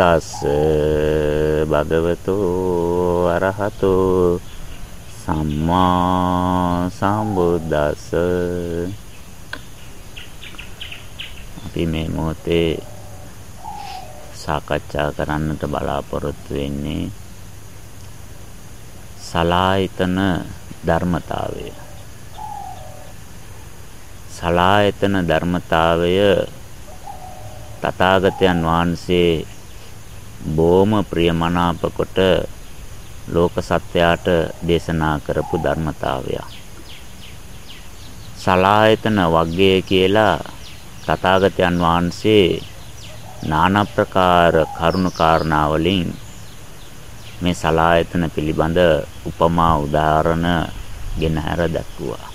තස් භගවතු අරහතු සම්මා සම්බුද්දස්ස. අපි මේ මොහොතේ සාකච්ඡා කරන්නට බලාපොරොත්තු වෙන්නේ සලායතන ධර්මතාවය. සලායතන ධර්මතාවය තථාගතයන් වහන්සේ බොහොම ප්‍රියමනාප කොට ලෝක සත්‍යයට දේශනා කරපු ධර්මතාවයක්. සලායතන වග්ගය කියලා තථාගතයන් වහන්සේ নানা ප්‍රකාර කරුණු කාරණා වලින් මේ සලායතන පිළිබඳ උපමා උදාහරණ ගෙනහැර දක්වුවා.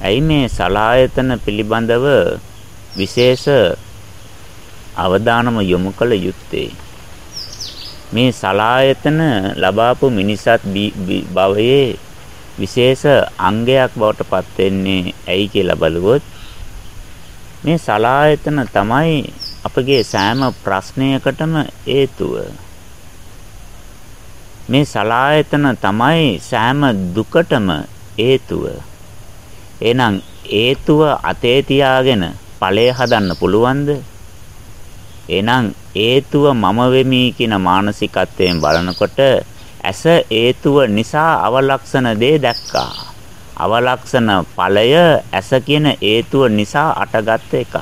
ඇයි මේ සලායතන පිළිබඳව විශේෂ අවධානම යොමු කළ යුත්තේ. මේ සලායතන ලබාපු මිනිසත් භවයේ විශේෂ අංගයක් බවට පත් වෙන්නේ ඇයි කියලා බලුවොත් මේ සලායතන තමයි අපගේ සෑම ප්‍රශ්නයකටම හේතුව. මේ සලායතන තමයි සෑම දුකටම හේතුව. එහෙනම් හේතුව අතේ තියාගෙන ඵලය හදන්න පුළුවන්ද? එහෙනම් හේතුව මම වෙමි කියන මානසිකත්වයෙන් බලනකොට ඇස හේතුව නිසා අවලක්ෂණ දේ දැක්කා. අවලක්ෂණ ඵලය ඇස කියන හේතුව නිසා අටගත් එකක්.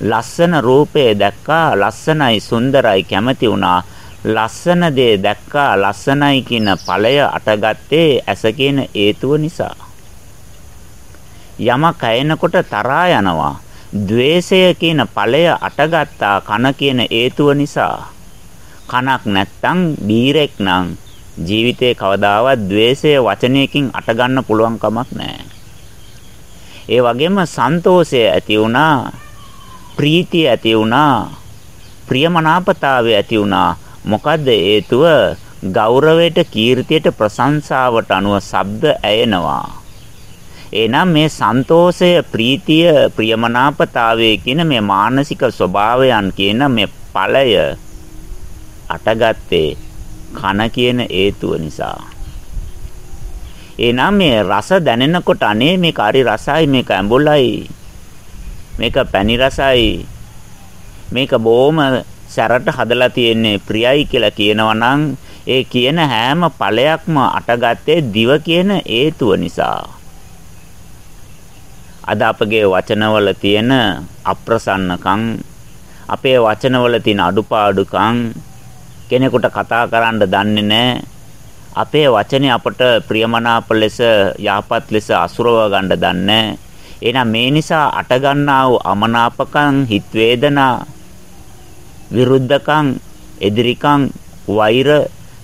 ලස්සන රූපේ දැක්කා ලස්සනයි සුන්දරයි කැමති වුණා ලස්සන දේ දැක්කා ලස්සනයි කියන ඵලය අටගත්තේ ඇස කියන හේතුව නිසා යමක් ඇයෙනකොට තරහා යනවා. ද්වේෂය කියන ඵලය අටගත්තා කන කියන හේතුව නිසා කනක් නැත්තම් බීරෙක් නම් ජීවිතේ කවදාවත් द्वේෂය වචනයකින් අට ගන්න පුළුවන් කමක් නැහැ. ඒ වගේම සන්තෝෂය ඇති වුණා, ප්‍රීතිය ඇති වුණා, ප්‍රියමනාපතාවය ඇති වුණා. මොකද හේතුව ගෞරවයට, කීර්තියට, ප්‍රශංසාවට අනුව ශබ්ද ඇයෙනවා. එහෙනම් මේ සන්තෝෂය, ප්‍රීතිය, ප්‍රියමනාපතාවය කියන මේ මානසික ස්වභාවයන් කියන මේ ඵලය අටගත්තේ කන කියන හේතුව නිසා. එහෙනම් මේ රස දැනෙනකොට අනේ මේක හරි රසයි මේක ඇඹුලයි මේක පැණි රසයි මේක බොහොම සැරට හදලා තියෙන්නේ ප්‍රියයි කියලා කියනවා නම් ඒ කියන හැම ඵලයක්ම අටගත්තේ දිව කියන හේතුව නිසා. අද අපගේ වචනවල තියෙන අප්‍රසන්නකම් අපේ වචනවල තියෙන අඩුපාඩුකම් කෙනෙකුට කතා කරන්න දන්නේ නැහැ. අපේ වචනේ අපට ප්‍රියමනාප ලෙස යහපත් ලෙස අසුරව ගන්න දන්නේ එහෙනම් මේ නිසා අට ගන්නා වූ අමනාපකම් හිත වේදනා විරුද්ධකම් එදිරිකම් වෛර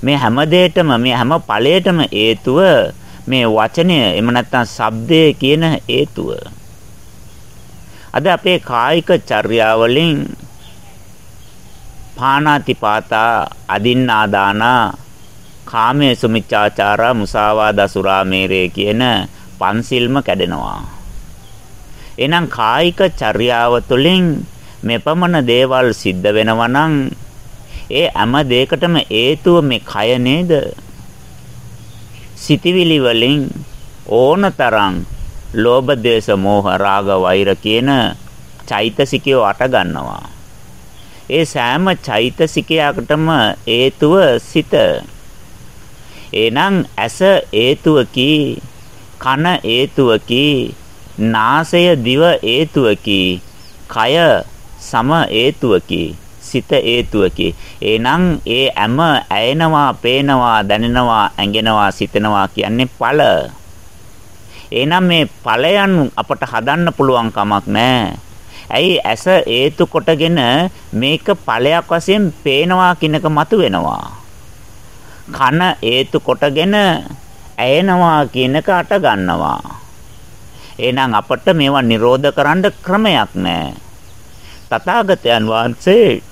මේ හැම දෙයකම මේ හැම ඵලයටම හේතුව මේ වචනය එහෙම නැත්නම් ශබ්දය කියන හේතුව. අද අපේ කායික චර්යාවලින් පානාතිපාතා අදින්නාදාන කාමයේ සුමිච්ඡාචාරා මුසාවාදා සුරාමේරේ කියන පන්සිල්ම කැඩෙනවා. එහෙනම් කායික චර්යාව තුළින් මෙපමණ දේවල් සිද්ධ වෙනවා නම් ඒ හැම දෙයකටම හේතුව මේ කය නේද? සිතවිලි වලින් ඕනතරම් ලෝභ දේශ මොහ රාග වෛර කියන චෛතසිකය අට ගන්නවා. ඒ සෑම චෛතසිකයකටම හේතුව සිත. එහෙනම් ඇස හේතුවකි, කන හේතුවකි, නාසය දිව හේතුවකි, කය සම හේතුවකි. සිත හේතුවකි. එහෙනම් ඒ හැම ඇයෙනවා, පේනවා, දැනෙනවා, ඇඟෙනවා, සිතෙනවා කියන්නේ ඵල. එහෙනම් මේ ඵලයන් අපට හදන්න පුළුවන් කමක් නැහැ. ඇයි ඇස හේතු කොටගෙන මේක ඵලයක් වශයෙන් පේනවා කිනක මතුවෙනවා. කන හේතු කොටගෙන ඇයෙනවා කියනක අට ගන්නවා. එහෙනම් අපට මේවා නිරෝධ කරන්න ක්‍රමයක් නැහැ. තථාගතයන් වහන්සේ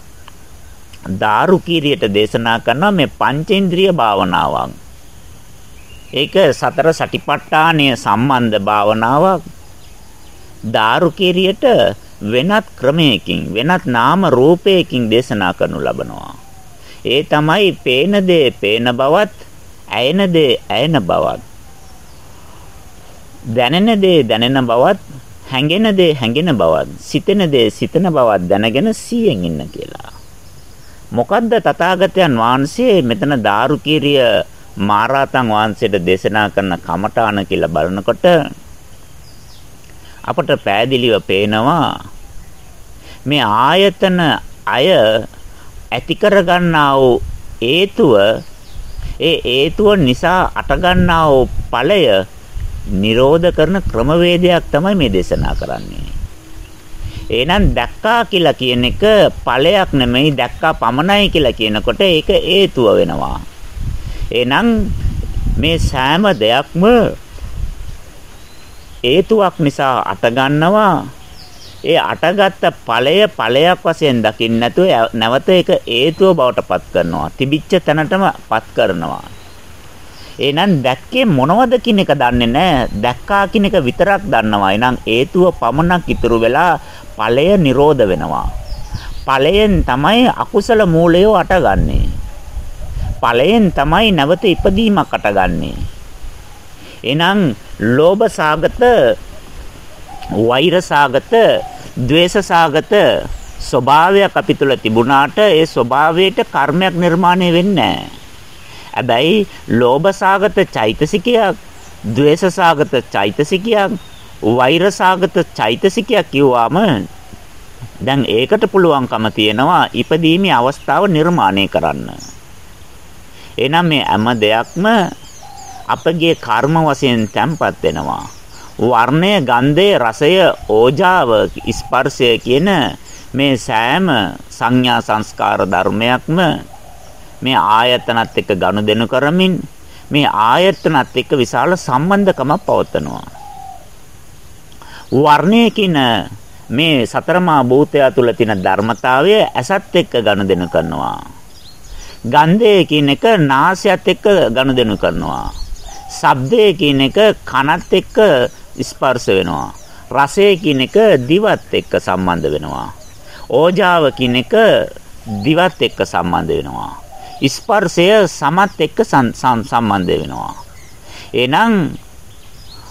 දාරුකීරියට දේශනා කරනවා මේ පංචේන්ද්‍රිය භාවනාවක්. ඒක සතර සටිපට්ඨානය සම්බන්ධ භාවනාවක්. දාරුකීරියට වෙනත් ක්‍රමයකින් වෙනත් නාම රූපයකින් දේශනා කරනු ලබනවා. ඒ තමයි පේන දේ පේන බවත්, ඇයෙන දේ ඇයෙන බවත්. දැනෙන දේ දැනෙන බවත්, හැඟෙන දේ හැඟෙන බවත්, සිතෙන දේ සිතන බවත් දැනගෙන සියෙන් ඉන්න කියලා. මොකද්ද තථාගතයන් වහන්සේ මෙතන දාරුකීරිය මාරාතන් වහන්සේට දේශනා කරන කමඨාන කියලා බලනකොට අපට පෑදිලිව පේනවා මේ ආයතන අය ඇති කරගන්නා වූ හේතුව ඒ හේතුව නිසා අටගන්නා වූ ඵලය නිරෝධ කරන ක්‍රමවේදයක් තමයි මේ දේශනා කරන්නේ. එහෙනම් දැක්කා කියලා කියන එක ඵලයක් නෙමෙයි දැක්කා පමණයි කියලා කියනකොට ඒක හේතුව වෙනවා. එහෙනම් මේ සෑම දෙයක්ම හේතුවක් නිසා අටගන්නවා. ඒ අටගත්ත ඵලය ඵලයක් වශයෙන් දකින්න නැතුව නැවත ඒක හේතුව බවට පත් කරනවා. තිබිච්ච තැනටම පත් කරනවා. එහෙනම් දැක්කේ මොනවද කියන එක දන්නේ නැහැ. දැක්කා කියන එක විතරක් දන්නවා. එහෙනම් හේතුව පමණක් ඉතුරු වෙලා ඵලය නිරෝධ වෙනවා. ඵලයෙන් තමයි අකුසල මූලය අටගන්නේ. ඵලයෙන් තමයි නැවත ඉපදීමක් අටගන්නේ. එහෙනම් ලෝභ සාගත වෛර සාගත ද්වේෂ සාගත ස්වභාවයක් අපි තුල තිබුණාට ඒ ස්වභාවයට කර්මයක් නිර්මාණය වෙන්නේ හැබැයි ලෝභ සාගත චෛතසිකයක් ද්වේෂ සාගත චෛතසිකයක් වෛර සාගත චෛතසිකයක් කිව්වම දැන් ඒකට පුළුවන්කම තියෙනවා ඉපදීමේ අවස්ථාව නිර්මාණය කරන්න. එහෙනම් මේ හැම දෙයක්ම අපගේ කර්ම වශයෙන් තැම්පත් වෙනවා. වර්ණය, ගන්ධය, රසය, ඕජාව, ස්පර්ශය කියන මේ සෑම සංඥා සංස්කාර ධර්මයක්ම මේ ආයතනත් එක්ක ගනුදෙනු කරමින් මේ ආයතනත් එක්ක විශාල සම්බන්ධකමක් පවත්වනවා. වර්ණය කියන මේ සතරමා භූතය තුල තියෙන ධර්මතාවය ඇසත් එක්ක ගනුදෙනු කරනවා. ගන්ධය කියන එක නාසයත් එක්ක ගනුදෙනු කරනවා. ශබ්දය කියන එක කනත් එක්ක ස්පර්ශ වෙනවා. රසය කියන එක දිවත් එක්ක සම්බන්ධ වෙනවා. ඕජාව කියන එක දිවත් එක්ක සම්බන්ධ වෙනවා. ස්පර්ශය සමත් එක්ක සම්බන්ධ වෙනවා. එහෙනම්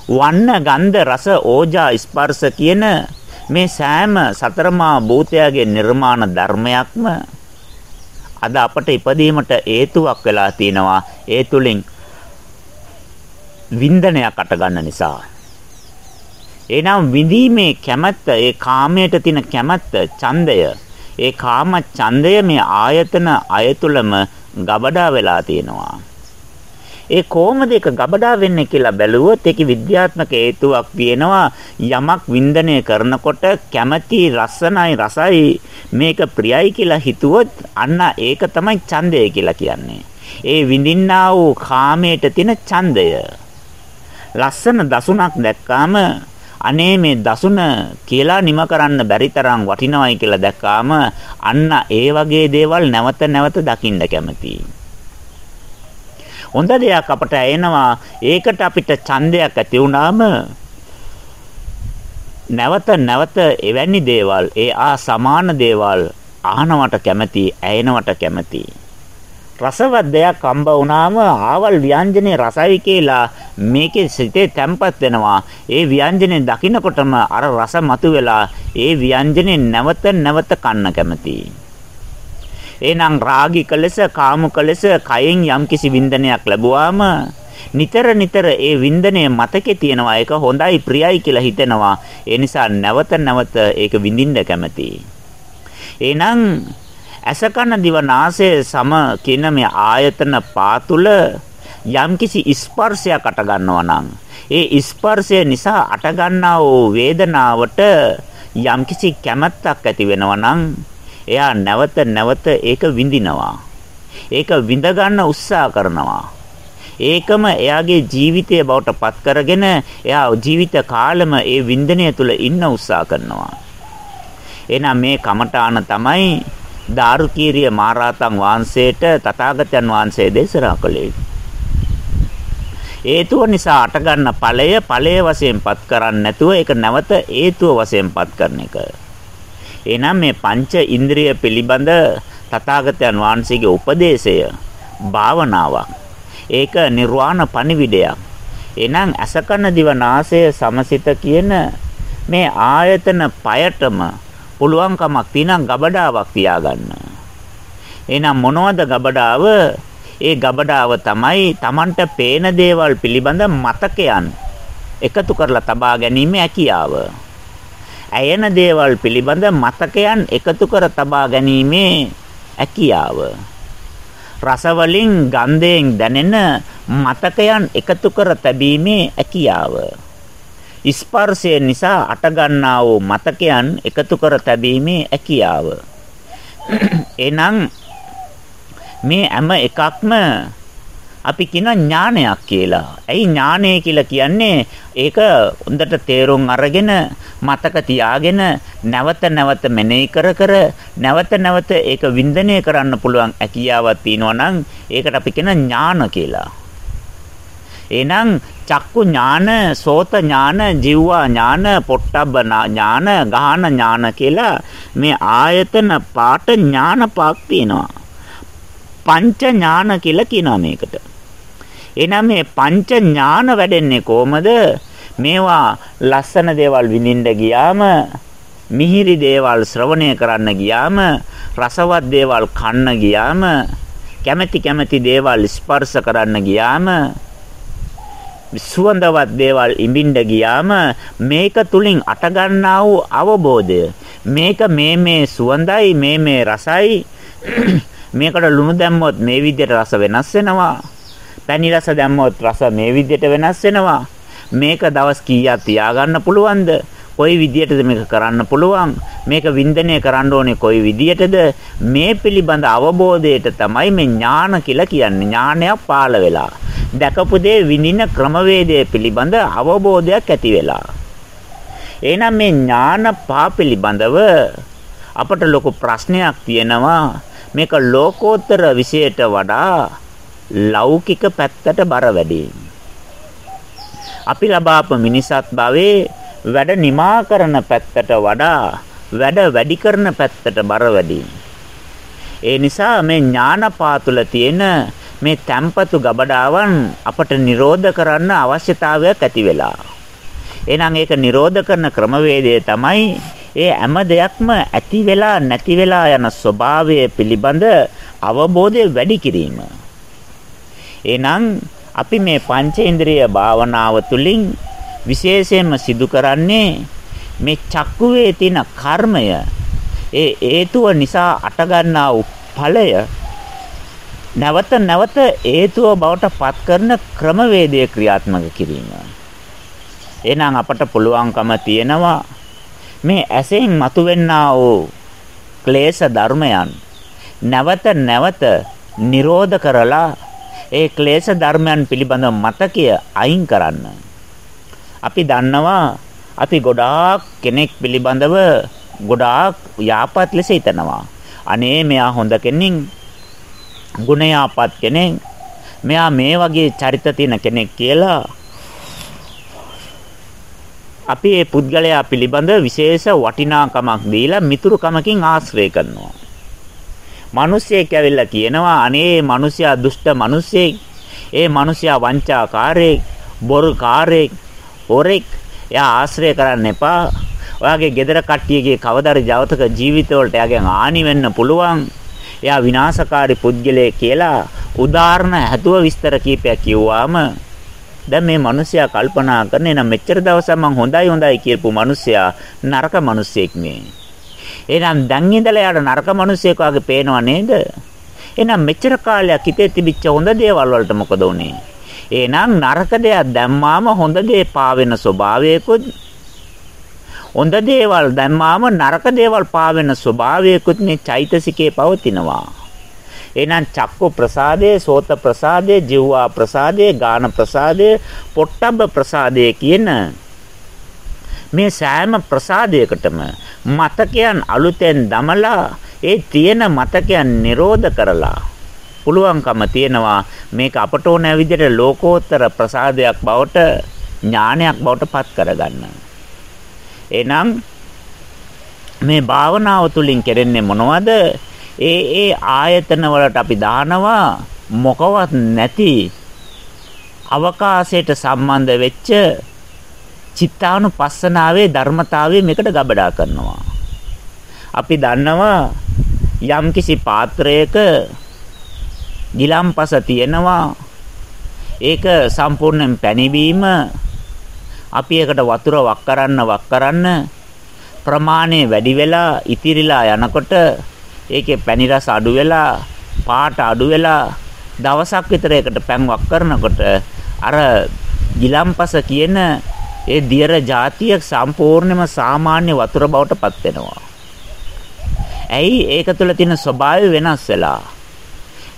වන්න ගන්ධ රස ඕජා ස්පර්ශ කියන මේ සෑම සතරමා භූතයාගේ නිර්මාණ ධර්මයක්ම අද අපට ඉපදීමට හේතුවක් වෙලා තිනවා ඒ තුලින් වින්දනයක් අට ගන්න නිසා. එනම් විඳීමේ කැමැත්ත, ඒ කාමයට තියෙන කැමැත්ත, ඡන්දය, ඒ කාම ඡන්දය මේ ආයතන අයතුලම ගබඩා වෙලා තියෙනවා. ඒ කොහොමද ඒක ගබඩා වෙන්නේ කියලා බැලුවොත් ඒකේ විද්‍යාත්මක හේතුවක් තියෙනවා යමක් වින්දනය කරනකොට කැමැති රසනයි රසයි මේක ප්‍රියයි කියලා හිතුවොත් අන්න ඒක තමයි ඡන්දය කියලා කියන්නේ. ඒ විඳින්නා වූ කාමයට තියෙන ඡන්දය. ලස්සන දසුණක් දැක්කාම අනේ මේ දසුන කියලා නිම කරන්න බැරි තරම් වටිනවයි කියලා දැක්කාම අන්න ඒ වගේ දේවල් නැවත නැවත දකින්න කැමතියි. හොඳ දෙයක් අපට එනවා ඒකට අපිට ඡන්දයක් ඇති වුණාම නැවත නැවත එවැනි දේවල් ඒ ආ සමාන දේවල් අහනවට කැමති ඇයෙනවට කැමති රසවත් දෙයක් හම්බ වුණාම ආවල් ව්‍යංජනේ රසයි කියලා මේකේ සිතේ තැම්පත් වෙනවා. ඒ ව්‍යංජනේ දකින්නකොටම අර රස මතුවෙලා ඒ ව්‍යංජනේ නැවත නැවත කන්න කැමතියි. එහෙනම් රාගික ලෙස කාමුක ලෙස කයෙන් යම්කිසි වින්දනයක් ලැබුවාම නිතර නිතර ඒ වින්දනය මතකේ තියෙනවා. ඒක හොඳයි ප්‍රියයි කියලා හිතෙනවා. ඒ නිසා නැවත නැවත ඒක විඳින්න කැමතියි එහෙනම් ඇස කන දිව නාසය සම කියන මේ ආයතන පාතුල යම්කිසි ස්පර්ශයක් අට ගන්නවා නම් ඒ ස්පර්ශය නිසා අට ගන්නා වූ වේදනාවට යම්කිසි කැමැත්තක් ඇති වෙනවා නම් එයා නැවත නැවත ඒක විඳිනවා ඒක විඳ ගන්න උත්සාහ කරනවා ඒකම එයාගේ ජීවිතය බවට පත් කරගෙන එයා ජීවිත කාලෙම ඒ වින්දනය තුල ඉන්න උත්සාහ කරනවා එහෙනම් මේ කමඨාන තමයි දාරුකීරිය මහරහතන් වහන්සේට තථාගතයන් වහන්සේ දේශනා කළේ. හේතුව නිසා අටගන්න ඵලය ඵලයේ වශයෙන් පත් කරන්නේ නැතුව ඒක නැවත හේතුව වශයෙන් පත් කරන එක. එහෙනම් මේ පංච ඉන්ද්‍රිය පිළිබඳ තථාගතයන් වහන්සේගේ උපදේශය භාවනාවක්. ඒක නිර්වාණ පණිවිඩයක්. එහෙනම් අසකන දිවනාසය සමසිත කියන මේ ආයතන පයටම පුළුවන්කමක් තියෙන ගබඩාවක් තියාගන්න. එහෙනම් මොනවද ගබඩාව? ඒ ගබඩාව තමයි Tamanට පේන දේවල් පිළිබඳ මතකයන් එකතු කරලා තබා ගැනීම හැකියාව. ඇයෙන දේවල් පිළිබඳ මතකයන් එකතු කර තබා ගැනීමේ හැකියාව. රස වලින් ගන්ධයෙන් දැනෙන මතකයන් එකතු කර තැබීමේ හැකියාව. ස්පර්ශය නිසා අටගන්නා වූ මතකයන් එකතු කර තැබීමේ හැකියාව. එනම් මේ හැම එකක්ම අපි කියන ඥානයක් කියලා. ඇයි ඥානය කියලා කියන්නේ? ඒක හොඳට තේරුම් අරගෙන මතක තියාගෙන නැවත නැවත මෙනෙහි කර කර නැවත නැවත ඒක වින්දනය කරන්න පුළුවන් හැකියාවක් තියෙනවා නම් ඒකට අපි කියන ඥාන කියලා. එහෙනම් චක්කු ඥාන, සෝත ඥාන, ජීවා ඥාන, පොට්ටබ්බ ඥාන, ගාහන ඥාන කියලා මේ ආයතන පාට ඥාන පාක් තියෙනවා. පංච ඥාන කියලා කියනවා මේකට. එහෙනම් මේ පංච ඥාන වැඩෙන්නේ කොහමද? මේවා ලස්සන දේවල් විඳින්න ගියාම මිහිරි දේවල් ශ්‍රවණය කරන්න ගියාම රසවත් දේවල් කන්න ගියාම කැමැති කැමැති දේවල් ස්පර්ශ කරන්න ගියාම සුවඳවත් දේවල් ඉඹින්න ගියාම මේක තුලින් අටගන්නා වූ අවබෝධය. මේක මේ මේ සුවඳයි මේ මේ රසයි. මේකට ලුණු දැම්මොත් මේ විදිහට රස වෙනස් වෙනවා. පැණි රස දැම්මොත් රස මේ විදිහට වෙනස් වෙනවා. මේක දවස් කීයක් තියාගන්න පුළුවන්ද? කොයි විදියටද මේක කරන්න පුළුවන්? මේක වින්දනය කරන්න ඕනේ කොයි විදියටද? මේ පිළිබඳ අවබෝධයට තමයි මේ ඥාන කියලා කියන්නේ. ඥානයක් පාළ වෙලා. දැකපු දේ විඳින ක්‍රමවේදය පිළිබඳ අවබෝධයක් ඇති වෙලා. එහෙනම් මේ ඥාන පහ පිළිබඳව අපට ලොකු ප්‍රශ්නයක් තියෙනවා. මේක ලෝකෝත්තර විශේෂයට වඩා ලෞකික පැත්තට බර වැඩි. අපි ලබාපු මිනිසත් භවයේ වැඩ නිමා කරන පැත්තට වඩා වැඩ වැඩි කරන පැත්තට බර වැඩි. ඒ නිසා මේ ඥානපාතුල තියෙන මේ තැම්පතු ගබඩාවන් අපට නිරෝධ කරන්න අවශ්‍යතාවයක් ඇති වෙලා. එහෙනම් ඒක නිරෝධ කරන ක්‍රමවේදය තමයි ඒ හැම දෙයක්ම ඇති වෙලා නැති වෙලා යන ස්වභාවය පිළිබඳ අවබෝධය වැඩි කිරීම. එහෙනම් අපි මේ පංචේන්ද්‍රිය භාවනාව තුළින් විශේෂයෙන්ම සිදු කරන්නේ මේ චක්කුවේ තියෙන කර්මය ඒ හේතුව නිසා අටගන්නා වූ ඵලය නැවත නැවත හේතුව බවට පත් කරන ක්‍රමවේදය ක්‍රියාත්මක කිරීම. එහෙනම් අපට පුළුවන්කම තියෙනවා මේ ඇසෙන් මතුවෙනා වූ ක්ලේශ ධර්මයන් නැවත නැවත නිරෝධ කරලා ඒ ක්ලේශ ධර්මයන් පිළිබඳ මතකය අයින් කරන්න. අපි දන්නවා අපි ගොඩාක් කෙනෙක් පිළිබඳව ගොඩාක් යාපත් ලෙස හිතනවා. අනේ මෙයා හොඳ කෙනෙක්, ගුණ යාපත් කෙනෙක්, මෙයා මේ වගේ චරිත තියෙන කෙනෙක් කියලා අපි මේ පුද්ගලයා පිළිබඳ විශේෂ වටිනාකමක් දීලා මිතුරුකමකින් ආශ්‍රය කරනවා. මිනිස්සෙක් ඇවිල්ලා කියනවා අනේ මිනිසයා දුෂ්ට මිනිසෙක්. ඒ මිනිසයා වංචාකාරයෙක්, බොරුකාරයෙක්, හොරෙක්. එයා ආශ්‍රය කරන්න එපා. ඔයාගේ gedara කට්ටියගේ කවදාරි ජවතක ජීවිතවලට එයාගෙන් ආනි වෙන්න පුළුවන්. එයා විනාශකාරී පුද්ගලයෙක් කියලා උදාහරණ හැතුව විස්තර කීපයක් කිව්වාම දැන් මේ මිනිසයා කල්පනා කරන්නේ නම් මෙච්චර දවසක් මං හොඳයි හොඳයි කියපු මිනිසයා නරක මිනිසෙක් නේ. එහෙනම් දැන් ඉඳලා යාට නරක මිනිස්සෙක් වගේ පේනව නේද? එහෙනම් මෙච්චර කාලයක් හිතේ තිබිච්ච හොඳ දේවල් වලට මොකද උනේ? එහෙනම් නරක දෙයක් දැම්මාම හොඳ දේ පාවෙන ස්වභාවයකුත් හොඳ දේවල් දැම්මාම නරක දේවල් පාවෙන ස්වභාවයකුත් මේ චෛතසිකේ පවතිනවා. එහෙනම් චක්කු ප්‍රසාදයේ, සෝත ප්‍රසාදයේ, ජීවා ප්‍රසාදයේ, ගාන ප්‍රසාදයේ, පොට්ටබ්බ ප්‍රසාදයේ කියන මේ සෑම ප්‍රසාදයකටම මතකයන් අලුතෙන් දමලා ඒ තියෙන මතකයන් නිරෝධ කරලා පුළුවන්කම තියෙනවා මේක අපට ඕන විදිහට ලෝකෝත්තර ප්‍රසාදයක් බවට ඥානයක් බවට පත් කරගන්න. එහෙනම් මේ භාවනාව තුළින් කෙරෙන්නේ මොනවද? ඒ ඒ ආයතන වලට අපි දානවා මොකවත් නැති අවකාශයට සම්බන්ධ වෙච්ච චිත්තානුපස්සනාවේ ධර්මතාවය මේකට ගබඩා කරනවා. අපි දන්නවා යම්කිසි පාත්‍රයක ගිලම්පස තියෙනවා ඒක සම්පූර්ණයෙන් පැනිවීම අපි ඒකට වතුර වක් කරන්න වක් කරන්න ප්‍රමාණය වැඩි වෙලා ඉතිරිලා යනකොට ඒකේ පැණි රස අඩු වෙලා පාට අඩු වෙලා දවසක් විතර ඒකට පැන් වක් කරනකොට අර ගිලම්පස කියන ඒ දියර જાතිය සම්පූර්ණයෙන්ම සාමාන්‍ය වතුර බවට පත් වෙනවා. ඇයි ඒක තුළ තියෙන ස්වභාවය වෙනස් වෙලා.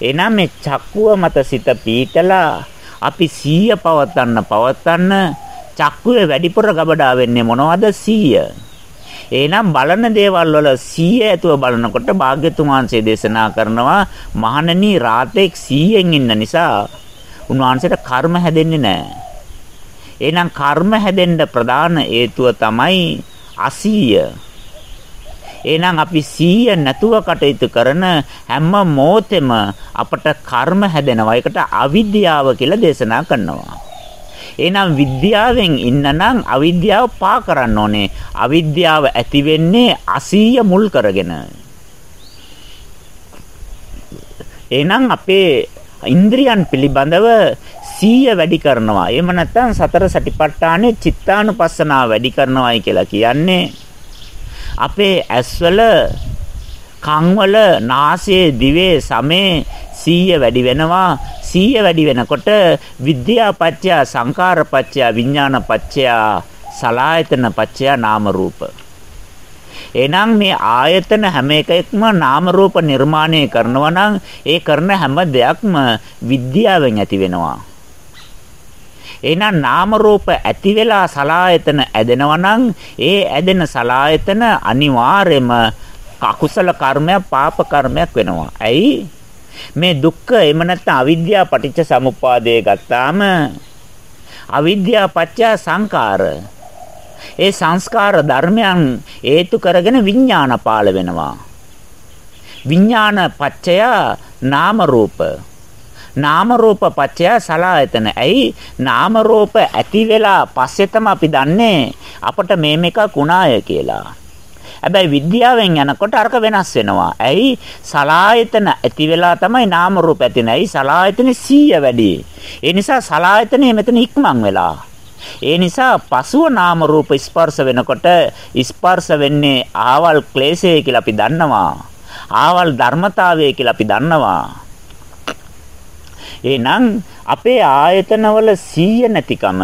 එනම් මේ චක්කුව මත සිත පීතලා අපි සීය පවත්න්න පවත්න්න චක්කුවේ වැඩිපුර ගබඩා වෙන්නේ මොනවද සීය. එහෙනම් බලන දේවල් වල 100 ඇතුව බලනකොට භාග්‍යතුන් වහන්සේ දේශනා කරනවා මහණෙනි රාතෙක් 100න් ඉන්න නිසා උන්වහන්සේට කර්ම හැදෙන්නේ නැහැ. එහෙනම් කර්ම හැදෙන්න ප්‍රධාන හේතුව තමයි අසීය. එහෙනම් අපි සීය නැතුව කටයුතු කරන හැම මොහොතෙම අපට කර්ම හැදෙනවා. ඒකට අවිද්‍යාව කියලා දේශනා කරනවා. එහෙනම් විද්‍යාවෙන් ඉන්නනම් අවිද්‍යාව පා කරන්න ඕනේ. අවිද්‍යාව ඇති වෙන්නේ අසීය මුල් කරගෙන. එහෙනම් අපේ ඉන්ද්‍රියන් පිළිබඳව සීය වැඩි කරනවා. එහෙම නැත්නම් සතර සටිපට්ඨානේ චිත්තානුපස්සනාව වැඩි කරනවායි කියලා කියන්නේ අපේ ඇස්වල කන්වල නාසයේ දිවේ සමේ සීය වැඩි වෙනවා. සීය වැඩි වෙනකොට විද්‍යාපච්චය සංකාරපච්චය විඥානපච්චය සලායතන පච්චය නාම රූප. එහෙනම් මේ ආයතන හැම එකක්ම නාම රූප නිර්මාණය කරනවා නම් ඒ කරන හැම දෙයක්ම විද්‍යාවෙන් ඇති වෙනවා. එහෙනම් නාම රූප ඇති වෙලා සලායතන ඇදෙනවා නම් ඒ ඇදෙන සලායතන අනිවාර්යයෙන්ම අකුසල කර්මයක් පාප කර්මයක් වෙනවා. ඇයි? මේ දුක්ඛ එහෙම නැත්නම් අවිද්‍යාව පටිච්ච සමුප්පාදය ගත්තාම අවිද්‍යාව පත්‍ය සංකාර ඒ සංස්කාර ධර්මයන් හේතු කරගෙන විඥාන පාල වෙනවා විඥාන පත්‍ය නාම රූප නාම රූප පත්‍ය සලායතන ඇයි නාම රූප ඇති වෙලා පස්සේ තමයි අපි දන්නේ අපට මේ මේක කුණාය කියලා හැබැයි විද්‍යාවෙන් යනකොට අරක වෙනස් වෙනවා. ඇයි? සලායතන ඇති වෙලා තමයි නාම රූප ඇති නැයි සලායතනේ 100 වැඩි. ඒ නිසා සලායතනේ මෙතන ඉක්මන් වෙලා. ඒ නිසා පසුව නාම රූප ස්පර්ශ වෙනකොට ස්පර්ශ වෙන්නේ ආවල් ක්ලේශය කියලා අපි දන්නවා. ආවල් ධර්මතාවය කියලා අපි දන්නවා. එහෙනම් අපේ ආයතනවල 100 නැතිකම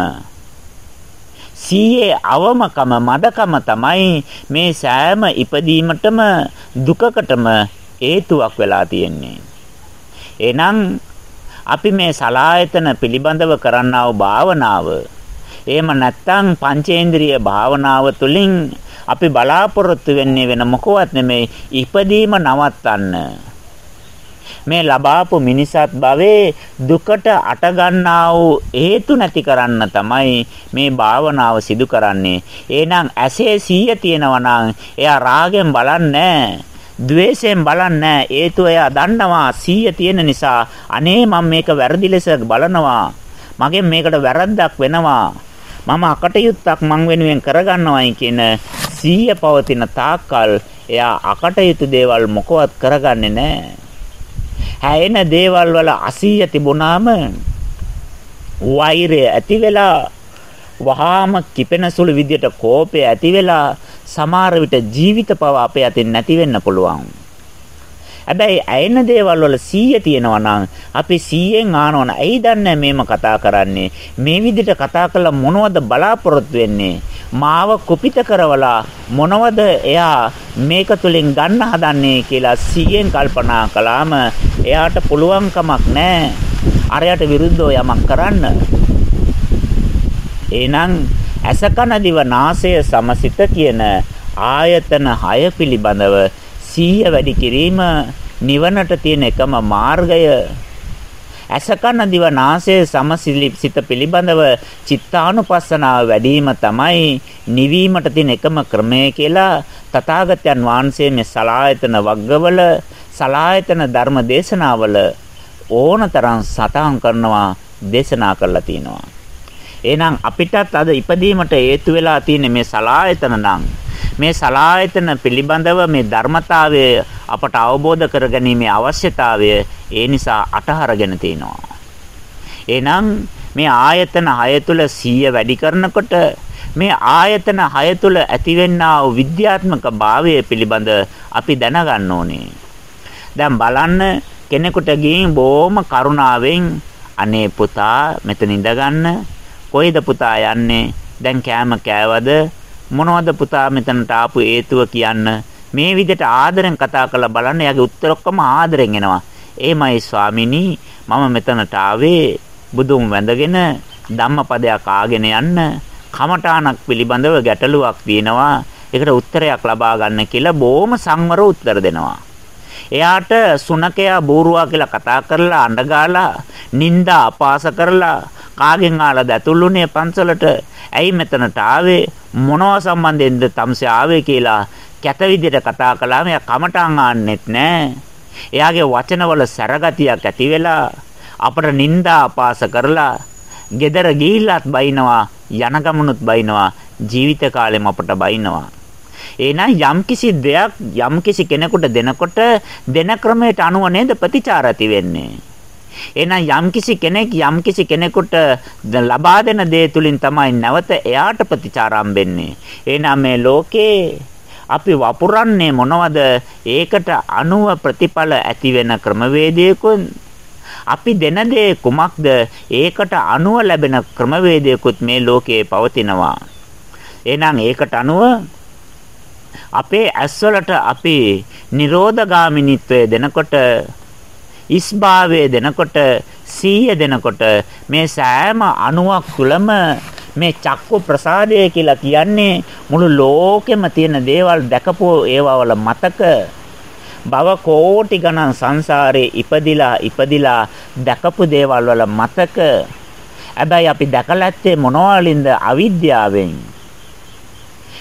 සීයේ අවමකම මදකම තමයි මේ සෑම ඉපදීමටම දුකකටම හේතුවක් වෙලා තියෙන්නේ. එහෙනම් අපි මේ සලායතන පිළිබඳව කරන්නා වූ භාවනාව එහෙම නැත්නම් පංචේන්ද්‍රිය භාවනාව තුළින් අපි බලාපොරොත්තු වෙන්නේ වෙන මොකවත් නෙමෙයි ඉපදීම නවත්තන්න මේ ලබාපු මිනිසත් භවයේ දුකට අට ගන්නා වූ හේතු නැති කරන්න තමයි මේ භාවනාව සිදු කරන්නේ. එහෙනම් ඇසේ සීය තියෙනවා නම් එයා රාගෙන් බලන්නේ ද්වේෂයෙන් බලන්නේ හේතුව එයා දන්නවා සීය තියෙන නිසා අනේ මම මේක වැරදි ලෙස බලනවා. මගෙන් මේකට වැරද්දක් වෙනවා. මම අකටයුත්තක් මං වෙනුවෙන් කරගන්නවයි කියන සීය පවතින තාක්කල් එයා අකටයුතු දේවල් මොකවත් කරගන්නේ නැහැ. හැයෙන දේවල් වල අසීය තිබුණාම වෛරය ඇති වෙලා වහාම කිපෙන සුළු විදියට කෝපය ඇති වෙලා සමහර විට ජීවිත පව අපේ අතින් නැති වෙන්න පුළුවන්. හැබැයි ඇයෙන දේවල් වල 100 තියෙනවා නම් අපි 100න් ආනවන. ඇයි දන්නේ මේම කතා කරන්නේ? මේ විදිහට කතා කළා මොනවද බලාපොරොත්තු වෙන්නේ? මාව කුපිත කරවලා මොනවද එයා මේක තුලින් ගන්න හදන්නේ කියලා 100න් කල්පනා කළාම එයාට පුළුවන් කමක් නැහැ අරයට විරුද්ධව යමක් කරන්න. එහෙනම් ඇසකන දිව නාසය සමසිත කියන ආයතන 6 පිළිබඳව සීය වැඩි කිරීම නිවනට තියෙන එකම මාර්ගය. අසකන දිව නාසය සමසිත පිළිබඳව චිත්තානුපස්සනාව වැඩිම තමයි නිවීමට තියෙන එකම ක්‍රමය කියලා තථාගතයන් වහන්සේ මේ සලායතන වග්ගවල සලායතන ධර්ම දේශනාවල ඕනතරම් සටහන් කරනවා දේශනා කරලා තිනවා. එහෙනම් අපිටත් අද ඉපදීමට හේතු වෙලා තියෙන මේ සලායතන නම් මේ සලායතන පිළිබඳව මේ ධර්මතාවය අපට අවබෝධ කරගැනීමේ අවශ්‍යතාවය ඒ නිසා අටහරගෙන තිනවා. එහෙනම් මේ ආයතන 6 තුල 100 වැඩි කරනකොට මේ ආයතන 6 තුල ඇතිවෙනා වූ විද්‍යාත්මක භාවය පිළිබඳ අපි දැනගන්න ඕනේ. දැන් බලන්න කෙනෙකුට ගිහින් බොහොම කරුණාවෙන් අනේ පුතා මෙතන ඉඳගන්න කොයිද පුතා යන්නේ දැන් කෑම කෑවද මොනවද පුතා මෙතනට ආපු හේතුව කියන්න? මේ විදිහට ආදරෙන් කතා කරලා බලන්න එයාගේ උත්තර ඔක්කොම ආදරෙන් එනවා. එහෙමයි ස්වාමිනී මම මෙතනට ආවේ බුදුන් වැඳගෙන ධම්මපදයක් ආගෙන යන්න. කමඨාණක් පිළිබඳව ගැටලුවක් තියෙනවා. ඒකට උත්තරයක් ලබා ගන්න කියලා බොහොම සංවර උත්තර දෙනවා. එයාට සුනකයා බෝරුවා කියලා කතා කරලා අඬගාලා නිନ୍ଦා අපාස කරලා කාගෙන් ආලාද ඇතුළුනේ පන්සලට? ඇයි මෙතනට ආවේ? මොනවා සම්බන්ධයෙන්ද තමසේ ආවේ කියලා කැත විදිහට කතා කළාම එයා කමටන් ආන්නෙත් නෑ. එයාගේ වචනවල සැරගතියක් ඇති වෙලා අපට නිନ୍ଦා අපාස කරලා gedara ගිහිල්ලත් බයිනවා යන ගමනුත් බයිනවා ජීවිත කාලෙම අපට බයිනවා. එහෙනම් යම්කිසි දෙයක් යම්කිසි කෙනෙකුට දෙනකොට දෙන ක්‍රමයට අනුව නේද ප්‍රතිචාර ඇති වෙන්නේ. එහෙනම් යම්කිසි කෙනෙක් යම්කිසි කෙනෙකුට ලබා දෙන දේ තුලින් තමයි නැවත එයාට ප්‍රතිචාර හම්බෙන්නේ. එහෙනම් මේ ලෝකේ අපි වපුරන්නේ මොනවද? ඒකට අනුව ප්‍රතිඵල ඇති වෙන ක්‍රමවේදයකුත් අපි දෙන දේ කුමක්ද? ඒකට අනුව ලැබෙන ක්‍රමවේදයකුත් මේ ලෝකයේ පවතිනවා. එහෙනම් ඒකට අනුව අපේ ඇස්වලට අපි නිරෝධගාමිනීත්වය දෙනකොට ඉස්භාවය දෙනකොට සීය දෙනකොට මේ සෑම අණුවක් තුළම මේ චක්කු ප්‍රසාදය කියලා කියන්නේ මුළු ලෝකෙම තියෙන දේවල් දැකපෝ ඒවවල මතක. භව කෝටි ගණන් සංසාරේ ඉපදිලා ඉපදිලා දැකපු දේවල් වල මතක. හැබැයි අපි දැකලා ඇත්තේ මොනවලින්ද අවිද්‍යාවෙන්?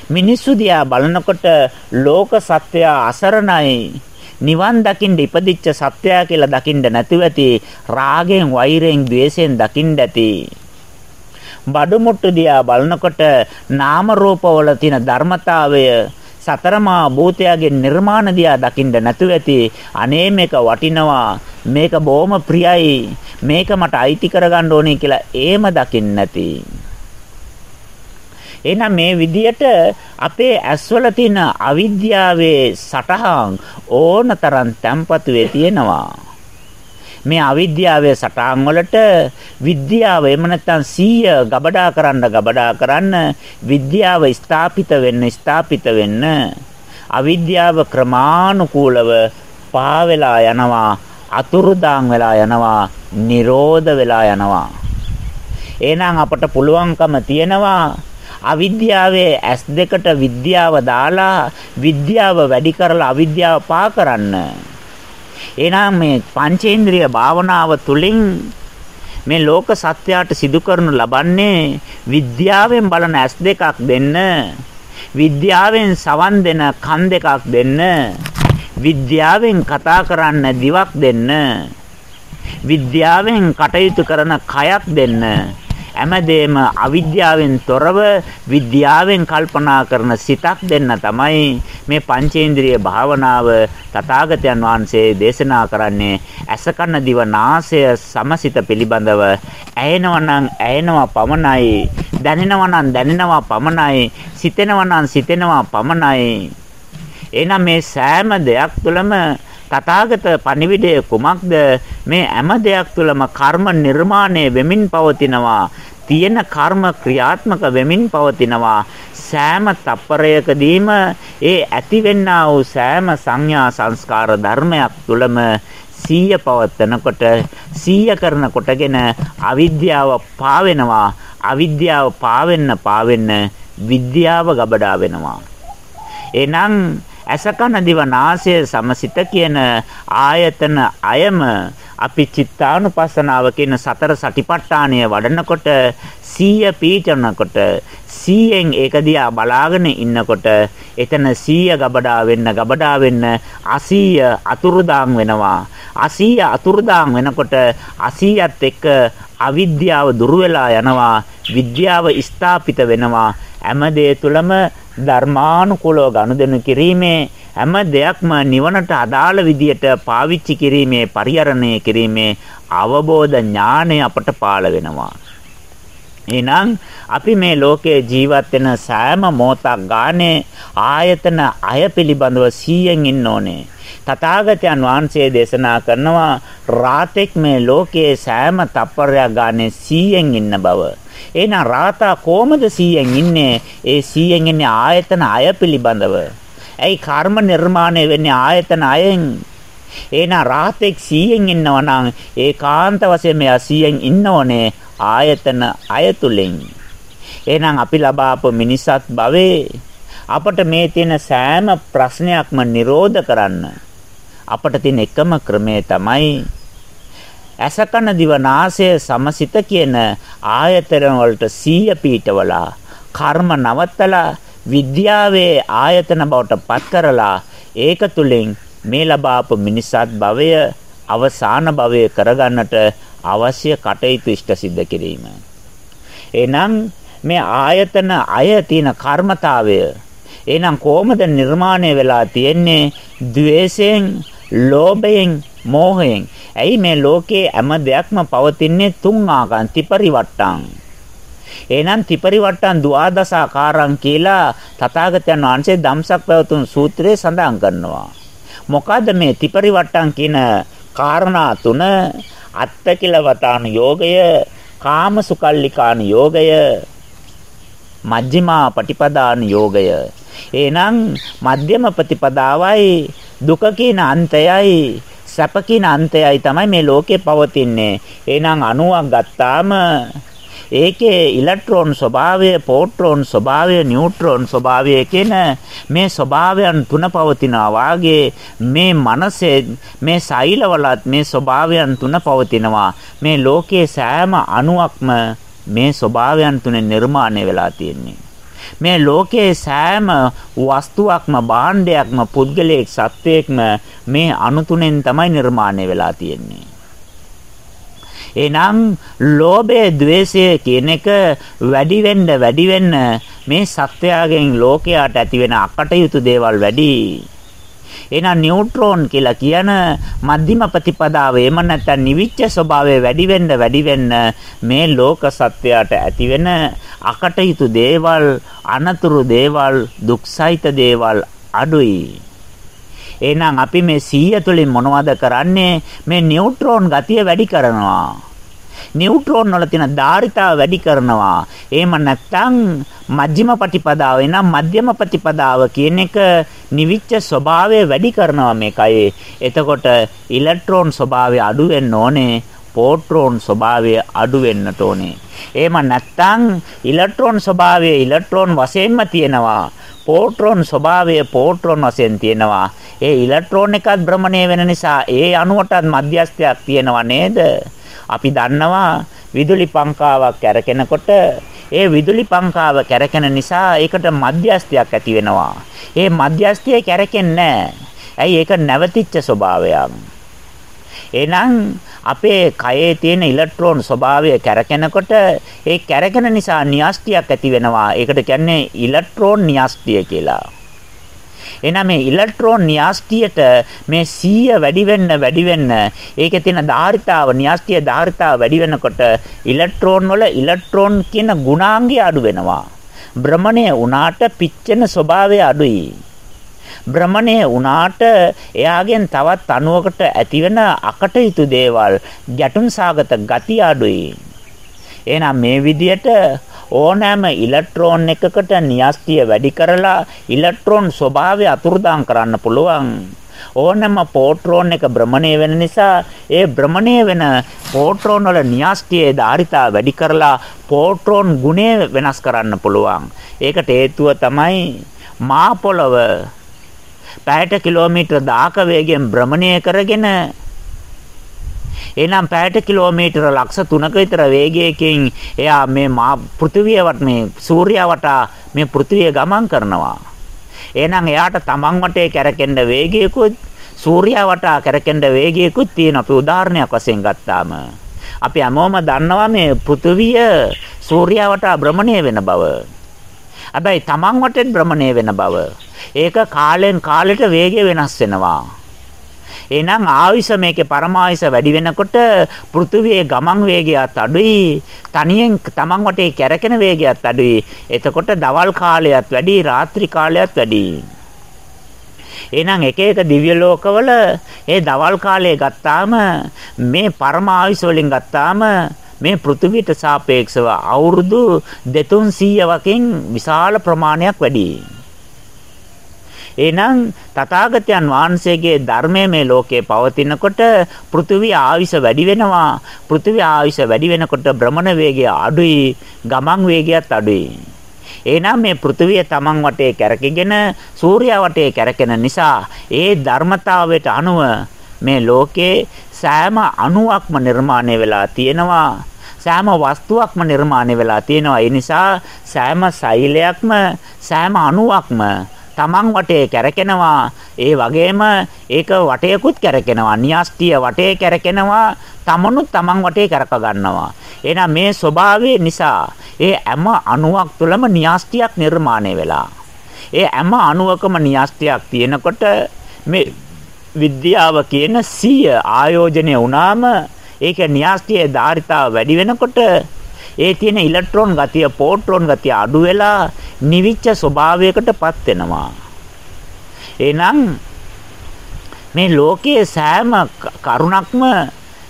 මිනිස්සු දිහා බලනකොට ලෝක සත්‍යය අසරණයි. නිවන් දකින්න ඉපදිච්ච සත්‍යය කියලා දකින්න නැතුව ඇති රාගෙන් වෛරයෙන් ద్వේෂයෙන් දකින්න ඇති. බඩු මුට්ටු දිහා බලනකොට නාම රූපවල තියෙන ධර්මතාවය සතරමා භූතයාගේ නිර්මාණ දිහා දකින්න නැතුව ඇති. අනේ මේක වටිනවා මේක බොහොම ප්‍රියයි මේක මට අයිති කරගන්න ඕනේ කියලා ඒම දකින්න නැති එහෙනම් මේ විදියට අපේ ඇස්වල තියෙන අවිද්‍යාවේ සටහන් ඕනතරම් තැම්පතු වෙ තියෙනවා. මේ අවිද්‍යාවේ සටහන් වලට විද්‍යාව එහෙම නැත්නම් සීය ගබඩා කරන්න ගබඩා කරන්න විද්‍යාව ස්ථාපිත වෙන්න ස්ථාපිත වෙන්න අවිද්‍යාව ක්‍රමානුකූලව පාවෙලා යනවා අතුරුදාන් වෙලා යනවා නිරෝධ වෙලා යනවා එහෙනම් අපට පුළුවන්කම තියෙනවා අවිද්‍යාවේ ඇස් දෙකට විද්‍යාව දාලා විද්‍යාව වැඩි කරලා අවිද්‍යාව පා කරන්න. එහෙනම් මේ පංචේන්ද්‍රිය භාවනාව තුළින් මේ ලෝක සත්‍යයට සිදු කරනු ලබන්නේ විද්‍යාවෙන් බලන ඇස් දෙකක් දෙන්න විද්‍යාවෙන් සවන් දෙන කන් දෙකක් දෙන්න විද්‍යාවෙන් කතා කරන්න දිවක් දෙන්න විද්‍යාවෙන් කටයුතු කරන කයක් දෙන්න හැමදේම අවිද්‍යාවෙන් තොරව විද්‍යාවෙන් කල්පනා කරන සිතක් දෙන්න තමයි මේ පංචේන්ද්‍රිය භාවනාව තථාගතයන් වහන්සේ දේශනා කරන්නේ. ඇසකන දිව නාසය සමසිත පිළිබඳව ඇයෙනවා නම් ඇයෙනවා පමණයි දැනෙනවා නම් දැනෙනවා පමණයි සිතෙනවා නම් සිතෙනවා පමණයි. එහෙනම් මේ සෑම දෙයක් තුළම තථාගත පණිවිඩය කුමක්ද? මේ හැම දෙයක් තුළම කර්ම නිර්මාණය වෙමින් පවතිනවා. තියෙන කර්ම ක්‍රියාත්මක වෙමින් පවතිනවා. සෑම තප්පරයකදීම ඒ ඇතිවෙන්නා වූ සෑම සංඥා සංස්කාර ධර්මයක් තුළම සීය පවත්නකොට සීය කරන කොටගෙන අවිද්‍යාව පාවෙනවා. අවිද්‍යාව පාවෙන්න පාවෙන්න විද්‍යාව ගබඩා වෙනවා. එහෙනම් අසකන දිව නාසය සමසිත කියන ආයතන අයම අපි චිත්තානුපස්සනාව කියන සතර සටිපට්ඨානය වඩනකොට සීය පීඨනකොට සීයෙන් ඒක දිහා බලාගෙන ඉන්නකොට එතන සීය ගබඩා වෙන්න ගබඩා වෙන්න අසීය අතුරුදාන් වෙනවා. අසීය අතුරුදාන් වෙනකොට අසීයත් එක්ක අවිද්‍යාව දුරු වෙලා යනවා විද්‍යාව ස්ථාපිත වෙනවා. හැම දේ තුළම ධර්මානුකූලව ගනුදෙනු කිරීමේ හැම දෙයක්ම නිවනට අදාළ විදියට පාවිච්චි කිරීමේ පරිහරණය කිරීමේ අවබෝධ ඥානය අපට පාළ වෙනවා එහෙනම් අපි මේ ලෝකයේ ජීවත් වෙන සෑම මොහොතක් ගානේ ආයතන අය පිළිබඳව 100න් ඉන්න ඕනේ. තථාගතයන් වහන්සේ දේශනා කරනවා රාතෙක් මේ ලෝකයේ සෑම තප්පරයක් ගානේ 100න් ඉන්න බව. එහෙනම් රාතා කොහමද 100න් ඉන්නේ? ඒ 100න් ඉන්නේ ආයතන අය පිළිබඳව. ඇයි කර්ම නිර්මාණය වෙන්නේ ආයතන අයෙන්? එහෙනම් රාතෙක් 100න් ඉන්නවා නම් ඒකාන්ත වශයෙන් මෙයා 100න් ඉන්න ඕනේ ආයතන අයතුලින් එහෙනම් අපි ලබාපු මිනිසත් භවයේ අපට මේ තියෙන සෑම ප්‍රශ්නයක්ම නිරෝධ කරන්න අපට තියෙන එකම ක්‍රමය තමයි ඇසකන දිවනාසය සමසිත කියන ආයතන වලට සීය පීඨවලා කර්ම නවත්තලා විද්‍යාවේ ආයතන බවට පත් කරලා ඒක තුලින් මේ ලබාපු මිනිසත් භවය අවසාන භවය කරගන්නට අවශ්‍ය කටයුතු ඉෂ්ට සිද්ධ කිරීම. එහෙනම් මේ ආයතන අය තියෙන කර්මතාවය එහෙනම් කොහොමද නිර්මාණය වෙලා තියෙන්නේ? द्वේෂයෙන්, ලෝභයෙන්, මෝහයෙන්. ඇයි මේ ලෝකේ හැම දෙයක්ම පවතින්නේ තුන් ආකාරන් ත්‍රිපරිවට්ටං. එහෙනම් ත්‍රිපරිවට්ටං ද්වාදසාකාරං කියලා තථාගතයන් වහන්සේ ධම්සක් පැවතුම් සූත්‍රයේ සඳහන් කරනවා. මොකද මේ ත්‍රිපරිවට්ටං කියන කාරණා තුන අත්තකිලවතාන යෝගය, කාමසුකල්ලිකාන යෝගය, මජ්ක්‍ධිමා පටිපදාන යෝගය. එහෙනම් මධ්‍යම ප්‍රතිපදාවයි දුක කියන අන්තයයි සැප කියන අන්තයයි තමයි මේ ලෝකේ පවතින්නේ. එහෙනම් 90ක් ගත්තාම ඒකේ ඉලෙක්ට්‍රෝන ස්වභාවය, පොට්‍රෝන ස්වභාවය, නියුට්‍රෝන ස්වභාවය කියන මේ ස්වභාවයන් තුන පවතිනවා වාගේ මේ මනසේ මේ සෛලවලත් මේ ස්වභාවයන් තුන පවතිනවා. මේ ලෝකයේ සෑම අණුවක්ම මේ ස්වභාවයන් තුනෙන් නිර්මාණය වෙලා තියෙන්නේ. මේ ලෝකයේ සෑම වස්තුවක්ම භාණ්ඩයක්ම පුද්ගලයෙක් සත්වයක්ම මේ අණු තුනෙන් තමයි නිර්මාණය වෙලා තියෙන්නේ. එහෙනම් ලෝභය, ద్వේෂය කියන එක වැඩි වෙන්න වැඩි වෙන්න මේ සත්වයාගෙන් ලෝකයට ඇති වෙන අකටයුතු දේවල් වැඩි. එහෙනම් නියුට්‍රෝන කියලා කියන මධ්‍යම ප්‍රතිපදාව එම නැත්නම් නිවිච්ච ස්වභාවය වැඩි වෙන්න වැඩි වෙන්න මේ ලෝක සත්වයාට ඇති වෙන අකටයුතු දේවල් අනතුරු දේවල් දුක්සහිත දේවල් අඩුයි එහෙනම් අපි මේ 100 තුලින් මොනවද කරන්නේ? මේ නියුට්‍රෝන ගතිය වැඩි කරනවා. නියුට්‍රෝන වල තියෙන ධාරිතාව වැඩි කරනවා. එහෙම නැත්නම් මධ්‍යම ප්‍රතිපදාව එනම් මධ්‍යම ප්‍රතිපදාව කියන එක නිවිච්ච ස්වභාවය වැඩි කරනවා මේකයි. එතකොට ඉලෙක්ට්‍රෝන ස්වභාවය අඩු වෙන්න ඕනේ. පෝට්‍රෝන ස්වභාවය අඩු වෙන්නට ඕනේ. එහෙම නැත්නම් ඉලෙක්ට්‍රෝන ස්වභාවය ඉලෙක්ට්‍රෝන වශයෙන්ම තියෙනවා. පෝට්‍රෝන ස්වභාවය පෝට්‍රෝන වශයෙන් තියෙනවා. ඒ ඉලෙක්ට්‍රෝන එකත් භ්‍රමණය වෙන නිසා ඒ අණුවටත් මධ්‍යස්ථයක් තියෙනවා නේද? අපි දන්නවා විදුලි පංකාවක් කැරකෙනකොට ඒ විදුලි පංකාව කැරකෙන නිසා ඒකට මධ්‍යස්ථයක් ඇති වෙනවා. ඒ මධ්‍යස්ථය කැරකෙන්නේ ඇයි ඒක නැවතිච්ච ස්වභාවයක්. එහෙනම් අපේ කයේ තියෙන ඉලෙක්ට්‍රෝන ස්වභාවය කැරකෙනකොට ඒ කැරකෙන නිසා න්‍යෂ්ටියක් ඇති වෙනවා. ඒකට කියන්නේ ඉලෙක්ට්‍රෝන න්‍යෂ්ටිය කියලා. එහෙනම් මේ ඉලෙක්ට්‍රෝන න්‍යෂ්ටියට මේ 100 වැඩි වෙන්න වැඩි වෙන්න ඒකේ තියෙන ධාරිතාව න්‍යෂ්ටිය ධාරිතාව වැඩි වෙනකොට ඉලෙක්ට්‍රෝන වල ඉලෙක්ට්‍රෝන කියන ගුණාංගය අඩු වෙනවා. භ්‍රමණය වුණාට පිච්චෙන ස්වභාවය අඩුයි. භ්‍රමණය වුණාට එයාගෙන් තවත් අණුවකට ඇතිවෙන අකටයුතු දේවල් ගැටුම් සාගත ගති අඩුයි. එහෙනම් මේ විදියට ඕනෑම ඉලෙක්ට්‍රෝන එකකට න්‍යෂ්ටිය වැඩි කරලා ඉලෙක්ට්‍රෝන ස්වභාවය අතුරුදාන් කරන්න පුළුවන්. ඕනෑම පෝට්‍රෝන එක භ්‍රමණය වෙන නිසා ඒ භ්‍රමණය වෙන පෝට්‍රෝන වල න්‍යෂ්ටියේ ධාරිතාව වැඩි කරලා පෝට්‍රෝන ගුණය වෙනස් කරන්න පුළුවන්. ඒකට හේතුව තමයි මා පොළව පැයට කිලෝමීටර 1000ක වේගයෙන් භ්‍රමණය කරගෙන එහෙනම් පැයට කිලෝමීටර ලක්ෂ 3ක විතර වේගයකින් එයා මේ මා පෘථිවිය වට මේ සූර්යයා වටා මේ පෘථිවිය ගමන් කරනවා. එහෙනම් එයාට තමන් වටේ කැරකෙන්න වේගයකුත් සූර්යයා වටා කැරකෙන්න වේගයකුත් තියෙන අපි උදාහරණයක් වශයෙන් ගත්තාම අපි හැමෝම දන්නවා මේ පෘථිවිය සූර්යයා වටා භ්‍රමණය වෙන බව. හැබැයි තමන් වටෙන් භ්‍රමණය වෙන බව. ඒක කාලෙන් කාලෙට වේගය වෙනස් වෙනවා. එහෙනම් ආයුෂ මේකේ පරමායුෂ වැඩි වෙනකොට පෘථුවියේ ගමන් වේගයත් අඩුයි. තනියෙන් තමන් වටේ කැරකෙන වේගයත් අඩුයි. එතකොට දවල් කාලයත් වැඩි, රාත්‍රී කාලයත් වැඩි. එහෙනම් එක එක දිව්‍ය ලෝකවල ඒ දවල් කාලයේ ගත්තාම මේ පරමායුෂ වලින් ගත්තාම මේ පෘථුවියට සාපේක්ෂව අවුරුදු 2300 වකින් විශාල ප්‍රමාණයක් වැඩි. එහෙනම් තථාගතයන් වහන්සේගේ ධර්මයේ මේ ලෝකේ පවතිනකොට පෘථිවි ආයුෂ වැඩි වෙනවා. පෘථිවි ආයුෂ වැඩි වෙනකොට භ්‍රමණ වේගය අඩුයි, ගමන් වේගයත් අඩුයි. එහෙනම් මේ පෘථිවිය තමන් වටේ කැරකගෙන සූර්යයා වටේ කැරකෙන නිසා ඒ ධර්මතාවයට අනුව මේ ලෝකේ සෑම අණුවක්ම නිර්මාණය වෙලා තියෙනවා. සෑම වස්තුවක්ම නිර්මාණය වෙලා තියෙනවා. ඒ නිසා සෑම සෛලයක්ම සෑම අණුවක්ම තමන් වටේ කැරකෙනවා. ඒ වගේම ඒක වටයකුත් කැරකෙනවා. නියස්ටිය වටේ කැරකෙනවා. තමනුත් තමන් වටේ කැරක ගන්නවා. එහෙනම් මේ ස්වභාවය නිසා ඒ හැම අණුවක් තුළම නියස්ටියක් නිර්මාණය වෙලා ඒ හැම අණුවකම නියස්ටියක් තියෙනකොට මේ විද්‍යාව කියන 100 ආයෝජනය වුණාම ඒක න්‍යාස්තියේ ධාරිතාව වැඩි වෙනකොට ඒ තියෙන ඉලෙක්ට්‍රෝන ගතිය, පොට්‍රෝන ගතිය අඩු වෙලා නිවිච්ච ස්වභාවයකටපත් වෙනවා. එහෙනම් මේ ලෝකයේ සෑම කරුණක්ම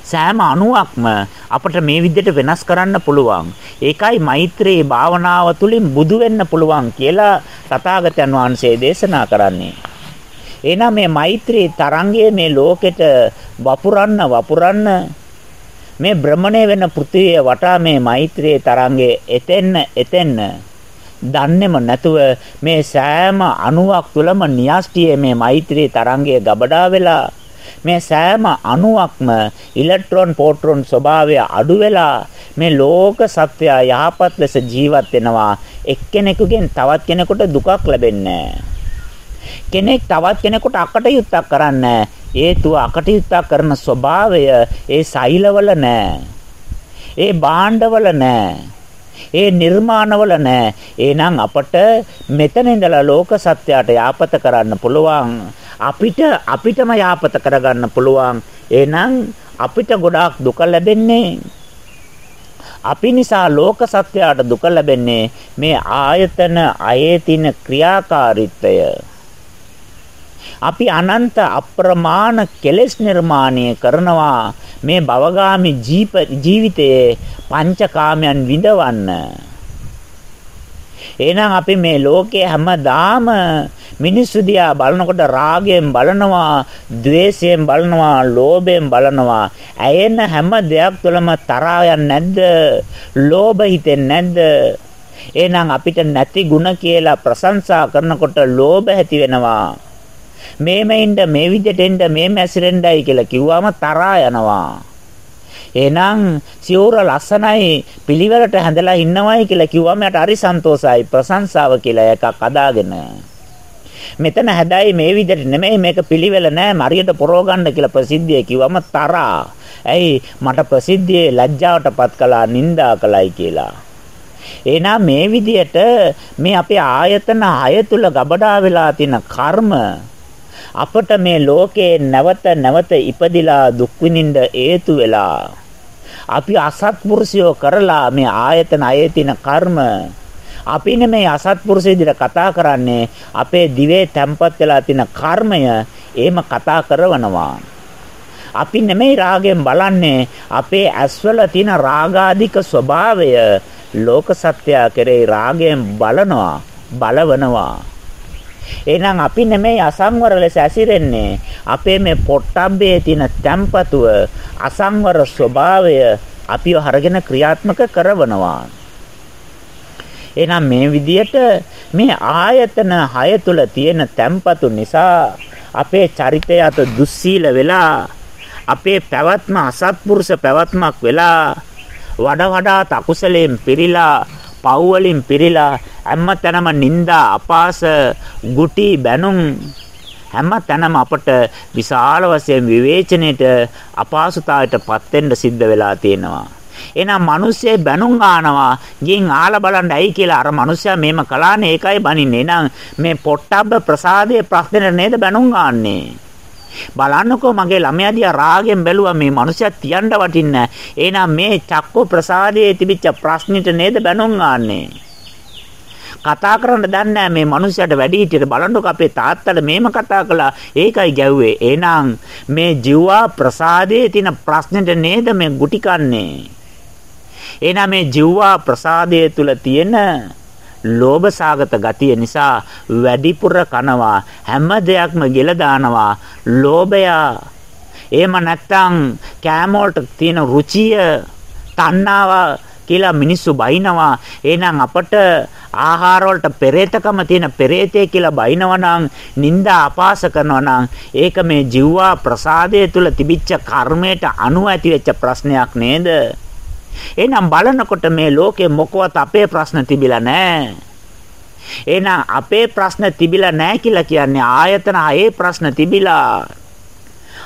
සෑම අණුවක්ම අපිට මේ විදිහට වෙනස් කරන්න පුළුවන්. ඒකයි මෛත්‍රී භාවනාව තුළින් බුදු වෙන්න පුළුවන් කියලා තථාගතයන් වහන්සේ දේශනා කරන්නේ. එහෙනම් මේ මෛත්‍රී තරංගය මේ ලෝකෙට වපුරන්න වපුරන්න මේ භ්‍රමණය වෙන පෘථිවිය වටා මේ මෛත්‍රියේ තරංගේ එතෙන්න එතෙන්න දන්නේම නැතුව මේ සෑම අණුවක් තුළම න්‍යාස්ටියේ මේ මෛත්‍රී තරංගයේ ගබඩා වෙලා මේ සෑම අණුවක්ම ඉලෙක්ට්‍රෝන පොට්‍රෝන ස්වභාවය අඩු වෙලා මේ ලෝක සත්‍යය යහපත් ලෙස ජීවත් වෙනවා. එක්කෙනෙකුගෙන් තවත් කෙනෙකුට දුකක් ලැබෙන්නේ කෙනෙක් තවත් කෙනෙකුට අකටයුත්තක් කරන්නේ හේතුව අකටයුත්තක් කරන ස්වභාවය ඒ සෛලවල නැහැ. ඒ භාණ්ඩවල නැහැ. ඒ නිර්මාණවල නැහැ. එහෙනම් අපට මෙතන ඉඳලා ලෝක සත්‍යයට යාපත කරන්න පුළුවන්. අපිට අපිටම යාපත කරගන්න පුළුවන්. එහෙනම් අපිට ගොඩාක් දුක ලැබෙන්නේ අපි නිසා ලෝක සත්‍යයට දුක ලැබෙන්නේ මේ ආයතන අයේ තින ක්‍රියාකාරීත්වය අපි අනන්ත අප්‍රමාණ කෙලෙස් නිර්මාණය කරනවා මේ භවගාමි ජීවිතයේ පංචකාමයන් විඳවන්න. එහෙනම් අපි මේ ලෝකේ හැමදාම මිනිස්සු දිහා බලනකොට රාගයෙන් බලනවා, ద్వේෂයෙන් බලනවා, ලෝභයෙන් බලනවා. ඇයෙන හැම දෙයක් තුළම තරහයක් නැද්ද? ලෝභ හිතෙන් නැද්ද? එහෙනම් අපිට නැති ಗುಣ කියලා ප්‍රශංසා කරනකොට ලෝභ ඇති වෙනවා. මේම ඉන්න මේ විදිහට එන්න මේ මැසිරෙන්නයි කියලා කිව්වම තරහා යනවා. එහෙනම් සිවුර ලස්සනයි පිළිවෙලට හැඳලා ඉන්නවයි කියලා කිව්වම යට හරි සන්තෝසයි ප්‍රශංසාව කියලා එකක් අදාගෙන. මෙතන හැදයි මේ විදිහට නෙමෙයි මේක පිළිවෙල නෑ මරියට පොරව ගන්න කියලා ප්‍රසිද්ධිය කිව්වම තරහා. ඇයි මට ප්‍රසිද්ධියේ ලැජ්ජාවටපත් කළා නිඳා කළයි කියලා. එහෙනම් මේ විදිහට මේ අපේ ආයතන 6 තුල ගබඩා වෙලා තියෙන කර්ම අපට මේ ලෝකේ නැවත නැවත ඉපදිලා දුක් විඳින්න හේතු වෙලා අපි අසත්පුරුෂයෝ කරලා මේ ආයතන අයේ තියෙන කර්ම අපි නෙමේ අසත්පුරුෂය විදිහට කතා කරන්නේ අපේ දිවේ තැම්පත් වෙලා තියෙන කර්මය එහෙම කතා කරනවා. අපි නෙමෙයි රාගයෙන් බලන්නේ අපේ ඇස්වල තියෙන රාගාධික ස්වභාවය ලෝක සත්‍යය කෙරේ රාගයෙන් බලනවා බලවනවා. එහෙනම් අපි නෙමෙයි අසංවර ලෙස ඇසිරෙන්නේ. අපේ මේ පොට්ටබ්බේ තියෙන තැම්පතුව අසංවර ස්වභාවය අපිව හරගෙන ක්‍රියාත්මක කරවනවා. එහෙනම් මේ විදියට මේ ආයතන 6 තුල තියෙන තැම්පතු නිසා අපේ චරිතය අත දුස්සීල වෙලා අපේ පැවැත්ම අසත්පුරුෂ පැවැත්මක් වෙලා වඩා වඩාත් අකුසලයෙන් පිරීලා පව් වලින් පිරීලා හැමතැනම නිന്ദා අපාස ගුටි බැනුම් හැම තැනම අපට විශාල වශයෙන් විවේචනයේට අපහසුතාවයටපත් වෙන්න සිද්ධ වෙලා තියෙනවා. එහෙනම් මිනිස්සේ බැනුම් ආනවා ගින් ආලා බලන්න ඇයි කියලා අර මිනිස්සයා මේම කළානේ ඒකයි බනින්නේ. එහෙනම් මේ පොට්ටබ්බ ප්‍රසාදයේ ප්‍රශ්නෙට නේද බැනුම් ආන්නේ. බලන්නකෝ මගේ ළමයා දිහා රාගෙන් බැලුවා මේ මිනිස්සයා තියන්න වටින්න. එහෙනම් මේ චක්කු ප්‍රසාදයේ තිබිච්ච ප්‍රශ්නෙට නේද බැනුම් ආන්නේ. කතා කරන්න දන්නේ මේ මිනිහයාට වැඩි හිටියට බලන්නකො අපේ තාත්තලා මේම කතා කළා ඒකයි ගැව්වේ එහෙනම් මේ ජීවා ප්‍රසාදයේ තියෙන ප්‍රශ්නෙට නේද මේ ගුටි කන්නේ එහෙනම් මේ ජීවා ප්‍රසාදයේ තුල තියෙන ලෝභ සාගත ගතිය නිසා වැඩිපුර කනවා හැම දෙයක්ම ගෙල දානවා ලෝභය එහෙම නැත්නම් කෑම වලට තියෙන රුචිය තණ්හාව කියලා මිනිස්සු බයිනවා. එහෙනම් අපට ආහාර වලට පෙරේතකම තියෙන පෙරේතේ කියලා බයිනවා නම් නිന്ദා අපාස කරනවා නම් ඒක මේ ජීවා ප්‍රසාදය තුල තිබිච්ච කර්මයට අනුව ඇතිවෙච්ච ප්‍රශ්නයක් නේද? එහෙනම් බලනකොට මේ ලෝකේ මොකවත් අපේ ප්‍රශ්න තිබිලා නැහැ. එහෙනම් අපේ ප්‍රශ්න තිබිලා නැහැ කියලා කියන්නේ ආයතන ආයේ ප්‍රශ්න තිබිලා.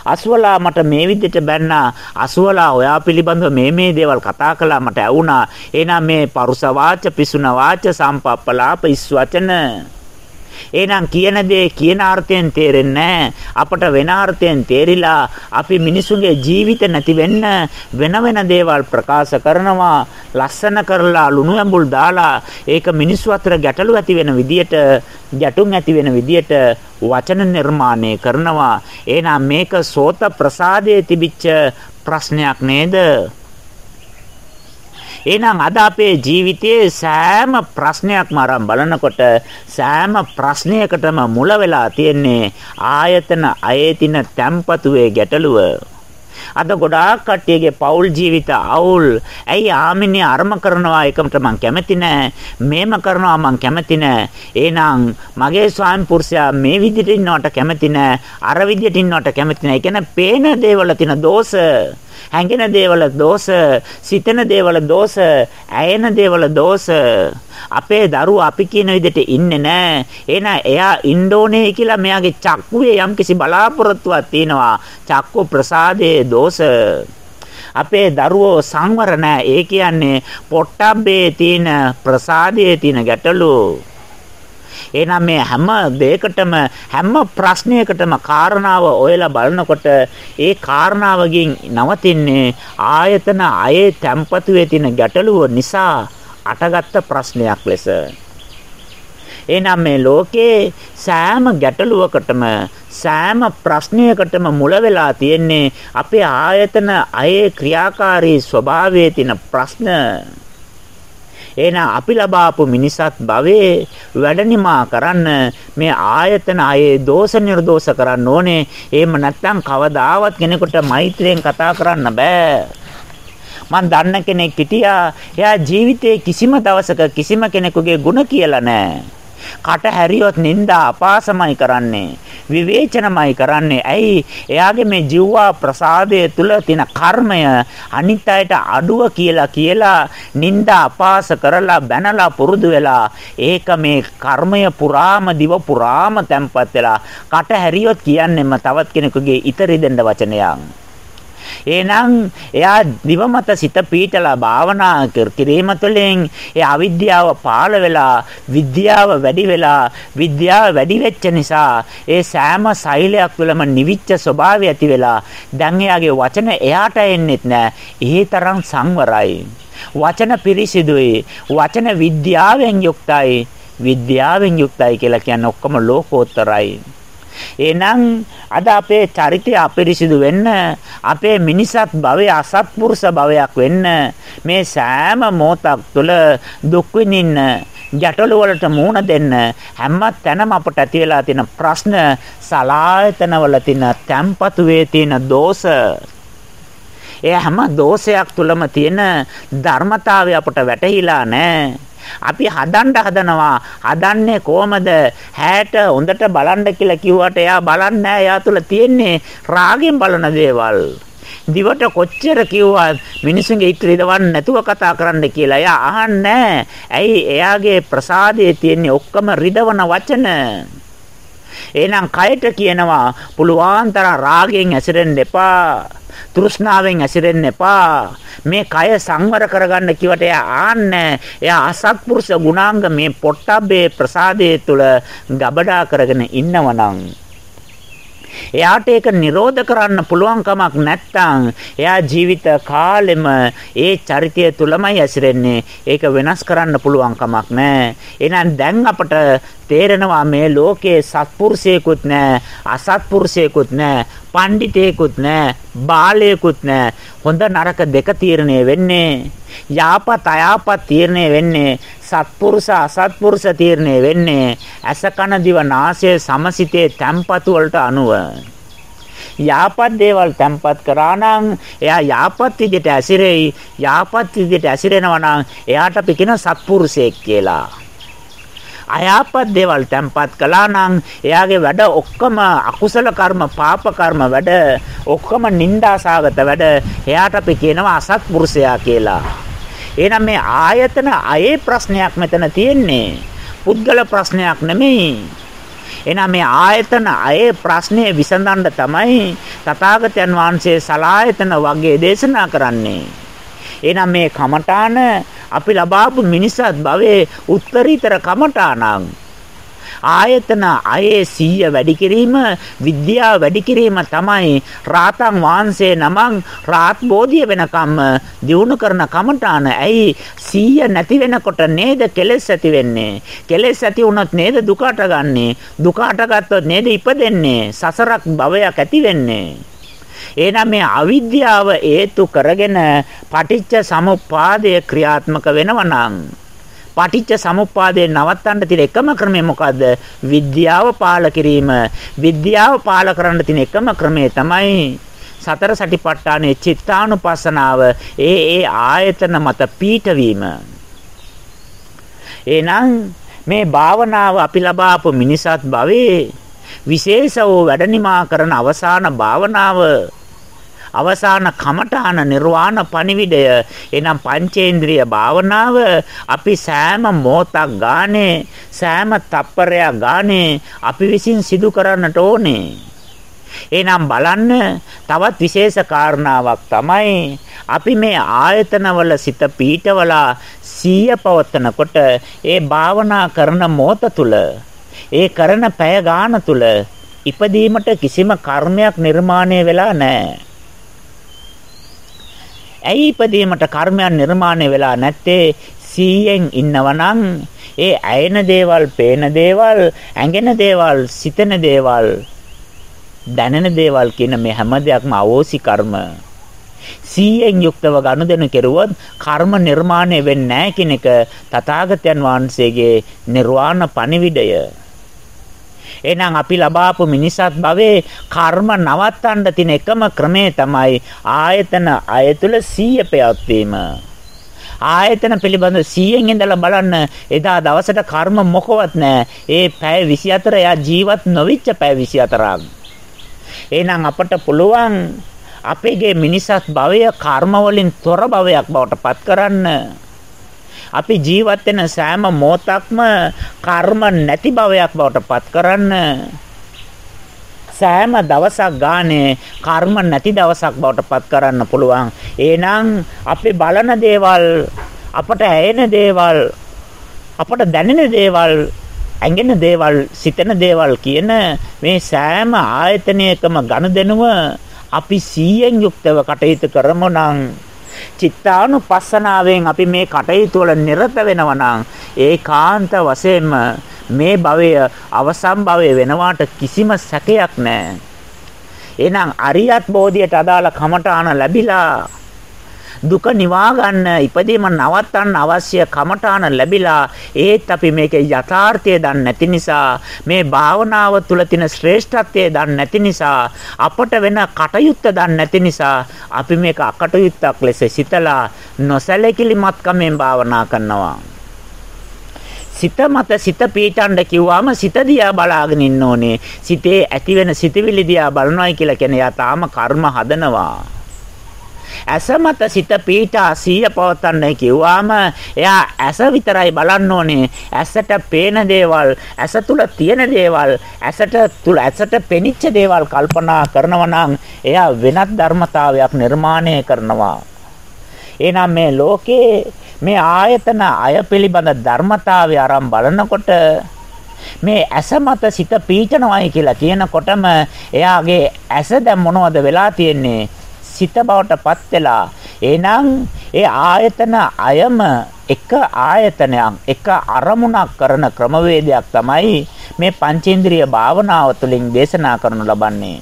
අසුවලා මට මේ විදිහට බැන්නා අසුවලා ඔයා පිළිබඳව මේ මේ දේවල් කතා කළා මට ඇවුනා එහෙනම් මේ පරුස වාච පිසුන වාච සම්පප්පලාප ඉස් වචන එහෙනම් කියන දේ කියන අර්ථයෙන් තේරෙන්නේ අපට වෙන අර්ථයෙන් තේරිලා අපි මිනිසුන්ගේ ජීවිත නැති වෙන්න වෙන වෙන දේවල් ප්‍රකාශ කරනවා ලස්සන කරලා ලුණු ඇඹුල් දාලා ඒක මිනිස්සු අතර ගැටලු ඇති වෙන විදියට ගැටුම් ඇති වෙන විදියට වචන නිර්මාණය කරනවා. එහෙනම් මේක සෝත ප්‍රසාදයේ තිබිච්ච ප්‍රශ්නයක් නේද? එහෙනම් අද අපේ ජීවිතයේ සෑම ප්‍රශ්නයක්ම අරන් බලනකොට සෑම ප්‍රශ්නයකටම මුල වෙලා තියෙන්නේ ආයතන අයේතින තැම්පතුවේ ගැටලුව. අද ගොඩාක් කට්ටියගේ පෞල් ජීවිත අවුල්. ඇයි ආමිනේ අරම කරනවා ඒකට මං කැමති නෑ. මේම කරනවා මං කැමති නෑ. එහෙනම් මගේ ස්වාමි පුරුෂයා මේ විදිහට ඉන්නවට කැමති නෑ. අර විදිහට ඉන්නවට කැමති නෑ. ඒ කියන්නේ පේන දේවල් තියෙන දෝෂ හැඟෙන දේවල් දෝෂ, සිතෙන දේවල් දෝෂ, ඇයෙන දේවල් දෝෂ. අපේ දරුවා අපි කියන විදිහට ඉන්නේ නැහැ. එහෙනම් එයා ඉන්න ඕනේ කියලා මෙයාගේ චක්කුවේ යම්කිසි බලාපොරොත්තුවක් තියෙනවා. චක්කු ප්‍රසාදයේ දෝෂ. අපේ දරුවෝ සංවර නැහැ. ඒ කියන්නේ පොට්ටබ්බේ තියෙන ප්‍රසාදයේ තියෙන ගැටලු. එහෙනම් මේ හැම දෙයකටම හැම ප්‍රශ්නයකටම කාරණාව ඔයලා බලනකොට ඒ කාරණාවකින් නවතින්නේ ආයතන අයේ තැම්පතුවේ තියෙන ගැටලුව නිසා අටගත්ත ප්‍රශ්නයක් ලෙස. එහෙනම් මේ ලෝකේ සෑම ගැටලුවකටම සෑම ප්‍රශ්නයකටම මුල වෙලා තියෙන්නේ අපේ ආයතන අයේ ක්‍රියාකාරී ස්වභාවයේ තියෙන ප්‍රශ්න එහෙනම් අපි ලබාපු මිනිසත් භවයේ වැඩනිමා කරන්න මේ ආයතන ආයේ දෝෂ නිර්දෝෂ කරන්න ඕනේ. එහෙම නැත්නම් කවදාවත් කෙනෙකුට මෛත්‍රියෙන් කතා කරන්න බෑ. මං දන්න කෙනෙක් හිටියා. එයා ජීවිතේ කිසිම දවසක කිසිම කෙනෙකුගේ ಗುಣ කියලා නෑ. කට හැරියොත් නිନ୍ଦා අපාසමයි කරන්නේ. විවේචනමයි කරන්නේ. ඇයි? එයාගේ මේ ජීවා ප්‍රසාදය තුල තියෙන කර්මය අනිත් අයට අඩුව කියලා කියලා නිନ୍ଦා අපාස කරලා බැනලා පුරුදු වෙලා ඒක මේ කර්මය පුරාම දිව පුරාම තැම්පත් වෙලා කට හැරියොත් කියන්නේම තවත් කෙනෙකුගේ ඉතරි දෙන්න වචනයක්. එහෙනම් එයා දිව මත සිත පීඨලා භාවනා කිරීම තුළින් ඒ අවිද්‍යාව පාළ වෙලා විද්‍යාව වැඩි වෙලා විද්‍යාව වැඩි වෙච්ච නිසා ඒ සෑම සෛලයක් තුළම නිවිච්ච ස්වභාවය ඇති වෙලා දැන් එයාගේ වචන එයාට එන්නෙත් නෑ. ඒ තරම් සංවරයි. වචන පිරිසිදුයි. වචන විද්‍යාවෙන් යුක්තයි. විද්‍යාවෙන් යුක්තයි කියලා කියන්නේ ඔක්කොම ලෝකෝත්තරයි. එහෙනම් අද අපේ චරිතය අපිරිසිදු වෙන්න අපේ මිනිසත් භවයේ අසත්පුරුෂ භවයක් වෙන්න මේ සෑම මොහොතක් තුළ දුක් විඳින්න ගැටලු වලට මුහුණ දෙන්න හැම තැනම අපට ඇති වෙලා තියෙන ප්‍රශ්න සලායතන වල තියෙන තැම්පතු වේ තියෙන දෝෂ ඒ හැම දෝෂයක් තුලම තියෙන ධර්මතාවය අපට වැටහිලා නැහැ. අපි හදන්න හදනවා. හදන්නේ කොහමද? හැට හොඳට බලන්න කියලා කිව්වට එයා බලන්නේ නැහැ. එයා තුල තියෙන්නේ රාගෙන් බලන දේවල්. දිවට කොච්චර කිව්වත් මිනිසුන්ගේ ඉත් රිදවන්න නැතුව කතා කරන්න කියලා එයා අහන්නේ ඇයි එයාගේ ප්‍රසාදයේ තියෙන ඔක්කොම රිදවන වචන එහෙනම් කයට කියනවා පුළුවන් තරම් රාගයෙන් ඇසිරෙන්න එපා. තෘෂ්ණාවෙන් ඇසිරෙන්න එපා. මේ කය සංවර කරගන්න කිවට එයා ආන්නේ. එයා අසත්පුරුෂ ගුණාංග මේ පොට්ටබ්බේ ප්‍රසාදයේ තුල ගබඩා කරගෙන ඉන්නවනම් එයාට ඒක නිරෝධ කරන්න පුළුවන් කමක් නැත්නම් එයා ජීවිත කාලෙම ඒ චරිතය තුලමයි ඇසිරෙන්නේ. ඒක වෙනස් කරන්න පුළුවන් කමක් නැහැ. එහෙනම් දැන් අපට තේරෙනවා මේ ලෝකේ සත්පුරුෂයෙකුත් නැහැ, අසත්පුරුෂයෙකුත් නැහැ, පඬිතේකුත් නැහැ, බාලයෙකුත් නැහැ. හොඳ නරක දෙක තීරණය වෙන්නේ. යාපත් අයාපත් තීරණය වෙන්නේ සත්පුරුෂ අසත්පුරුෂ තීරණය වෙන්නේ ඇස කන දිව නාසය සමසිතේ තැම්පතු වලට අනුව. යාපත් දේවල් තැම්පත් කරා නම් එයා යාපත් විදිහට ඇසිරෙයි. යාපත් විදිහට ඇසිරෙනවා නම් එයාට අපි කියන සත්පුරුෂයෙක් කියලා. අයාපත් දේවල් තැම්පත් කළා නම් එයාගේ වැඩ ඔක්කොම අකුසල කර්ම පාප කර්ම වැඩ ඔක්කොම නිന്ദාසගත වැඩ. එයාට අපි කියනවා අසත්පුරුෂයා කියලා. එහෙනම් මේ ආයතන අයේ ප්‍රශ්නයක් මෙතන තියෙන්නේ. පුද්ගල ප්‍රශ්නයක් නෙමෙයි. එහෙනම් මේ ආයතන අයේ ප්‍රශ්නේ විසඳන්න තමයි තථාගතයන් වහන්සේ සලායතන වගේ දේශනා කරන්නේ. එහෙනම් මේ කමඨාන අපි ලබාපු මිනිසත් භවයේ උත්තරීතර කමඨානං ආයතන අයේ 100 වැඩි කිරීම විද්‍යාව වැඩි කිරීම තමයි රාතන් වහන්සේ නමං රාත් බෝධිය වෙනකම් දිනු කරන කමඨාන. ඇයි 100 නැති වෙනකොට නේද කෙලෙස් ඇති වෙන්නේ? කෙලෙස් ඇති වුණොත් නේද දුකට ගන්නෙ? දුකට ගත්තොත් නේද ඉපදෙන්නේ? සසරක් භවයක් ඇති වෙන්නේ? එහෙනම් මේ අවිද්‍යාව හේතු කරගෙන පටිච්ච සමුප්පාදය ක්‍රියාත්මක වෙනවා නම් පටිච්ච සමුප්පාදේ නවත්තන්න තියෙන එකම ක්‍රමය මොකද්ද? විද්‍යාව පාල කිරීම. විද්‍යාව පාල කරන්න තියෙන එකම ක්‍රමය තමයි සතර සටිපට්ඨානයේ චිත්තානුපස්සනාව. ඒ ඒ ආයතන මත පීඨවීම. එහෙනම් මේ භාවනාව අපි ලබාපු මිනිසත් භවයේ විශේෂ වූ වැඩනිමා කරන අවසාන භාවනාව අවසාන කමඨාන නිර්වාණ පණිවිඩය එනම් පංචේන්ද්‍රිය භාවනාව අපි සෑම මොහොතක් ගානේ සෑම තප්පරයක් ගානේ අපි විසින් සිදු කරන්නට ඕනේ එහෙනම් බලන්න තවත් විශේෂ කාරණාවක් තමයි අපි මේ ආයතනවල සිත පීඨවලා සීය පවත්නකොට ඒ භාවනා කරන මොහොත තුල ඒ කරන පැය ගාන තුල ඉපදීමට කිසිම කර්මයක් නිර්මාණය වෙලා නැහැ. ඇයි ඉපදීමට කර්මයන් නිර්මාණය වෙලා නැත්තේ 100න් ඉන්නවනම් ඒ ඇයෙන දේවල්, පේන දේවල්, ඇඟෙන දේවල්, සිතෙන දේවල්, දැනෙන දේවල් කියන මේ හැම දෙයක්ම අවෝසි කර්ම. 100න් යුක්තව ගනුදෙනු කෙරුවොත් කර්ම නිර්මාණය වෙන්නේ නැහැ කියන එක තථාගතයන් වහන්සේගේ නිර්වාණ පණිවිඩය. එහෙනම් අපි ලබාපු මිනිසත් භවයේ කර්ම නවත්තන්න තියෙන එකම ක්‍රමය තමයි ආයතන අයතුල 100 පැවැත්වීම. ආයතන පිළිබඳ 100න් ඉඳලා බලන්න එදා දවසට කර්ම මොකවත් නැහැ. ඒ පැය 24 එයා ජීවත් නොවිච්ච පැය 24ක්. එහෙනම් අපට පුළුවන් අපේගේ මිනිසත් භවය කර්ම වලින් තොර භවයක් බවට පත් කරන්න. අපි ජීවත් වෙන සෑම මොහොතක්ම කර්ම නැති භවයක් බවට පත් කරන්න සෑම දවසක් ගානේ කර්ම නැති දවසක් බවට පත් කරන්න පුළුවන්. එහෙනම් අපි බලන දේවල් අපට ඇයෙන දේවල් අපට දැනෙන දේවල් ඇඟෙන දේවල් සිතෙන දේවල් කියන මේ සෑම ආයතනයකම ගනුදෙනුව අපි 100න් යුක්තව කටයුතු කරමු නම් චිත්තානුපස්සනාවෙන් අපි මේ කටයුතු වල නිරත වෙනවා නම් ඒකාන්ත වශයෙන්ම මේ භවය අවසන් භවය වෙනවාට කිසිම සැකයක් නැහැ. එහෙනම් අරියත් බෝධියට අදාළ කමඨාන ලැබිලා දුක නිවා ගන්න ඉපදීම නවත්තන්න අවශ්‍ය කමඨාන ලැබිලා ඒත් අපි මේකේ යථාර්ථය දන්නේ නැති නිසා මේ භාවනාව තුළ තියෙන ශ්‍රේෂ්ඨත්වය දන්නේ නැති නිසා අපට වෙන කටයුත්ත දන්නේ නැති නිසා අපි මේක අකටයුත්තක් ලෙස සිතලා නොසැලකිලිමත්කමෙන් භාවනා කරනවා සිත මත සිත පීටන්න කිව්වම සිත දිහා බලාගෙන ඉන්න ඕනේ. සිතේ ඇති වෙන සිතවිලි දිහා බලනවායි කියලා කියන්නේ යා තාම කර්ම හදනවා. ඇස මත සිත පීඨා සීය පවත්තන්න කිව්වාම එයා ඇස විතරයි බලන්න ඕනේ. ඇසට පේන දේවල්, ඇස තුල තියෙන දේවල්, ඇසට තුල ඇසට පෙනිච්ච දේවල් කල්පනා කරනවා නම් එයා වෙනත් ධර්මතාවයක් නිර්මාණය කරනවා. එහෙනම් මේ ලෝකේ මේ ආයතන අය පිළිබඳ ධර්මතාවය අරන් බලනකොට මේ ඇස මත සිත පීචනවයි කියලා කියනකොටම එයාගේ ඇස දැන් මොනවද වෙලා තියෙන්නේ සිත බවටපත් වෙලා එහෙනම් ඒ ආයතන අයම එක ආයතනයක් එක අරමුණක් කරන ක්‍රමවේදයක් තමයි මේ පංචේන්ද්‍රිය භාවනාව තුළින් දේශනා කරනු ලබන්නේ.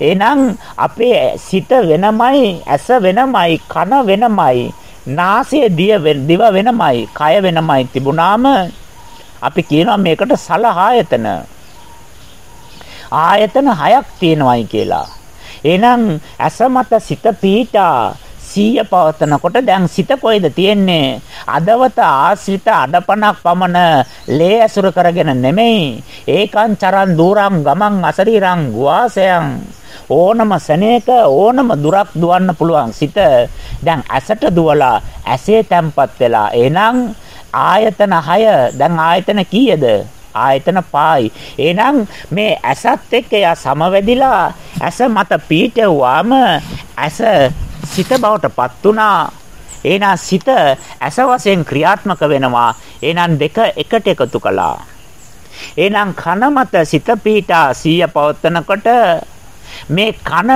එහෙනම් අපේ සිත වෙනමයි ඇස වෙනමයි කන වෙනමයි නාසය දිය දිව වෙනමයි කය වෙනමයි තිබුණාම අපි කියනවා මේකට සල ආයතන ආයතන හයක් තියෙනවායි කියලා. එහෙනම් ඇස මත සිත පීඨා සීය පවතනකොට දැන් සිත කොයිද තියෙන්නේ? අදවත ආශ්‍රිත අඩපණක් පමණ ලේ ඇසුර කරගෙන නෙමෙයි. ඒකං චරන් දූරං ගමං අසරීරං වාසයන් ඕනම සෙනෙක ඕනම දුරක් දුවන්න පුළුවන් සිත දැන් ඇසට දුවලා ඇසේ තැම්පත් වෙලා එහෙනම් ආයතන 6 දැන් ආයතන කීයද ආයතන පහයි. එහෙනම් මේ ඇසත් එක්ක යා සමවැදිලා ඇස මත පීඨවුවාම ඇස සිත බවටපත් උනා. එහෙනම් සිත ඇස වශයෙන් ක්‍රියාත්මක වෙනවා. එහෙනම් දෙක එකට එකතු කළා. එහෙනම් කන මත සිත පීඨා සීය පවත්නකොට මේ කන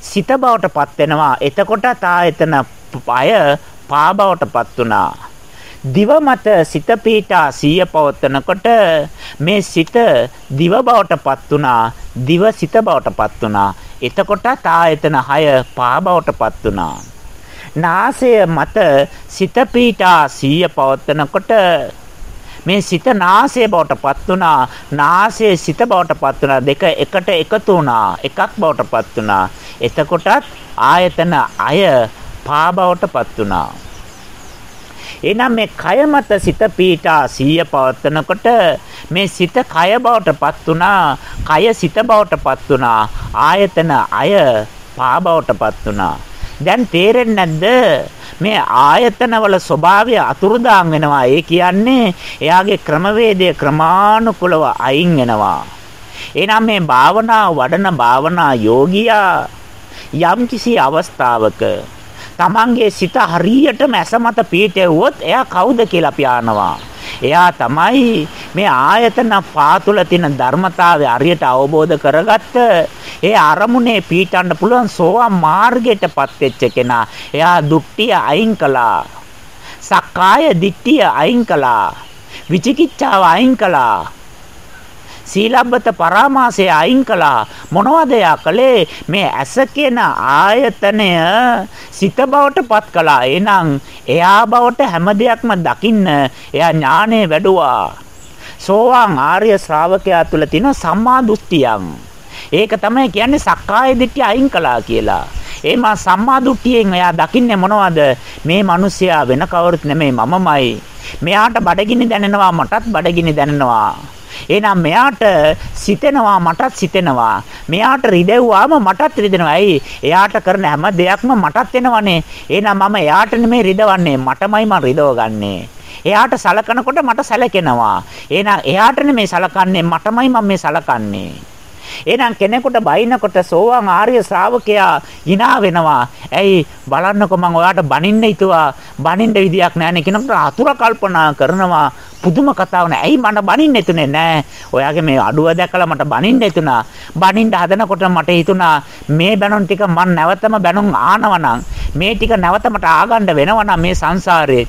සිත බවටපත් වෙනවා. එතකොට ආයතන පය පා බවටපත් උනා. දිව මත සිත පීඨා සීය පවත්නකොට මේ සිත දිව බවටපත් උනා දිව සිත බවටපත් උනා එතකොට ආයතන 6 පා බවටපත් උනා නාසය මත සිත පීඨා සීය පවත්නකොට මේ සිත නාසය බවටපත් උනා නාසය සිත බවටපත් උනා දෙක එකට එකතු වුණා. එකක් බවටපත් උනා එතකොටත් ආයතන 6 පා බවටපත් උනා එහෙනම් මේ කය මත සිත පීඨා සීය පවත්නකොට මේ සිත කය බවටපත් උනා කය සිත බවටපත් උනා ආයතන අය පා බවටපත් උනා දැන් තේරෙන්නේ නැද්ද? මේ ආයතනවල ස්වභාවය අතුරුදාන් වෙනවා. ඒ කියන්නේ එයාගේ ක්‍රමවේදය ක්‍රමානුකූලව අයින් වෙනවා. එහෙනම් මේ භාවනා වඩන භාවනා යෝගියා යම්කිසි අවස්ථාවක තමන්ගේ සිත හරියටම ඇස මත පීටෙව්වොත් එයා කවුද කියලා අපි ආනවා. එයා තමයි මේ ආයතන පාතුල තියෙන ධර්මතාවය හරියට අවබෝධ කරගත්ත ඒ අරමුණේ පීටන්න පුළුවන් සෝවා මාර්ගයටපත් වෙච්ච කෙනා. එයා දුක්ටිය අයින් කළා. සක්කාය දිට්ඨිය අයින් කළා. විචිකිච්ඡාව අයින් කළා. සීලබ්බත පරාමාසය අයින් කළා. මොනවද යා කළේ? මේ ඇස කියන ආයතනය සිත බවට පත් කළා. එහෙනම් එයා බවට හැම දෙයක්ම දකින්න එයා ඥානෙ වැඩුවා. සෝවාන් ආර්ය ශ්‍රාවකයා තුල තියෙන සම්මා දෘෂ්ටියන් ඒක තමයි කියන්නේ සක්කාය දිට්ඨිය අයින් කළා කියලා. එහෙම සම්මා දෘෂ්ටියෙන් එයා දකින්නේ මොනවද? මේ මිනිසයා වෙන කවුරුත් නෙමෙයි මමමයි. මෙයාට බඩගිනි දැනෙනවා මටත් බඩගිනි දැනෙනවා. එහෙනම් මෙයාට සිතෙනවා මටත් සිතෙනවා. මෙයාට රිදෙව්වාම මටත් රිදෙනවා. ඇයි? එයාට කරන හැම දෙයක්ම මටත් එනවනේ. එහෙනම් මම එයාට නෙමෙයි රිදවන්නේ. මටමයි මම රිදවගන්නේ. එයාට සලකනකොට මට සැලකෙනවා. එහෙනම් එයාට නෙමෙයි සලකන්නේ මටමයි මම මේ සලකන්නේ. එහෙනම් කෙනෙකුට බයිනකොට සෝවාන් ආර්ය ශ්‍රාවකයා hina වෙනවා. ඇයි බලන්නකො මම ඔයාට බනින්න හිතුවා. බනින්න විදියක් නැහැ කෙනෙකුට අතුරු කල්පනා කරනවා. පුදුම කතාවක් නෑ. ඇයි මට බනින්න හිතුනේ නෑ. ඔයාගේ මේ අඩුව දැකලා මට බනින්න හිතුණා. බනින්න හදනකොට මට හිතුණා මේ බැනුම් ටික මම නැවතම බැනුම් ආනවනම් මේ ටික නැවත මට ආගන්න වෙනවනම් මේ සංසාරේ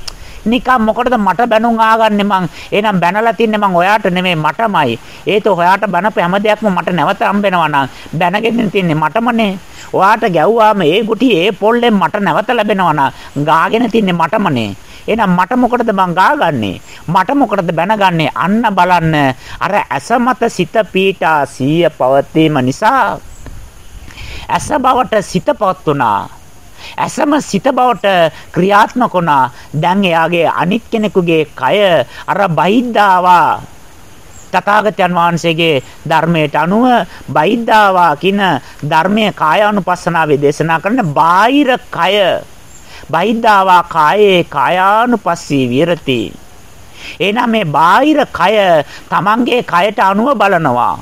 නිකන් මොකටද මට බැනුම් ආගන්නේ මං එහෙනම් බැනලා තින්නේ මං ඔයාට නෙමෙයි මටමයි ඒත ඔයාට බැනපු හැම දෙයක්ම මට නැවත හම්බෙනවා නම් බැනගෙන තින්නේ මටමනේ ඔයාට ගැව්වාම ඒ ගුටි ඒ පොල්ලෙන් මට නැවත ලැබෙනවා නම් ගාගෙන තින්නේ මටමනේ එහෙනම් මට මොකටද මං ගාගන්නේ? මට මොකටද බැනගන්නේ? අන්න බලන්න අර ඇස මත සිත පීඨා සීය පවතීම නිසා ඇස බවට සිත පවත්ුණා. ඇසම සිත බවට ක්‍රියාත්මක වුණා. දැන් එයාගේ අනිත් කෙනෙකුගේ කය අර බහිද්දාවා තථාගතයන් වහන්සේගේ ධර්මයට අනුව බයිද්දාවා කියන ධර්මයේ කායානුපස්සනාවේ දේශනා කරන බාහිර කය. බයිද්දාවා කායේ කායානුපස්සී විරති එහෙනම් මේ බාහිර කය තමන්ගේ කයට අනුව බලනවා.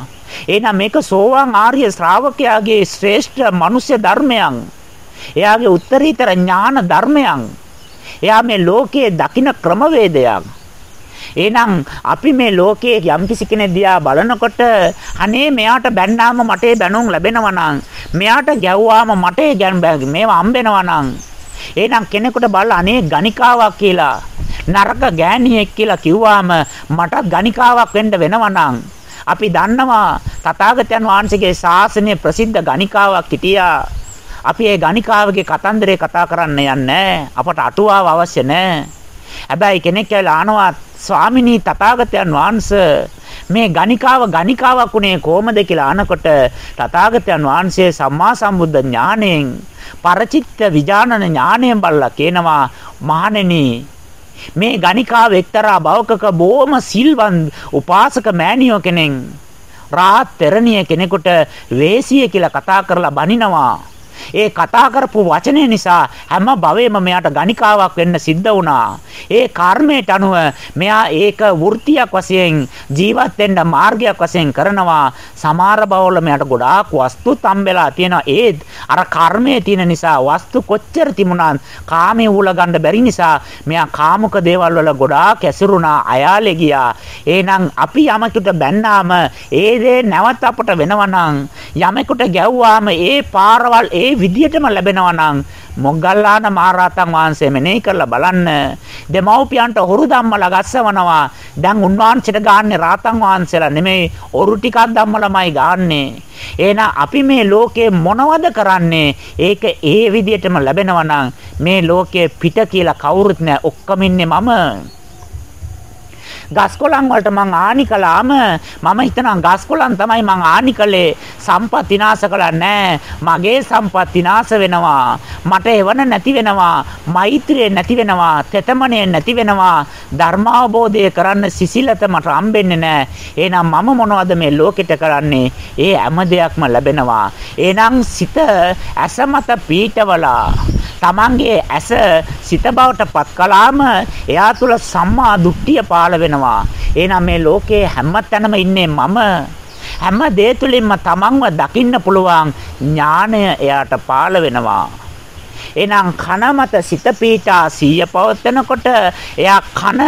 එහෙනම් මේක සෝවාන් ආර්ය ශ්‍රාවකයාගේ ශ්‍රේෂ්ඨ මනුෂ්‍ය ධර්මයන්. එයාගේ උත්තරීතර ඥාන ධර්මයන්. එයා මේ ලෝකයේ දකින ක්‍රමවේදයක් එහෙනම් අපි මේ ලෝකයේ යම්කිසි කෙනෙක් දිහා බලනකොට අනේ මෙයාට බැන්නාම මට බැනුම් ලැබෙනවා නම් මෙයාට ගැව්වාම මට මේවා හම්බෙනවා නම්. එහෙනම් කෙනෙකුට බලලා අනේ ගණිකාවක් කියලා නරක ගෑණියෙක් කියලා කිව්වාම මටත් ගණිකාවක් වෙන්න වෙනවා නම් අපි දන්නවා තථාගතයන් වහන්සේගේ ශාසනය ප්‍රසිද්ධ ගණිකාවක් හිටියා. අපි ඒ ගණිකාවගේ කතන්දරේ කතා කරන්න යන්නේ අපට අටුවාව අවශ්‍ය නැහැ. හැබැයි කෙනෙක් කියලා ආනවා ස්වාමිනී තථාගතයන් වහන්සේ මේ ගණිකාව ගණිකාවක් උනේ කොහමද කියලා අහනකොට තථාගතයන් වහන්සේ සම්මා සම්බුද්ධ ඥාණයෙන් පරචිත්ත විඥානන ඥාණයෙන් බලලා කියනවා මහණෙනි මේ ගණිකාව එක්තරා භවකක බොහොම සිල්වන් උපාසක මෑණියෝ කෙනෙක් රාහත් තෙරණිය කෙනෙකුට වේසිය කියලා කතා කරලා බනිනවා ඒ කතා කරපු වචනේ නිසා හැම භවෙම මෙයාට ගණිකාවක් වෙන්න සිද්ධ වුණා. ඒ කර්මයට අනුව මෙයා ඒක වෘත්තියක් වශයෙන් ජීවත් වෙන්න මාර්ගයක් වශයෙන් කරනවා. සමහර භවවල මෙයාට ගොඩාක් වස්තු තම්බෙලා තියෙනවා. ඒත් අර කර්මයේ තියෙන නිසා වස්තු කොච්චර තිබුණත් කාමයේ උල ගන්න බැරි නිසා මෙයා කාමුක දේවල් වල ගොඩාක් ඇසුරුණා. අයාලේ ගියා. එහෙනම් අපි යමකට බැන්නාම ඒ දේ නැවත අපට වෙනවා නම් යමෙකුට ගැව්වාම ඒ පාරවල් ඒ විදියටම ලැබෙනවා නම් මොග්ගල්ලාන මහරහතන් වහන්සේ මෙනෙහි කරලා බලන්න. දෙමව්පියන්ට හොරු ධම්මලා ගස්සවනවා. දැන් උන්වහන්සේට ගාන්නේ රහතන් වහන්සේලා නෙමෙයි ඔරු ටිකක් ධම්මලමයි ගාන්නේ එහෙනම් අපි මේ ලෝකේ මොනවද කරන්නේ? ඒක ඒ විදියටම ලැබෙනවා නම් මේ ලෝකේ පිට කියලා කවුරුත් නැහැ ඔක්කොම ඉන්නේ මම. ගස්කොලන් වලට මං ආනි කළාම මම හිතනවා ගස්කොලන් තමයි මං ආනි කළේ. සම්පත් විනාශ කළා. නෑ. මගේ සම්පත් විනාශ වෙනවා. මට එවන නැති වෙනවා. මෛත්‍රිය නැති වෙනවා. තෙතමනේ නැති වෙනවා. ධර්මාවබෝධය කරන්න සිසිලත මට හම්බෙන්නේ නෑ. එහෙනම් මම මොනවද මේ ලෝකෙට කරන්නේ? ඒ හැම දෙයක්ම ලැබෙනවා. එහෙනම් සිත ඇස මත පීඨවලා තමන්ගේ ඇස සිත බවට පත් කළාම එයා තුල සම්මා දුට්ඨිය පාළ වෙනවා. එහෙනම් මේ ලෝකේ හැම තැනම ඉන්නේ මම. හැම දේ තුලින්ම තමන්ව දකින්න පුළුවන් ඥාණය එයාට පාළ වෙනවා. එහෙනම් කන මත සිත පීඨා සීය පවත්නකොට එයා කන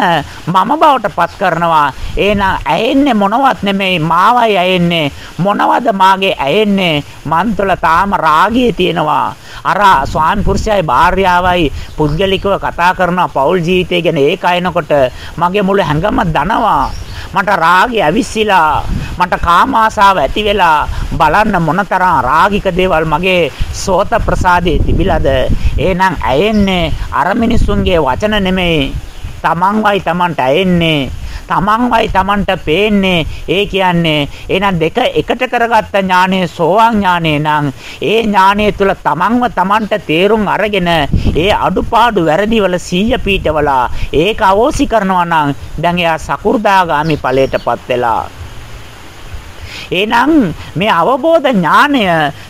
මම බවට පත් කරනවා. එහෙනම් ඇයෙන්නේ මොනවත් නෙමෙයි මාවයි ඇයෙන්නේ. මොනවද මාගේ ඇයෙන්නේ? මන් තුළ තාම රාගය තියෙනවා. අර ස්වාමි පුරුෂයයි භාර්යාවයි පුද්ගලිකව කතා කරන පෞල් ජීවිතය ගැන ඒක අයනකොට මගේ මුළු හැඟම දනවා. මට රාගය ඇවිස්සিলা. මට කාම ආසාව ඇති වෙලා බලන්න මොනතරම් රාගික දේවල් මගේ සෝත ප්‍රසාදේ තිබිලාද? එහෙනම් ඇයෙන්නේ අර මිනිසුන්ගේ වචන නෙමෙයි. තමන්වයි තමන්ට ඇයෙන්නේ තමන්වයි තමන්ට පේන්නේ. ඒ කියන්නේ එහෙනම් දෙක එකට කරගත්ත ඥානයේ සෝවාන් ඥානය නම් ඒ ඥානය තුල තමන්ව තමන්ට තේරුම් අරගෙන ඒ අඩුපාඩු වැරදි වල සීය පීඨවලා ඒක අවෝසි කරනවා නම් දැන් එයා සකු르දාගාමි ඵලයටපත් වෙලා. එහෙනම් මේ අවබෝධ ඥානය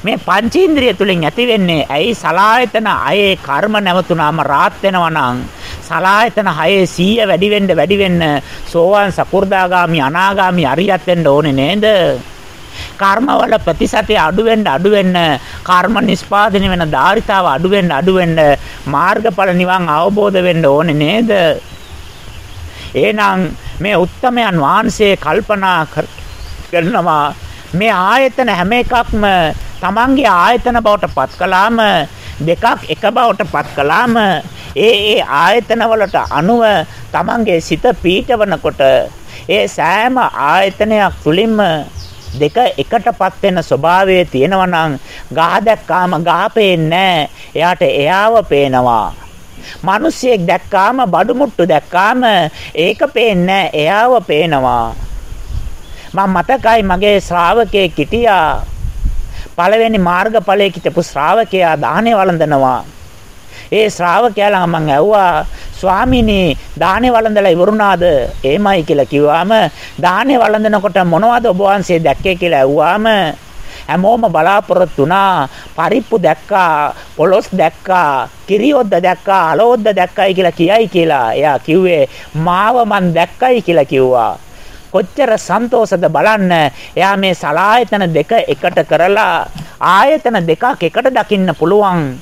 මේ පංචේන්ද්‍රිය තුලින් ඇති වෙන්නේ ඇයි සලායතන අයේ කර්ම නැවතුනාම රාත් වෙනවා නම්? සලායතන හයේ 100 වැඩි වෙන්න වැඩි වෙන්න සෝවාන් සකු르දාගාමි අනාගාමි අරියත් වෙන්න ඕනේ නේද? කර්මවල ප්‍රතිශතය අඩු වෙන්න අඩු වෙන්න කර්ම නිස්පාදනය වෙන ධාරිතාව අඩු වෙන්න අඩු වෙන්න මාර්ගඵල නිවන් අවබෝධ වෙන්න ඕනේ නේද? එහෙනම් මේ උත්තමයන් වහන්සේ කල්පනා කරනවා මේ ආයතන හැම එකක්ම Tamange ආයතන බවට පත් කළාම දෙකක් එක බවට පත් කළාම ඒ ඒ ආයතන වලට අනුව තමන්ගේ සිත පීඨවනකොට ඒ සෑම ආයතනයක් තුලින්ම දෙක එකටපත් වෙන ස්වභාවය තියෙනවා නම් ගහ දැක්කාම ගහ පේන්නේ එයාට එයාව පේනවා. මිනිස්සෙක් දැක්කාම බඩු මුට්ටු දැක්කාම ඒක පේන්නේ එයාව පේනවා. මම මතකයි මගේ ශ්‍රාවකයෙක් හිටියා පළවෙනි මාර්ගඵලයේ හිටපු ශ්‍රාවකයා දාහනේ වළඳනවා. ඒ ශ්‍රාවකයා ළඟ මං ඇහුවා ස්වාමීනි දාහනේ වළඳලා ඉවරුණාද? එහෙමයි කියලා කිව්වාම දාහනේ වළඳනකොට මොනවද ඔබ වහන්සේ දැක්කේ කියලා ඇහුවාම හැමෝම බලාපොරොත්තු වුණා පරිප්පු දැක්කා පොලොස් දැක්කා කිරියොද්ද දැක්කා අලෝද්ද දැක්කයි කියලා කියයි කියලා එයා කිව්වේ මාව මන් දැක්කයි කියලා කිව්වා කොච්චර සන්තෝෂද බලන්න. එයා මේ සලායතන දෙක එකට කරලා ආයතන දෙකක් එකට දකින්න පුළුවන්.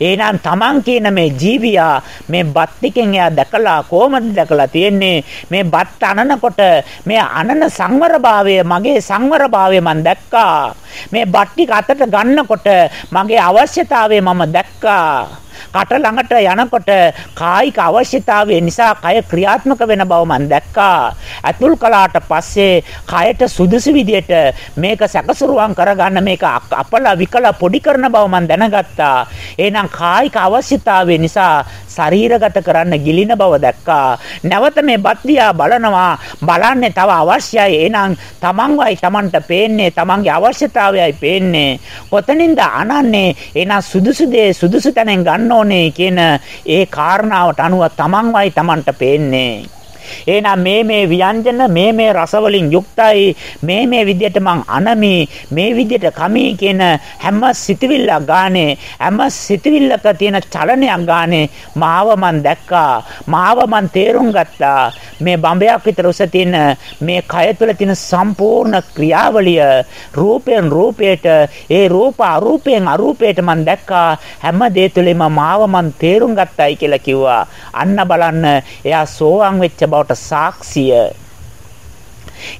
එහෙනම් Taman කියන මේ ජීවියා මේ බත් ටිකෙන් එයා දැකලා කොහොමද දැකලා තියෙන්නේ? මේ බත් අනනකොට මේ අනන සංවරභාවය මගේ සංවරභාවය මම දැක්කා. මේ බත් ටික අතට ගන්නකොට මගේ අවශ්‍යතාවය මම දැක්කා. කට ළඟට යනකොට කායික අවශ්‍යතාවය නිසා කය ක්‍රියාත්මක වෙන බව මම දැක්කා. අතුල් කලාට පස්සේ කයට සුදුසු විදියට මේක සැකසුරුවම් කරගන්න මේක අපල විකල පොඩි කරන බව මම දැනගත්තා. එහෙනම් කායික අවශ්‍යතාවය නිසා ශරීරගත කරන්න ගිලින බව දැක්කා. නැවත මේ බත්දියා බලනවා. බලන්නේ තව අවශ්‍යයි. එහෙනම් තමන්වයි තමන්ට පේන්නේ තමන්ගේ අවශ්‍යතාවයයි පේන්නේ. කොතනින්ද අනන්නේ? එහෙනම් සුදුසු දේ සුදුසු තැනෙන් ගන්න ඕනේ කියන ඒ කාරණාවට අනුව තමන්වයි තමන්ට පේන්නේ. එහෙනම් මේ මේ ව්‍යංජන මේ මේ රස වලින් යුක්තයි. මේ මේ විදිහට මං අනමි. මේ විදිහට කමි කියන හැම සිතවිල්ලක් ගානේ හැම සිතවිල්ලක තියෙන චලනයක් ගානේ මාව මං දැක්කා. මාව මං තේරුම් ගත්තා. මේ බඹයක් විතර උස තියෙන මේ කය තුළ තියෙන සම්පූර්ණ ක්‍රියාවලිය රූපයෙන් රූපයට ඒ රූප අරූපයෙන් අරූපයට මං දැක්කා. හැම දේ තුළම මාව මං තේරුම් ගත්තයි කියලා කිව්වා. අන්න බලන්න එයා සෝවාන් වෙච්ච බවට සාක්ෂිය.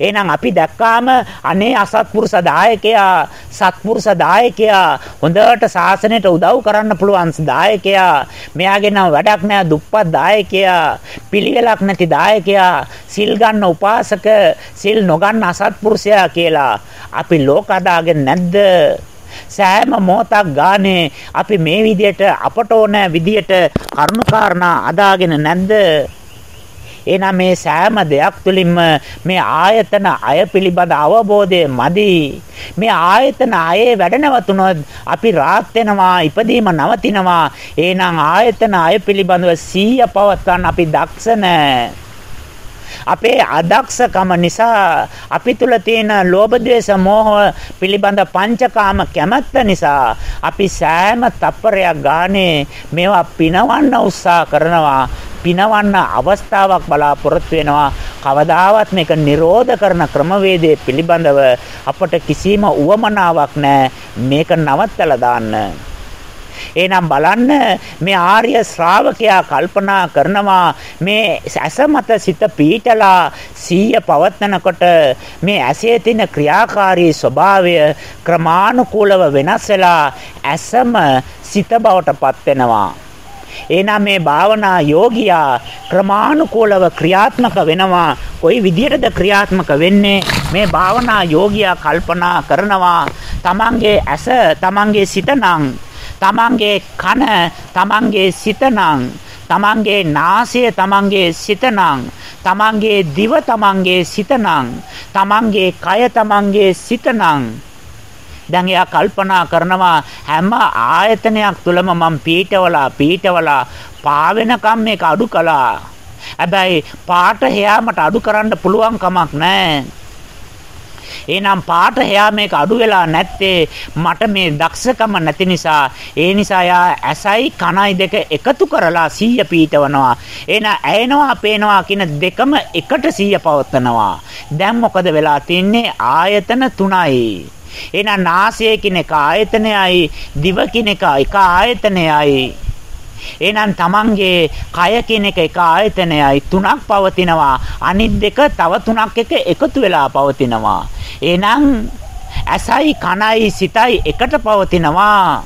එහෙනම් අපි දැක්කාම අනේ අසත්පුරුෂ දායකයා සත්පුරුෂ දායකයා හොඳට ශාසනයට උදව් කරන්න පුළුවන් දායකයා මෙයාගේ නම් වැඩක් නෑ දුප්පත් දායකයා පිළිවෙලක් නැති දායකයා සිල් ගන්න උපාසක සිල් නොගන්න අසත්පුරුෂයා කියලා අපි ලෝක අදාගෙන නැද්ද? සෑම මොහොතක් ගානේ අපි මේ විදියට අපට ඕන විදියට කරුණාකාරණා අදාගෙන නැද්ද? එහෙනම් මේ සෑම දෙයක් තුළින්ම මේ ආයතන අය පිළිබඳ අවබෝධය මදි. මේ ආයතන අයේ වැඩ නැවතුනොත් අපි රාත් වෙනවා, ඉපදීම නවතිනවා. එහෙනම් ආයතන අය පිළිබඳව සීය පවත්වන්න අපි දක්ෂ නැහැ. අපේ අදක්ෂකම නිසා අපි තුල තියෙන ලෝභ ද්වේෂ මෝහ පිළිබඳ පංචකාම කැමැත්ත නිසා අපි සෑම තප්පරයක් ගානේ මේවා පිනවන්න උත්සාහ කරනවා පිනවන්න අවස්ථාවක් බලාපොරොත්තු වෙනවා. කවදාවත් මේක නිරෝධ කරන ක්‍රමවේදය පිළිබඳව අපට කිසිම උවමනාවක් නැහැ මේක නවත්තලා දාන්න. එහෙනම් බලන්න මේ ආර්ය ශ්‍රාවකයා කල්පනා කරනවා මේ ඇස මත සිත පීඨලා සීය පවත්නකොට මේ ඇසේ තියෙන ක්‍රියාකාරී ස්වභාවය ක්‍රමානුකූලව වෙනස් වෙලා ඇසම සිත බවට පත් වෙනවා එහෙනම් මේ භාවනා යෝගියා ක්‍රමානුකූලව ක්‍රියාත්මක වෙනවා. කොයි විදිහටද ක්‍රියාත්මක වෙන්නේ? මේ භාවනා යෝගියා කල්පනා කරනවා. තමන්ගේ ඇස තමන්ගේ සිතනම් තමන්ගේ කන තමන්ගේ සිතනම් තමන්ගේ නාසය තමන්ගේ සිතනම් තමන්ගේ දිව තමන්ගේ සිතනම් තමන්ගේ කය තමන්ගේ සිතනම් දැන් එයා කල්පනා කරනවා හැම ආයතනයක් තුලම මම පීඨවලා පීඨවලා පාවෙනකම් මේක අඩු කළා. හැබැයි පාට හැමට අඩු කරන්න පුළුවන් කමක් නැහැ. එහෙනම් පාට එයා මේක අඩු වෙලා නැත්තේ. මට මේ දක්ෂකම නැති නිසා. ඒ නිසා යා ඇසයි කනයි දෙක එකතු කරලා සීය පීටවනවා. එහෙනම් ඇයෙනවා පේනවා කියන දෙකම එකට සීය පවත්නවා දැන් මොකද වෙලා තින්නේ? ආයතන තුනයි. එහෙනම් නාසය කියන එක ආයතනයයි දිව කියන එක එක ආයතනයයි. එහෙනම් තමන්ගේ කය කියන එක එක ආයතනයයි තුනක් පවතිනවා අනිත් දෙක තව තුනක් එක එකතු වෙලා පවතිනවා එහෙනම් ඇසයි කනයි සිතයි එකට පවතිනවා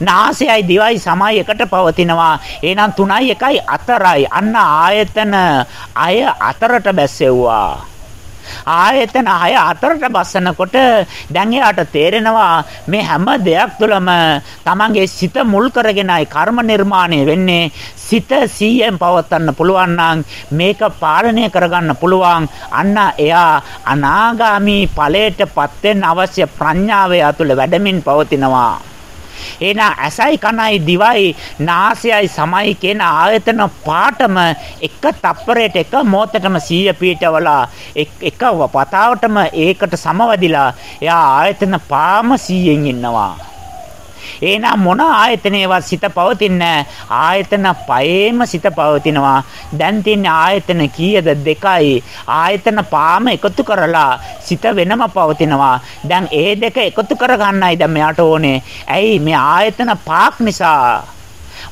නාසයයි දිවයි සමයි එකට පවතිනවා. එහෙනම් 3යි 1යි 4යි. අන්න ආයතන අය අතරට බැස්සෙව්වා. ආයතන හය අතරට බස්සනකොට දැන් එයාට තේරෙනවා මේ හැම දෙයක් තුළම තමන්ගේ සිත මුල් කරගෙනයි කර්ම නිර්මාණය වෙන්නේ. සිත 100ෙන් පවත්වන්න පුළුවන් නම් මේක පාලනය කරගන්න පුළුවන්. අන්න එයා අනාගාමි ඵලයටපත් වෙන්න අවශ්‍ය ප්‍රඥාව ඇතුළේ වැඩමින් පවතිනවා. එහෙනම් ඇසයි කනයි දිවයි නාසයයි සමයි කියන ආයතන පාටම එක තප්පරයට එක මොහොතටම 100 පීඨවලා එක වතාවටම ඒකට සමවදිලා එයා ආයතන පාම 100න් ඉන්නවා. එහෙනම් මොන ආයතනයවත් සිත පවතින්නේ ආයතන පයේම සිත පවතිනවා. දැන් තියෙන ආයතන කීයද දෙකයි. ආයතන පාම එකතු කරලා සිත වෙනම පවතිනවා. දැන් ඒ දෙක එකතු කරගන්නයි දැන් මෙයාට ඕනේ. ඇයි මේ ආයතන පාක් නිසා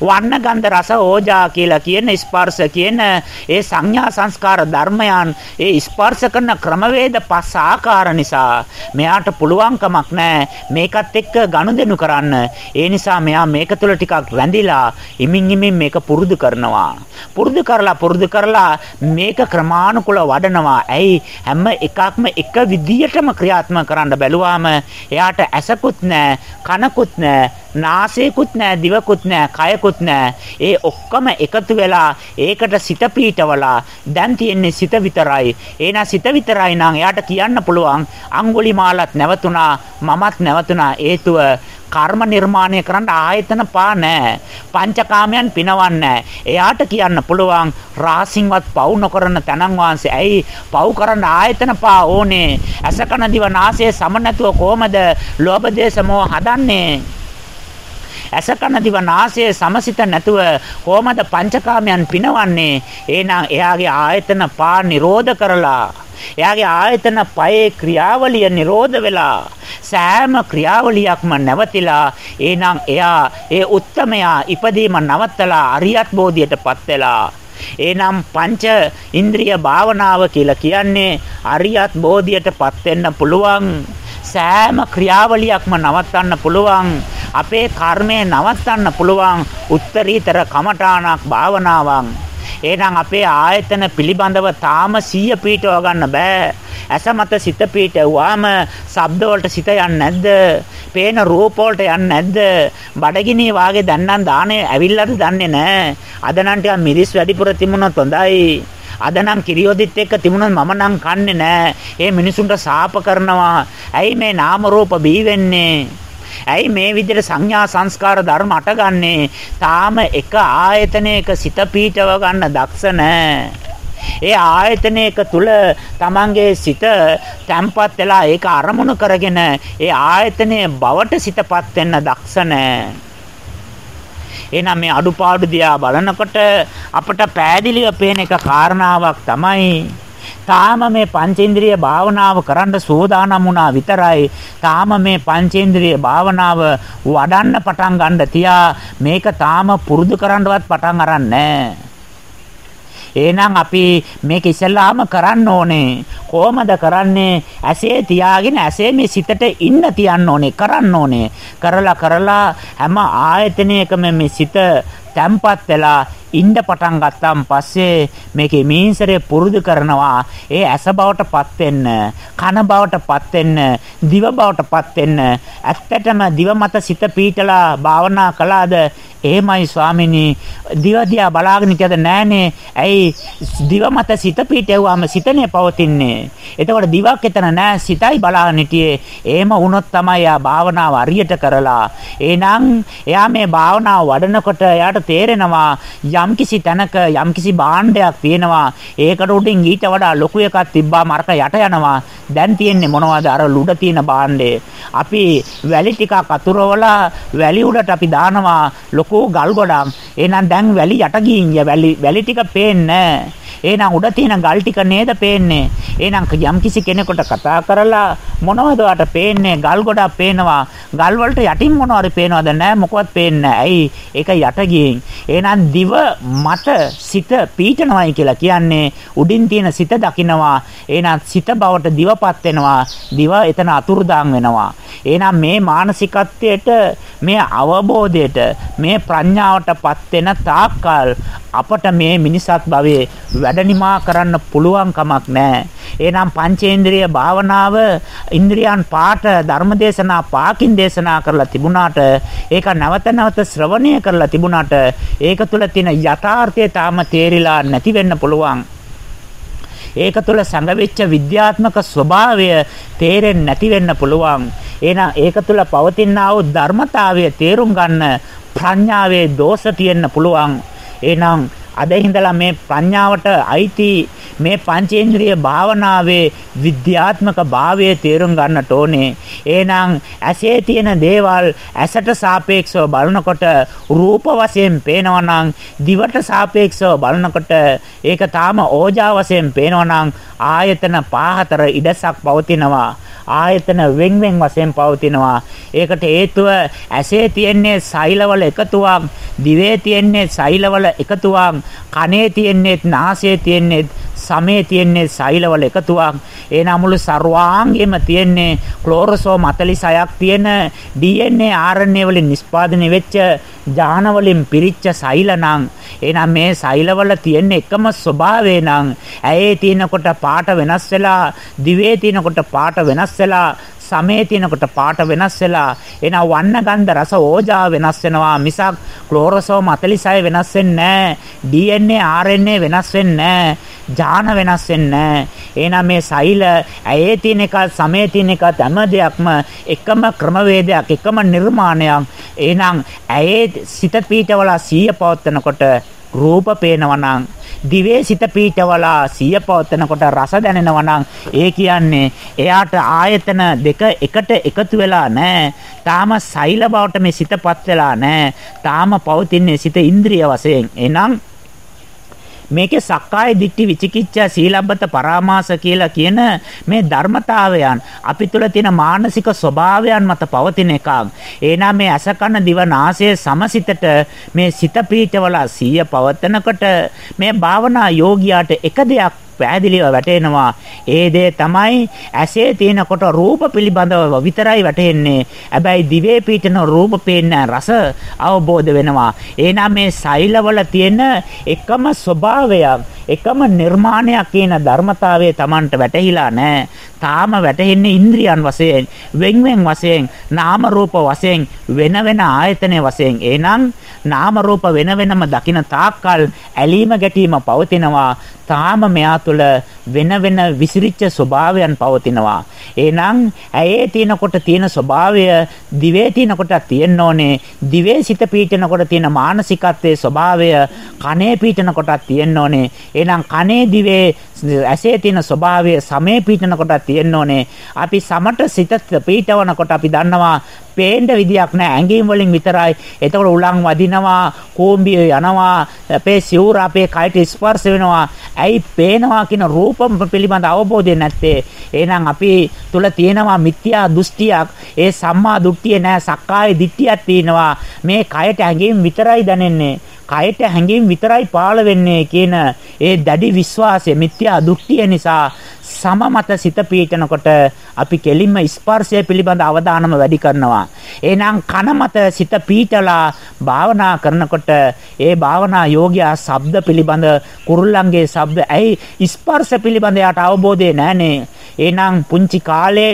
වර්ණ ගන්ධ රස ඕජා කියලා කියන ස්පර්ශ කියන ඒ සංඥා සංස්කාර ධර්මයන් ඒ ස්පර්ශ කරන ක්‍රමවේද පස් ආකාර නිසා මෙයාට පුළුවන්කමක් නැහැ මේකත් එක්ක ගනුදෙනු කරන්න. ඒ නිසා මෙයා මේක තුළ ටිකක් රැඳිලා ඉමින් ඉමින් මේක පුරුදු කරනවා. පුරුදු කරලා පුරුදු කරලා මේක ක්‍රමානුකූල වඩනවා. ඇයි හැම එකක්ම එක විදියටම ක්‍රියාත්මක කරන්න බැලුවාම එයාට ඇසකුත් නැහැ, කනකුත් නැහැ, නාසයකුත් නැහැ, දිවකුත් නැහැ, කයකුත් නැහැ. ඒ ඔක්කොම එකතු වෙලා ඒකට සිත පීඨවලා දැන් තියෙන්නේ සිත විතරයි. එහෙනම් සිත විතරයි නම් එයාට කියන්න පුළුවන් අඟුලිමාලත් නැවතුණා, මමත් නැවතුණා. හේතුව කර්ම නිර්මාණය කරන්න ආයතන පා නැහැ. පංචකාමයන් පිනවන්නේ එයාට කියන්න පුළුවන් රාසින්වත් පවු නොකරන තනන් වාංශේ. ඇයි පවු කරන්න ආයතන පා ඕනේ? අසකන දිව නාසය සම නැතුව කොහමද ලෝභ දේශ මොහ හදන්නේ? ඇස කන දිව නාසය සමසිත නැතුව කොහමද පංචකාමයන් පිනවන්නේ? එහෙනම් එයාගේ ආයතන පා නිරෝධ කරලා එයාගේ ආයතන පයේ ක්‍රියාවලිය නිරෝධ වෙලා සෑම ක්‍රියාවලියක්ම නැවතිලා එහෙනම් එයා ඒ උත්තමයා ඉපදීම නවත්තලා අරියත් බෝධියටපත් වෙලා එහෙනම් පංච ඉන්ද්‍රිය භාවනාව කියලා කියන්නේ අරියත් බෝධියටපත් වෙන්න පුළුවන් සෑම ක්‍රියාවලියක්ම නවත්තන්න පුළුවන් අපේ කර්මය නවත්තන්න පුළුවන් උත්තරීතර කමඨාණක් භාවනාවක් එහෙනම් අපේ ආයතන පිළිබඳව තාම 100 පීඨව ගන්න බෑ. ඇස මත සිත පීඨවුවාම ශබ්ද වලට සිත යන්නේ නැද්ද? පේන රූප වලට යන්නේ නැද්ද? බඩගිනි වාගේ දැන්නම් දානේ ඇවිල්ලාද දන්නේ නැහැ. අද නම් ටිකක් මිරිස් වැඩිපුර තිබුණොත් හොඳයි. අද නම් කිරියොදිත් එක්ක තිබුණොත් මම නම් කන්නේ නැහැ. ඒ මිනිසුන්ට සාප කරනවා. ඇයි මේ නාම රූප බී වෙන්නේ? ඇයි මේ විදිහට සංඥා සංස්කාර ධර්ම අටගන්නේ? තාම එක ආයතනයක සිත පීඨව ගන්න දක්ෂ ඒ ආයතනයක තුල තමන්ගේ සිත තැම්පත් වෙලා ඒක අරමුණු කරගෙන ඒ ආයතනයේ බවට සිතපත් වෙන්න දක්ෂ එහෙනම් මේ අඩුපාඩු දිහා බලනකොට අපට පෑදිලිව පේන එක කාරණාවක් තමයි තාම මේ පංචේන්ද්‍රිය භාවනාව කරන්න සෝදානම් වුණා විතරයි. තාම මේ පංචේන්ද්‍රිය භාවනාව වඩන්න පටන් ගන්න තියා මේක තාම පුරුදු කරන්නවත් පටන් අරන් නැහැ. එහෙනම් අපි මේක ඉස්සෙල්ලාම කරන්න ඕනේ. කොහමද කරන්නේ? ඇසේ තියාගෙන ඇසේ මේ සිතට ඉන්න තියන්න ඕනේ, කරන්න ඕනේ. කරලා කරලා හැම ආයතනයකම මේ සිත තැම්පත් වෙලා ඉන්න පටන් ගත්තාන් පස්සේ මේකේ මීන්සරේ පුරුදු කරනවා. ඒ ඇස බවටපත් වෙන්න කන බවටපත් වෙන්න දිව බවටපත් වෙන්න ඇත්තටම දිව මත සිත පීටලා භාවනා කළාද එහෙමයි ස්වාමිනී. දිව දිහා බලාගෙන හිටියද නෑනේ. ඇයි දිව මත සිත පීටෙව්වාම සිතනේ පවතින්නේ? එතකොට දිවක් එතන නෑ සිතයි බලාගෙන හිටියේ. එහෙම වුණොත් තමයි යා භාවනාව හරියට කරලා. එහෙනම් එයා මේ භාවනාව වඩනකොට එයාට තේරෙනවා යම්කිසි තැනක යම්කිසි භාණ්ඩයක් තියෙනවා ඒකට උඩින් ඊට වඩා ලොකු එකක් තිබ්බාම අරක යට යනවා. දැන් තියෙන්නේ මොනවද? අර ලුඩ තියෙන භාණ්ඩේ අපි වැලි ටිකක් අතුරවලා වැලි උඩට අපි දානවා. ලොකු ගල් ගොඩක්. එහෙනම් දැන් වැලි යට ගින් වැලි වැලි ටික පේන්නේ එහෙනම් උඩ තියෙන ගල් ටික නේද පේන්නේ. එහෙනම් යම්කිසි කෙනෙකුට කතා කරලා මොනවද වට පේන්නේ? ගල් ගොඩක් පේනවා. ගල් වලට යටින් මොනවාරි පේනවද? නැහැ මොකවත් පේන්නේ නැහැ. ඇයි? ඒක යට ගියෙන්. එහෙනම් දිව මට සිත පීඨනවයි කියලා කියන්නේ උඩින් තියෙන සිත දකින්නවා. එහෙනම් සිත බවට දිවපත් වෙනවා. දිව එතන අතුරුදාන් වෙනවා. එහෙනම් මේ මානසිකත්වයට මේ අවබෝධයට මේ ප්‍රඥාවටපත් වෙන තාක්කල් අපට මේ මිනිසත් භවයේ වැඩනිමා කරන්න පුළුවන් කමක් නැහැ. එහෙනම් පංචේන්ද්‍රිය භාවනාව ඉන්ද්‍රියන් පාට ධර්මදේශනා පාකින් දේශනා කරලා තිබුණාට ඒක නැවත නැවත ශ්‍රවණය කරලා තිබුණාට ඒක තුළ තියෙන යථාර්ථය තාම තේරිලා නැති වෙන්න පුළුවන්. ඒක තුළ සංගවිච්ච විද්‍යාත්මක ස්වභාවය තේරෙන්නේ නැති වෙන්න පුළුවන්. එහෙනම් ඒක තුළ පවතිනා වූ ධර්මතාවය තේරුම් ගන්න ප්‍රඥාවේ දෝෂ තියෙන්න පුළුවන්. එහෙනම් අද ඉඳලා මේ ප්‍රඥාවට අයිති මේ පංචේන්ද්‍රිය භාවනාවේ විද්‍යාත්මක භාවය තේරුම් ගන්නට ඕනේ. එහෙනම් ඇසේ තියෙන දේවල් ඇසට සාපේක්ෂව බලනකොට රූප වශයෙන් පේනවා නම් දිවට සාපේක්ෂව බලනකොට ඒක තාම ඕජා වශයෙන් පේනවා නම් ආයතන පහතර ඉඩසක් පවතිනවා. ආයතන වෙන් වෙන් වශයෙන් පවතිනවා. ඒකට හේතුව ඇසේ තියෙන්නේ සෛලවල එකතුවක්, දිවේ තියෙන්නේ සෛලවල එකතුවක්, කනේ තියෙන්නේ නාසයේ තියෙන්නේ සමේ තියෙන්නේ සෛලවල එකතුවක්. ඒ නමුළු ਸਰවාංගෙම තියෙන්නේ ක්ලෝරෝසෝම් 46ක් තියෙන DNA RNA වලින් නිෂ්පාදනය වෙච්ච ජාන වලින් පිරිච්ච සෛල නම්. එහෙනම් මේ සෛලවල තියෙන එකම ස්වභාවය නම් ඇයේ තියෙනකොට පාට වෙනස් වෙලා දිවේ තියෙනකොට පාට වෙනස් වෙලා සමේ තියෙනකොට පාට වෙනස් වෙලා එන වන්න ගන්ධ රස ඕජා වෙනස් වෙනවා. මිසක් ක්ලෝරෝසෝම් 46 වෙනස් වෙන්නේ නැහැ. DNA RNA වෙනස් වෙන්නේ නැහැ. ඥාන වෙනස් වෙන්නේ නැහැ. එහෙනම් මේ සෛල ඇයේ තියෙන එක සමේ තියෙන එක හැම දෙයක්ම එකම ක්‍රමවේදයක් එකම නිර්මාණයක්. එහෙනම් ඇයේ සිත පීඨවල සීය පවත්නකොට රූප පේනවා නම් දිවේ සිත පීඨවලා සිය පවත්නකොට රස දැනෙනවා නම් ඒ කියන්නේ එයාට ආයතන දෙක එකට එකතු වෙලා නැහැ. තාම සෛල බවට මේ සිතපත් වෙලා නැහැ. තාම පවතින්නේ සිත ඉන්ද්‍රිය වශයෙන්. එහෙනම් මේකේ සක්කාය දිට්ඨි විචිකිච්ඡා සීලබ්බත පරාමාස කියලා කියන මේ ධර්මතාවයන් අපි තුල තියෙන මානසික ස්වභාවයන් මත පවතින එකක්. එනම් මේ අසකන දිව නාසය සමසිතට මේ සිත පීඨවල සීය පවතනකොට මේ භාවනා යෝගියාට එක දෙයක් පැහැදිලිව වැටෙනවා. ඒ දේ තමයි ඇසේ තියෙනකොට රූප පිළිබඳව විතරයි වැටෙන්නේ. හැබැයි දිවේ පීඨන රූප පේන්නේ රස අවබෝධ වෙනවා. එහෙනම් මේ සෛලවල තියෙන එකම ස්වභාවයක් එකම නිර්මාණයක් කියන ධර්මතාවය Tamanට වැටහිලා නැහැ. තාම වැටෙන්නේ ඉන්ද්‍රියන් වශයෙන්, වෙන් වෙන් වශයෙන්, නාම රූප වශයෙන්, වෙන වෙන ආයතන වශයෙන්. එහෙනම් නාම රූප වෙන වෙනම දකින තාක්කල් ඇලීම ගැටීම පවතිනවා. තාම මෙයා තුළ වෙන වෙන විසිරිච්ච ස්වභාවයන් පවතිනවා. එහෙනම් ඇයේ තිනකොට තියෙන ස්වභාවය දිවේ තිනකොට තියෙන්න ඕනේ. දිවේ සිත පීඨනකොට තියෙන මානසිකත්වයේ ස්වභාවය කනේ පීඨනකොට තියෙන්න ඕනේ. එහෙනම් කනේ දිවේ ඇසේ තියෙන ස්වභාවය සමේ පීඨනකොට තියෙන්න ඕනේ. අපි සමට සිත පීඨවනකොට අපි දන්නවා පේන්න විදියක් නැහැ ඇඟීම් වලින් විතරයි. එතකොට උලන් වදිනවා, කෝම්බිය යනවා, අපේ සිවුර අපේ කයට ස්පර්ශ වෙනවා. ඇයි පේනවා කියන රූපම් පිළිබඳ අවබෝධය නැත්තේ? එහෙනම් අපි තුල තියෙනවා මිත්‍යා දෘෂ්ටියක්. ඒ සම්මා දෘෂ්ටිය නෑ, සක්කාය දිට්ඨියක් තියෙනවා. මේ කයට ඇඟීම් විතරයි දැනෙන්නේ. කයට හැඟීම් විතරයි පාළ වෙන්නේ කියන ඒ දැඩි විශ්වාසය මිත්‍යා දෘෂ්ටිය නිසා සම මත සිත පීඨනකොට අපි කෙලින්ම ස්පර්ශය පිළිබඳ අවධානම වැඩි කරනවා. එහෙනම් කන මත සිත පීඨලා භාවනා කරනකොට ඒ භාවනා යෝග්‍යයා ශබ්ද පිළිබඳ කුරුල්ලන්ගේ ශබ්ද ඇයි ස්පර්ශ පිළිබඳ යාට අවබෝධය නැහනේ. එහෙනම් පුංචි කාලේ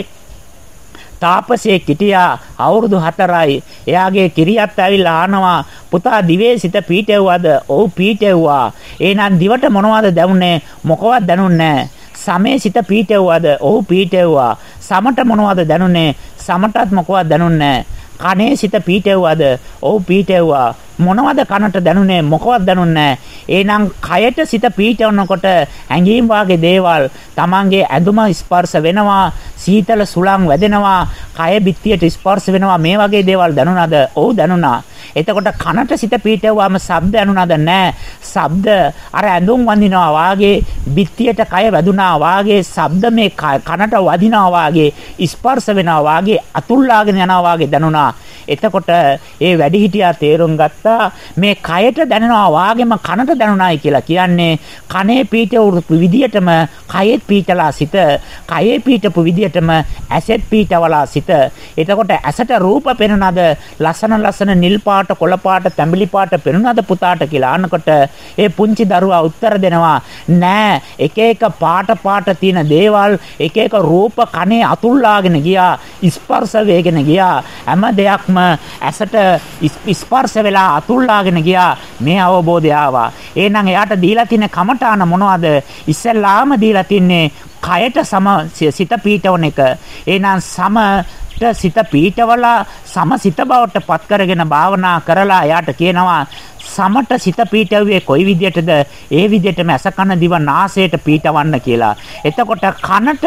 තාපසයේ කිටියා අවුරුදු 4යි. එයාගේ කිරියත් ඇවිල්ලා ආනවා පුතා දිවේ සිට පීටෙව්වද? ඔව් පීටෙව්වා. එහෙනම් දිවට මොනවද දැනුනේ? මොකවත් දැනුන්නේ සමේ සිට පීටෙව්වද? ඔව් පීටෙව්වා. සමට මොනවද දැනුනේ? සමටත් මොකවත් දැනුන්නේ කනේ සිට පීටෙව්වද? ඔව් පීටෙව්වා. මොනවද කනට දැනුනේ? මොකවත් දැනුන්නේ එහෙනම් කයට සිත පීඨවනකොට ඇඟීම් වාගේ දේවල් Tamange ඇඳුම ස්පර්ශ වෙනවා සීතල සුළං වැදෙනවා කය බිත්තියට ස්පර්ශ වෙනවා. මේ වගේ දේවල් දැනුණාද? ඔව් දැනුණා. එතකොට කනට සිත පීටවුවාම ශබ්ද ඇනුණාද? නැහැ. ශබ්ද අර ඇඳුම් වඳිනවා වාගේ, බිත්තියට කය වැදුනා වාගේ, ශබ්ද මේ කනට වදිනවා වාගේ, ස්පර්ශ වෙනවා වාගේ, අතුල්ලාගෙන යනවා වාගේ දැනුණා. එතකොට ඒ වැඩිහිටියා තේරුම් ගත්තා මේ කයට දැනෙනවා වාගේම කනට දැනුණායි කියලා කියන්නේ කනේ පීඨ විදියටම කයෙත් පීඨලා සිත කයේ පීඨපු විදියටම ඇසෙත් පීඨවලා සිත. එතකොට ඇසට රූප පෙනුනද ලස්සන ලස්සන නිල් පාට කොළ පාට තැඹිලි පාට පෙනුනද පුතාට කියලා අහනකොට ඒ පුංචි දරුවා උත්තර දෙනවා නෑ එක එක පාට පාට තියෙන දේවල් එක එක රූප කනේ අතුල්ලාගෙන ගියා ස්පර්ශ වේගෙන ගියා හැම දෙයක්ම ඇසට ස්පර්ශ වෙලා අතුල්ලාගෙන ගියා. මේ අවබෝධය ආවා. එහෙනම් එයාට දීලා තියෙන කමඨාන මොනවද? ඉස්සෙල්ලාම දීලා තින්නේ කයට සම සිත පීඨවන එක. එහෙනම් සමට සිත පීඨවලා සම සිත බවට පත් කරගෙන භාවනා කරලා එයාට කියනවා සමට සිත පීඨවුවේ කොයි විදියටද ඒ විදියටම ඇස කන දිව නාසයට පීඨවන්න කියලා. එතකොට කනට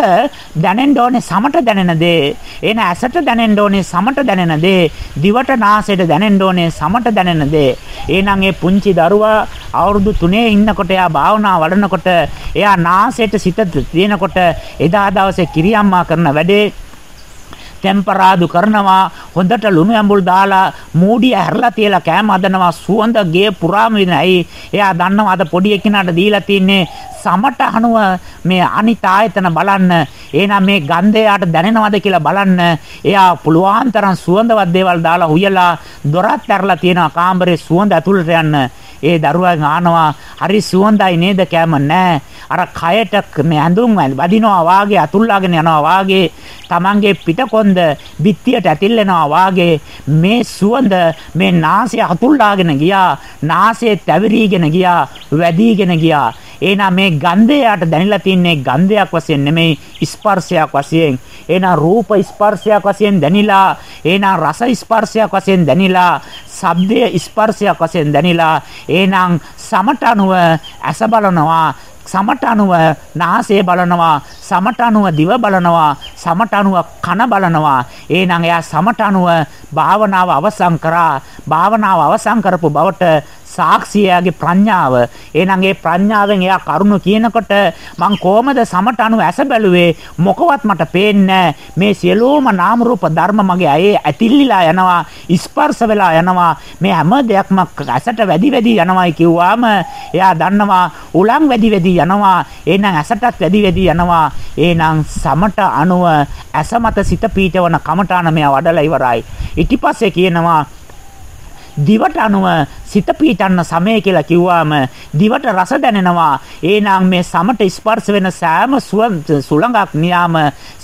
දැනෙන්න ඕනේ සමට දැනෙන දේ. එන ඇසට දැනෙන්න ඕනේ සමට දැනෙන දේ. දිවට නාසයට දැනෙන්න ඕනේ සමට දැනෙන දේ. එහෙනම් ඒ පුංචි දරුවා අවුරුදු 3 ඉන්නකොට එයා භාවනා වඩනකොට එයා නාසයට සිත තියෙනකොට එදා දවසේ කිරියම්මා කරන වැඩේ ටෙම්පරාදු කරනවා හොඳට ලුණු ඇඹුල් දාලා මූඩිය හැරලා තියලා කෑම හදනවා සුවඳ ගේ පුරාම විනයි එයා දන්නවා අද පොඩි එකිනාට දීලා තින්නේ සමට අහනුව මේ අනිත් ආයතන බලන්න එහෙනම් මේ ගන්ධයට දැනෙනවද කියලා බලන්න එයා පුළුවන් තරම් සුවඳවත් දේවල් දාලා උයලා දොරත් ඇරලා තියෙනවා කාමරේ සුවඳ ඇතුළට යන්න ඒ දරුවා ආනවා හරි සුවඳයි නේද? කෑම නෑ අර කයට මේ ඇඳුම් වදිනවා වාගේ අතුල්ලාගෙන යනවා වාගේ Tamange පිටකොන්ද බිත්තියට ඇතිල්ලෙනවා වාගේ මේ සුවඳ මේ නාසය අතුල්ලාගෙන ගියා නාසය තැවිරීගෙන ගියා වැඩිගෙන ගියා. එහෙනම් මේ ගන්ධයට දැනලා තින්නේ ගන්ධයක් වශයෙන් නෙමෙයි ස්පර්ශයක් වශයෙන්. එහෙනම් රූප ස්පර්ශයක් වශයෙන් දැනිලා, එහෙනම් රස ස්පර්ශයක් වශයෙන් දැනිලා, ශබ්දයේ ස්පර්ශයක් වශයෙන් දැනිලා, එහෙනම් සමට අනුව ඇස බලනවා, සමට අනුව නාසය බලනවා සමට අනුව දිව බලනවා සමට අනුව කන බලනවා. එහෙනම් එයා සමට අනුව භාවනාව අවසන් කරා භාවනාව අවසන් කරපු බවට සාක්ෂියගේ ප්‍රඥාව. එහෙනම් ඒ ප්‍රඥාවෙන් එයා කරුණ කියනකොට මං කොහමද සමට අනු ඇස බැලුවේ? මොකවත් මට පේන්නේ මේ සියලුම නාම රූප ධර්ම මගේ අයේ ඇතිල්ලිලා යනවා ස්පර්ශ වෙලා යනවා. මේ හැම දෙයක්ම ඇසට වැඩි වැඩි යනවායි කිව්වාම එයා දන්නවා උලන් වැඩි වැඩි යනවා. එහෙනම් ඇසටත් වැඩි වැඩි යනවා. එහෙනම් සමට අනුව ඇස මත සිත පීඨවන කමඨාන මෙයා වඩලා ඉවරයි. ඊට පස්සේ කියනවා දිවට අනුව සිත පීටන්න සමය කියලා කිව්වාම දිවට රස දැනෙනවා. ඒනම් මේ සමට ස්පර්ශ වෙන සෑම සුළඟක් නියාම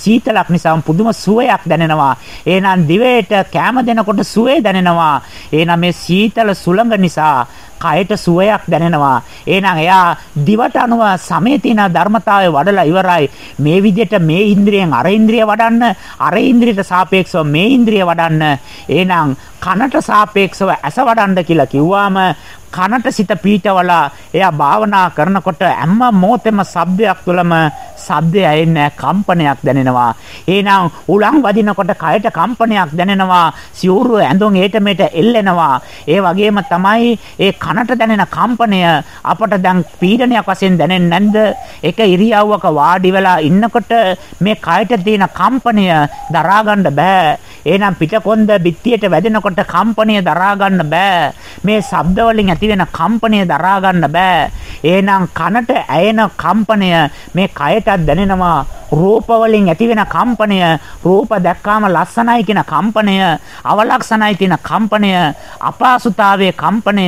සීතලක් නිසා පුදුම සුවයක් දැනෙනවා. එහෙනම් දිවේට කැම දෙනකොට සුවේ දැනෙනවා. එහෙනම් මේ සීතල සුළඟ නිසා කයට සුවයක් දැනෙනවා. එහෙනම් එයා දිවට අනුව සමේ තියෙන ධර්මතාවය වඩලා ඉවරයි. මේ විදිහට මේ ඉන්ද්‍රියෙන් අර ඉන්ද්‍රිය වඩන්න, අර ඉන්ද්‍රියට සාපේක්ෂව මේ ඉන්ද්‍රිය වඩන්න. එහෙනම් කනට සාපේක්ෂව ඇස වඩන්න කියලා කිව්වාම කනට සිත පීඨවලා එයා භාවනා කරනකොට හැම මොහොතෙම ශබ්දයක් තුළම ශබ්දය ඇෙන්නේ කම්පනයක් දැනෙනවා. එහෙනම් උලන් වදිනකොට කයට කම්පනයක් දැනෙනවා. සිවුරු ඇඳුම් ඒට මෙට එල්ලෙනවා. ඒ වගේම තමයි ඒ කනට දැනෙන කම්පනය අපට දැන් පීඩනයක් වශයෙන් දැනෙන්නේ නැද්ද? එක ඉරියව්වක වාඩි වෙලා ඉන්නකොට මේ කයට තියෙන කම්පනය දරා ගන්න බෑ. එහෙනම් පිටකොන්ද බිත්තියට වැදෙනකොට කම්පනය දරා ගන්න බෑ. මේ ශබ්ද වලින් ඇතිවෙන කම්පනය දරා ගන්න බෑ. එහෙනම් කනට ඇයෙන කම්පනය මේ කයටත් දැනෙනවා. රූප වලින් ඇතිවෙන කම්පනය, රූප දැක්කාම ලස්සනයි කියන කම්පනය, අවලක්ෂණයි කියන කම්පනය, අපාසුතාවයේ කම්පනය,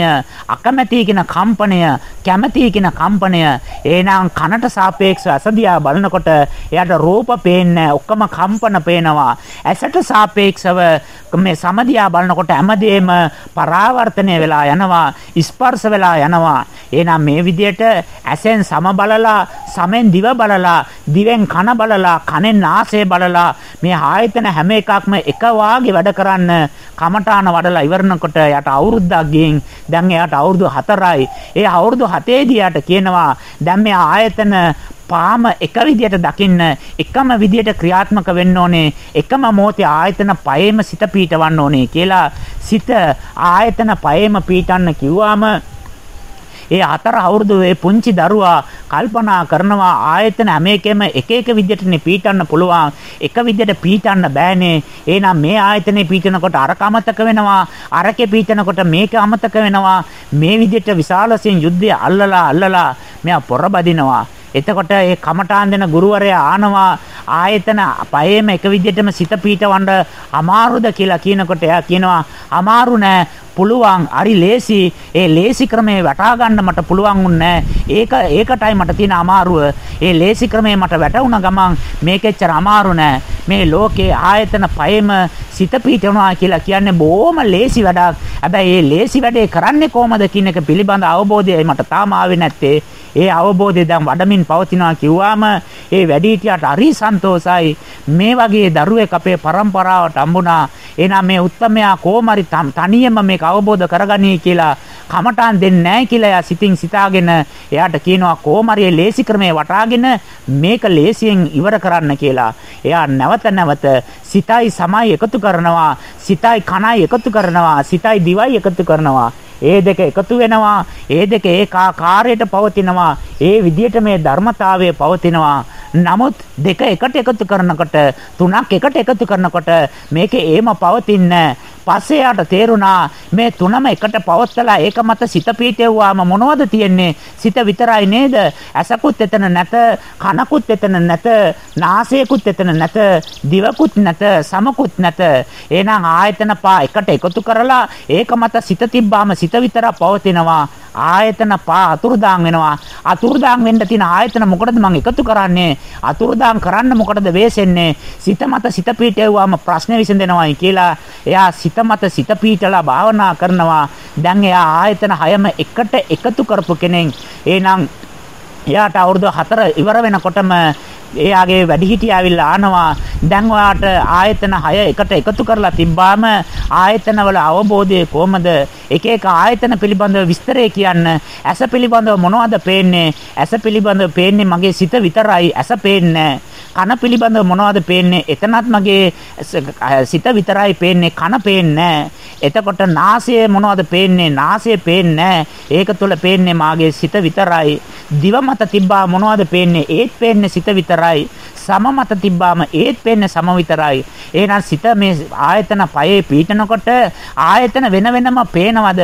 අකමැති කියන කම්පනය, කැමැති කියන කම්පනය. එහෙනම් කනට සාපේක්ෂව අසදියා බලනකොට එයාට රූප පේන්නේ ඔක්කොම කම්පන පේනවා. ඇසට සාපේක්ෂව මේ සමදියා බලනකොට හැමදේම පරාවර්තනය වෙලා යනවා ස්පර්ශ වෙලා යනවා එහෙනම් මේ විදියට ඇසෙන් සම බලලා සමෙන් දිව බලලා දිවෙන් කන බලලා කනෙන් නාසය බලලා මේ ආයතන හැම එකක්ම එක වාගේ වැඩ කරන්න කමඨාන වඩලා ඉවරනකොට යට අවුරුද්දක් ගින් දැන් එයාට අවුරුදු 4යි ඒ අවුරුදු 7 දී යට කියනවා දැන් මේ ආයතන පාම එක විදියට දකින්න එකම විදියට ක්‍රියාත්මක වෙන්න ඕනේ එකම මොහොතේ ආයතන පහේම සිත පීටවන්න ඕනේ කියලා සිත ආයතන පහේම පීටන්න කිව්වම ඒ හතර අවුරුදු ඒ පුංචි දරුවා කල්පනා කරනවා ආයතන හැම එකෙම එක එක විදිහටනේ පීටන්න පුළුවන්. එක විදිහට පීටන්න බෑනේ. එහෙනම් මේ ආයතනේ පීටනකොට අරක අමතක වෙනවා. අරකේ පීටනකොට මේක අමතක වෙනවා. මේ විදිහට විශාලයෙන් යුද්ධය අල්ලලා අල්ලලා මෙයා පොරබදිනවා. එතකොට ඒ කමඨාන් දෙන ගුරුවරයා ආනවා ආයතන පහේම එක විදිහටම සිත පීටවන්න අමාරුද කියලා කියනකොට එයා කියනවා අමාරු නෑ. පුළුවන් හරි ලේසි. ඒ ලේසි ක්‍රමේ වටහා ගන්න මට පුළුවන් උන්නේ ඒක ඒකටයි මට තියෙන අමාරුව. ඒ ලේසි ක්‍රමේ මට වැටුණ ගමන් මේකෙච්චර අමාරු නෑ. මේ ලෝකේ ආයතන පහෙම සිත පීඨනවා කියලා කියන්නේ බොහොම ලේසි වැඩක්. හැබැයි මේ ලේසි වැඩේ කරන්නේ කොහමද කියන එක පිළිබඳ අවබෝධය මට තාම ආවේ නැත්තේ. ඒ අවබෝධය දැන් වඩමින් පවතිනවා කිව්වාම ඒ වැඩිහිටියට හරි සන්තෝසයි මේ වගේ දරුවෙක් අපේ પરම්පරාවට හම්බුණා එහෙනම් මේ උත්තමයා කොහොමරි තනියම මේක අවබෝධ කරගනී කියලා කමටාන් දෙන්නේ නැහැ කියලා එයා සිතින් සිතාගෙන එයාට කියනවා කොහොමරි ලේසි ක්‍රමේ වටාගෙන මේක ලේසියෙන් ඉවර කරන්න කියලා. එයා නැවත නැවත සිතයි සමයි එකතු කරනවා, සිතයි කනයි එකතු කරනවා, සිතයි දිවයි එකතු කරනවා. ඒ දෙක එකතු වෙනවා. ඒ දෙක ඒකාකාරයට පවතිනවා. ඒ විදිහට මේ ධර්මතාවය පවතිනවා. නමුත් දෙක එකට එකතු කරනකොට තුනක් එකට එකතු කරනකොට මේකේ ඒම පවතින්නේ පස්සේ යාට තේරුණා මේ තුනම එකට පවත්තලා ඒක මත සිත පීටෙව්වාම මොනවද තියෙන්නේ? සිත විතරයි නේද? ඇසකුත් එතන නැත කනකුත් එතන නැත නාසයකුත් එතන නැත දිවකුත් නැත සමකුත් නැත. එහෙනම් ආයතන පහ එකට එකතු කරලා ඒක මත සිත තිබ්බාම සිත විතර පවතිනවා. ආයතන පහ අතුරුදාන් වෙනවා. අතුරුදාන් වෙන්න තියෙන ආයතන මොකටද මම එකතු කරන්නේ? අතුරුදාන් කරන්න මොකටද වෙසෙන්නේ සිත මත සිත පීටෙව්වාම ප්‍රශ්න විසඳෙනවායි කියලා එයා සිත මත සිත පීටලා භාවනා කරනවා. දැන් එයා ආයතන හයම එකට එකතු කරපු කෙනෙක්. එහෙනම් එයාට අවුරුදු 4 ඉවර වෙනකොටම එයාගේ වැඩිහිටිය ඇවිල්ලා ආනවා. දැන් ඔයාට ආයතන 6 එකට එකතු කරලා තිබ්බාම ආයතනවල අවබෝධය කොහමද? එක එක ආයතන පිළිබඳව විස්තරය කියන්න. ඇස පිළිබඳව මොනවද පේන්නේ? ඇස පිළිබඳව පේන්නේ මගේ සිත විතරයි. ඇස පේන්නේ. කන පිළිබඳව මොනවද පේන්නේ? එතනත් මගේ සිත විතරයි පේන්නේ කන පේන්නේ එතකොට නාසය මොනවද පේන්නේ? නාසය පේන්නේ ඒක තුළ පේන්නේ මාගේ සිත විතරයි. දිව මත තිබ්බා මොනවද පේන්නේ? ඒත් පේන්නේ සිත විතරයි. සම මත තිබ්බාම ඒත් පේන්නේ සම විතරයි. එහෙනම් සිත මේ ආයතන පයේ පීඨනකොට ආයතන වෙන වෙනම පේනවද?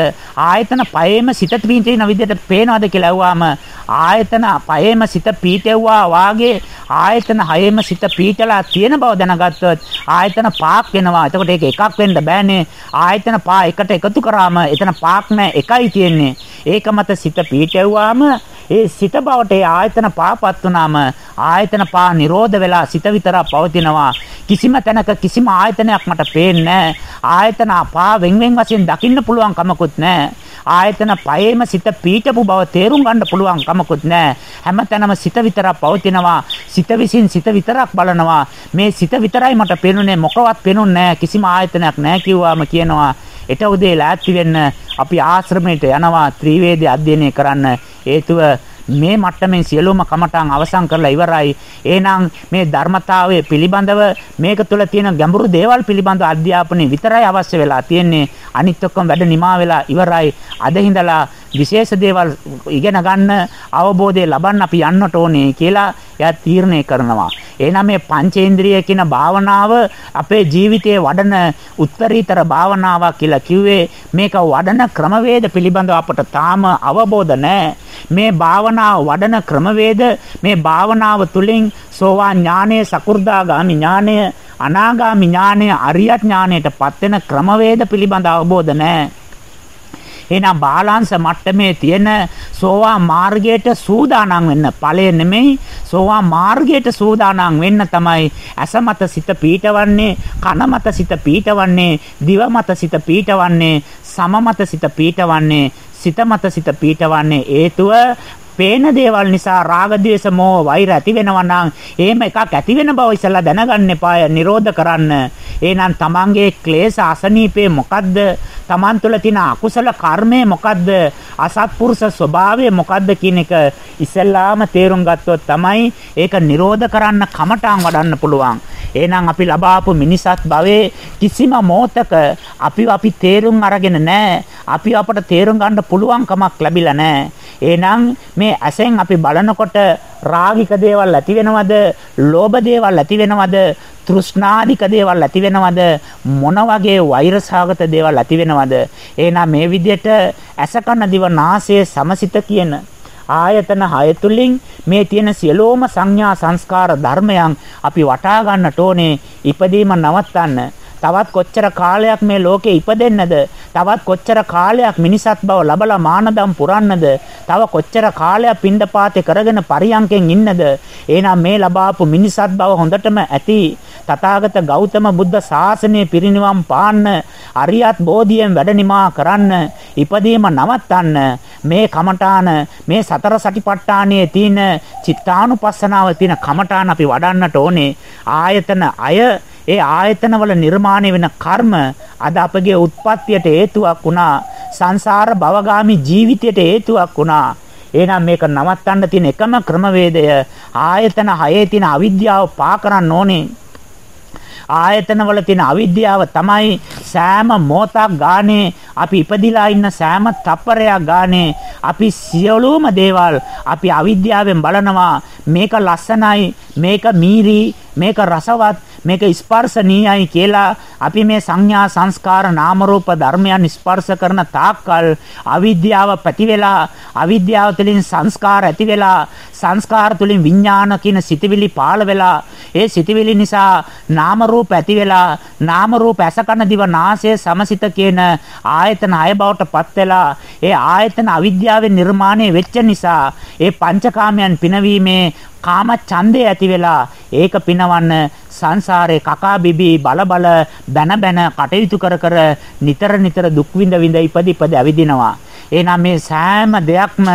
ආයතන පයේම සිත පීඨින විදිහට පේනවද කියලා අහුවාම ආයතන පයේම සිත පීඨෙව්වා වාගේ ආයතන හයේම සිත පීඨලා තියෙන බව දැනගත්තොත් ආයතන පහක් වෙනවා. එතකොට ඒක එකක් වෙන්න බෑනේ. ආයතන පහ එකට එකතු කරාම එතන පහක් නෑ එකයි තියෙන්නේ. ඒක මත සිත පීඨෙව්වාම ඒ සිත බවට ඒ ආයතන පාපත් වුනාම ආයතන පා නිරෝධ වෙලා සිත විතරක් පවතිනවා. කිසිම තැනක කිසිම ආයතනයක් මට පේන්නේ ආයතන පා වෙන් වෙන් වශයෙන් දකින්න පුළුවන් කමකුත් නැහැ. ආයතන පයේම සිත පීඨපු බව තේරුම් ගන්න පුළුවන් කමකුත් නැහැ. හැමතැනම සිත විතරක් පවතිනවා. සිත විසින් සිත විතරක් බලනවා. මේ සිත විතරයි මට පේනුනේ. මොකවත් පේනුන්නේ නැහැ. කිසිම ආයතනයක් නැහැ කිව්වාම කියනවා. එට උදේ ලෑස්ති වෙන්න අපි ආශ්‍රමයට යනවා. ත්‍රිවේදී අධ්‍යයනය කරන්න. හේතුව මේ මට්ටමින් සියලුම කමඨාන් අවසන් කරලා ඉවරයි. එහෙනම් මේ ධර්මතාවය පිළිබඳව මේක තුළ තියෙන ගැඹුරු දේවල් පිළිබඳව අධ්‍යාපනය විතරයි අවශ්‍ය වෙලා තියෙන්නේ. අනිත් ඔක්කොම වැඩ නිමා වෙලා ඉවරයි. අද හිඳලා විශේෂ දේවල් ඉගෙන ගන්න අවබෝධය ලබන්න අපි යන්නට ඕනේ කියලා එයා තීරණය කරනවා. එහෙනම් මේ පංචේන්ද්‍රිය කියන භාවනාව අපේ ජීවිතයේ වඩන උත්තරීතර භාවනාවක් කියලා කිව්වේ මේක වඩන ක්‍රමවේද පිළිබඳව අපට තාම අවබෝධ නැහැ. මේ භාවනාව වඩන ක්‍රමවේද මේ භාවනාව තුළින් සෝවාන් ඥානය, සකු르දාගාමි ඥානය, අනාගාමි ඥානය, අරියත් ඥානයටපත් වෙන ක්‍රමවේද පිළිබඳ අවබෝධ නැහැ. එහෙනම් බාලාංශ මට්ටමේ තියෙන සෝවා මාර්ගයට සූදානම් වෙන්න ඵලය නෙමෙයි. සෝවා මාර්ගයට සූදානම් වෙන්න තමයි ඇස මත සිත පීඨවන්නේ කන මත සිත පීඨවන්නේ දිව මත සිත පීඨවන්නේ සම මත සිත පීඨවන්නේ සිත මත සිත පීඨවන්නේ හේතුව පේන දේවල් නිසා රාග ద్వේෂ මෝහ වෛර ඇති වෙනවා නම් එහෙම එකක් ඇති වෙන බව ඉස්සලා දැනගන්න එපාය නිරෝධ කරන්න. එහෙනම් තමන්ගේ ක්ලේශ අසනීපේ මොකද්ද? Taman තුළ තියෙන අකුසල කර්මය මොකද්ද? අසත්පුරුෂ ස්වභාවය මොකද්ද කියන එක ඉස්සෙල්ලාම තේරුම් ගත්තොත් තමයි ඒක නිරෝධ කරන්න කමටාන් වඩන්න පුළුවන්. එහෙනම් අපි ලබාපු මිනිසත් භවයේ කිසිම මොහතක අපි අපි තේරුම් අරගෙන නැහැ. අපි අපට තේරුම් ගන්න පුළුවන්කමක් ලැබිලා නැහැ. එහෙනම් මේ ඇසෙන් අපි බලනකොට රාගික දේවල් ඇති වෙනවද? ලෝභ දේවල් ඇති වෙනවද? තෘෂ්ණාදික දේවල් ඇති වෙනවද? මොන වගේ වෛරසාගත දේවල් ඇති වෙනවද? එහෙනම් මේ විදිහට ඇස කන දිව නාසය සමසිත කියන ආයතන හය තුලින් මේ තියෙන සියලෝම සංඥා සංස්කාර ධර්මයන් අපි වටා ගන්නට ඕනේ ඉපදීම නවත්තන්න තවත් කොච්චර කාලයක් මේ ලෝකේ ඉපදෙන්නද? තවත් කොච්චර කාලයක් මිනිසත් බව ලබලා මානදම් පුරන්නද? තව කොච්චර කාලයක් පින්ඩපාතේ කරගෙන පරියන්කෙන් ඉන්නද? එහෙනම් මේ ලබාපු මිනිසත් බව හොඳටම ඇති. තථාගත ගෞතම බුද්ධ ශාසනය පිරිනිවන් පාන්න අරියත් බෝධියෙන් වැඩනිමා කරන්න ඉපදීම නවත්තන්න මේ කමඨාන මේ සතර සටිපට්ඨානයේ තියෙන චිත්තානුපස්සනාව තියෙන කමඨාන අපි වඩන්නට ඕනේ ආයතන අය ඒ ආයතනවල නිර්මාණය වෙන කර්ම අද අපගේ උත්පත්තියට හේතුවක් වුණා. සංසාර භවගාමි ජීවිතයට හේතුවක් වුණා. එහෙනම් මේක නවත්තන්න තියෙන එකම ක්‍රමවේදය ආයතන හයේ තියෙන අවිද්‍යාව පා කරන්න ඕනේ. ආයතනවල තියෙන අවිද්‍යාව තමයි සෑම මොහොතක් ගානේ අපි ඉපදිලා ඉන්න සෑම තප්පරයක් ගානේ අපි සියලුම දේවල් අපි අවිද්‍යාවෙන් බලනවා මේක ලස්සනයි මේක මීරි මේක රසවත් මේක ස්පර්ශනීයයි කියලා අපි මේ සංඥා සංස්කාර නාම රූප ධර්මයන් ස්පර්ශ කරන තාක්කල් අවිද්‍යාව පැති වෙලා අවිද්‍යාව තුළින් සංස්කාර ඇති වෙලා සංස්කාර තුළින් විඥාන කියන සිතවිලි පාළ වෙලා ඒ සිතවිලි නිසා නාම රූප ඇති වෙලා නාම රූප ඇසකන දිව නාසය සමසිත කියන ආයතන හය බවට පත් වෙලා ඒ ආයතන අවිද්‍යාවෙන් නිර්මාණය වෙච්ච නිසා ඒ පංචකාමයන් පිනවීමේ කාම ඡන්දේ ඇති වෙලා ඒක පිනවන්න සංසාරේ කකා බිබි බල බල බැන බැන කටයුතු කර කර නිතර නිතර දුක් විඳ විඳ ඉපදි ඉපදි ඇවිදිනවා. එහෙනම් මේ සෑම දෙයක්ම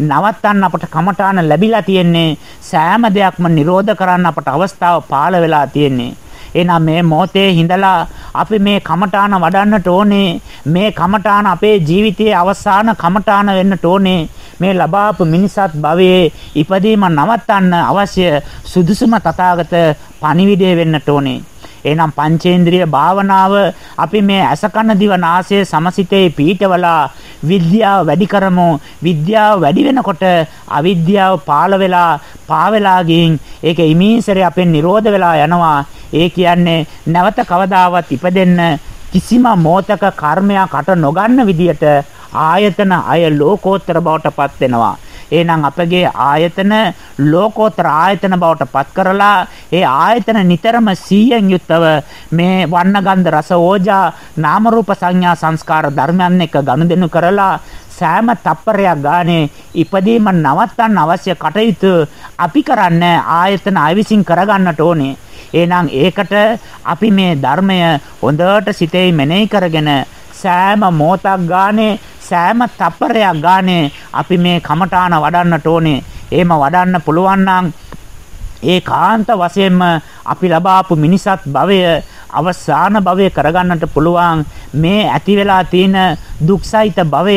නවත්තන්න අපට කමඨාන ලැබිලා තියෙන්නේ සෑම දෙයක්ම නිරෝධ කරන්න අපට අවස්ථාව පාළ වෙලා තියෙන්නේ. එහෙනම් මේ මොහොතේ හිඳලා අපි මේ කමඨාන වඩන්නට ඕනේ මේ කමඨාන අපේ ජීවිතයේ අවසාන කමඨාන වෙන්නට ඕනේ. මේ ලබාපු මිනිසත් භවයේ ඉපදීම නවත්තන්න අවශ්‍ය සුදුසුම තථාගත පණිවිඩය වෙන්නට ඕනේ. එහෙනම් පංචේන්ද්‍රිය භාවනාව අපි මේ අසකන දිව නාසය සමසිතේ පීඨවලා විද්‍යාව වැඩි කරමු විද්‍යාව වැඩි වෙනකොට අවිද්‍යාව පාළ වෙලා පාවෙලා ගින් ඒක ඉමීසරේ අපෙන් නිරෝධ වෙලා යනවා ඒ කියන්නේ නැවත කවදාවත් ඉපදෙන්න කිසිම මොහතක කර්මයක් අට නොගන්න විදියට ආයතන අය ලෝකෝත්තර බවට පත් වෙනවා. එහෙනම් අපගේ ආයතන ලෝකෝත්තර ආයතන බවට පත් කරලා ඒ ආයතන නිතරම සීයෙන් යුක්තව මේ වන්න ගන්ධ රස ඕජා නාම රූප සංඥා සංස්කාර ධර්මයන් එක්ක ගනුදෙනු කරලා සෑම තප්පරයක් ගානේ ඉපදීම නවත්තන්න අවශ්‍ය කටයුතු අපි කරන්නේ ආයතන අයවිසින් කරගන්නට ඕනේ. එහෙනම් ඒකට අපි මේ ධර්මය හොඳට සිතේ මෙනෙහි කරගෙන සෑම මොහොතක් ගානේ සෑම තප්පරයක් ගානේ අපි මේ කමඨාන වඩන්නට ඕනේ. එහෙම වඩන්න පුළුවන් නම් ඒකාන්ත වශයෙන්ම අපි ලබාපු මිනිසත් භවය අවසාන භවය කරගන්නට පුළුවන් මේ ඇති වෙලා තියෙන දුක්සහිත භවය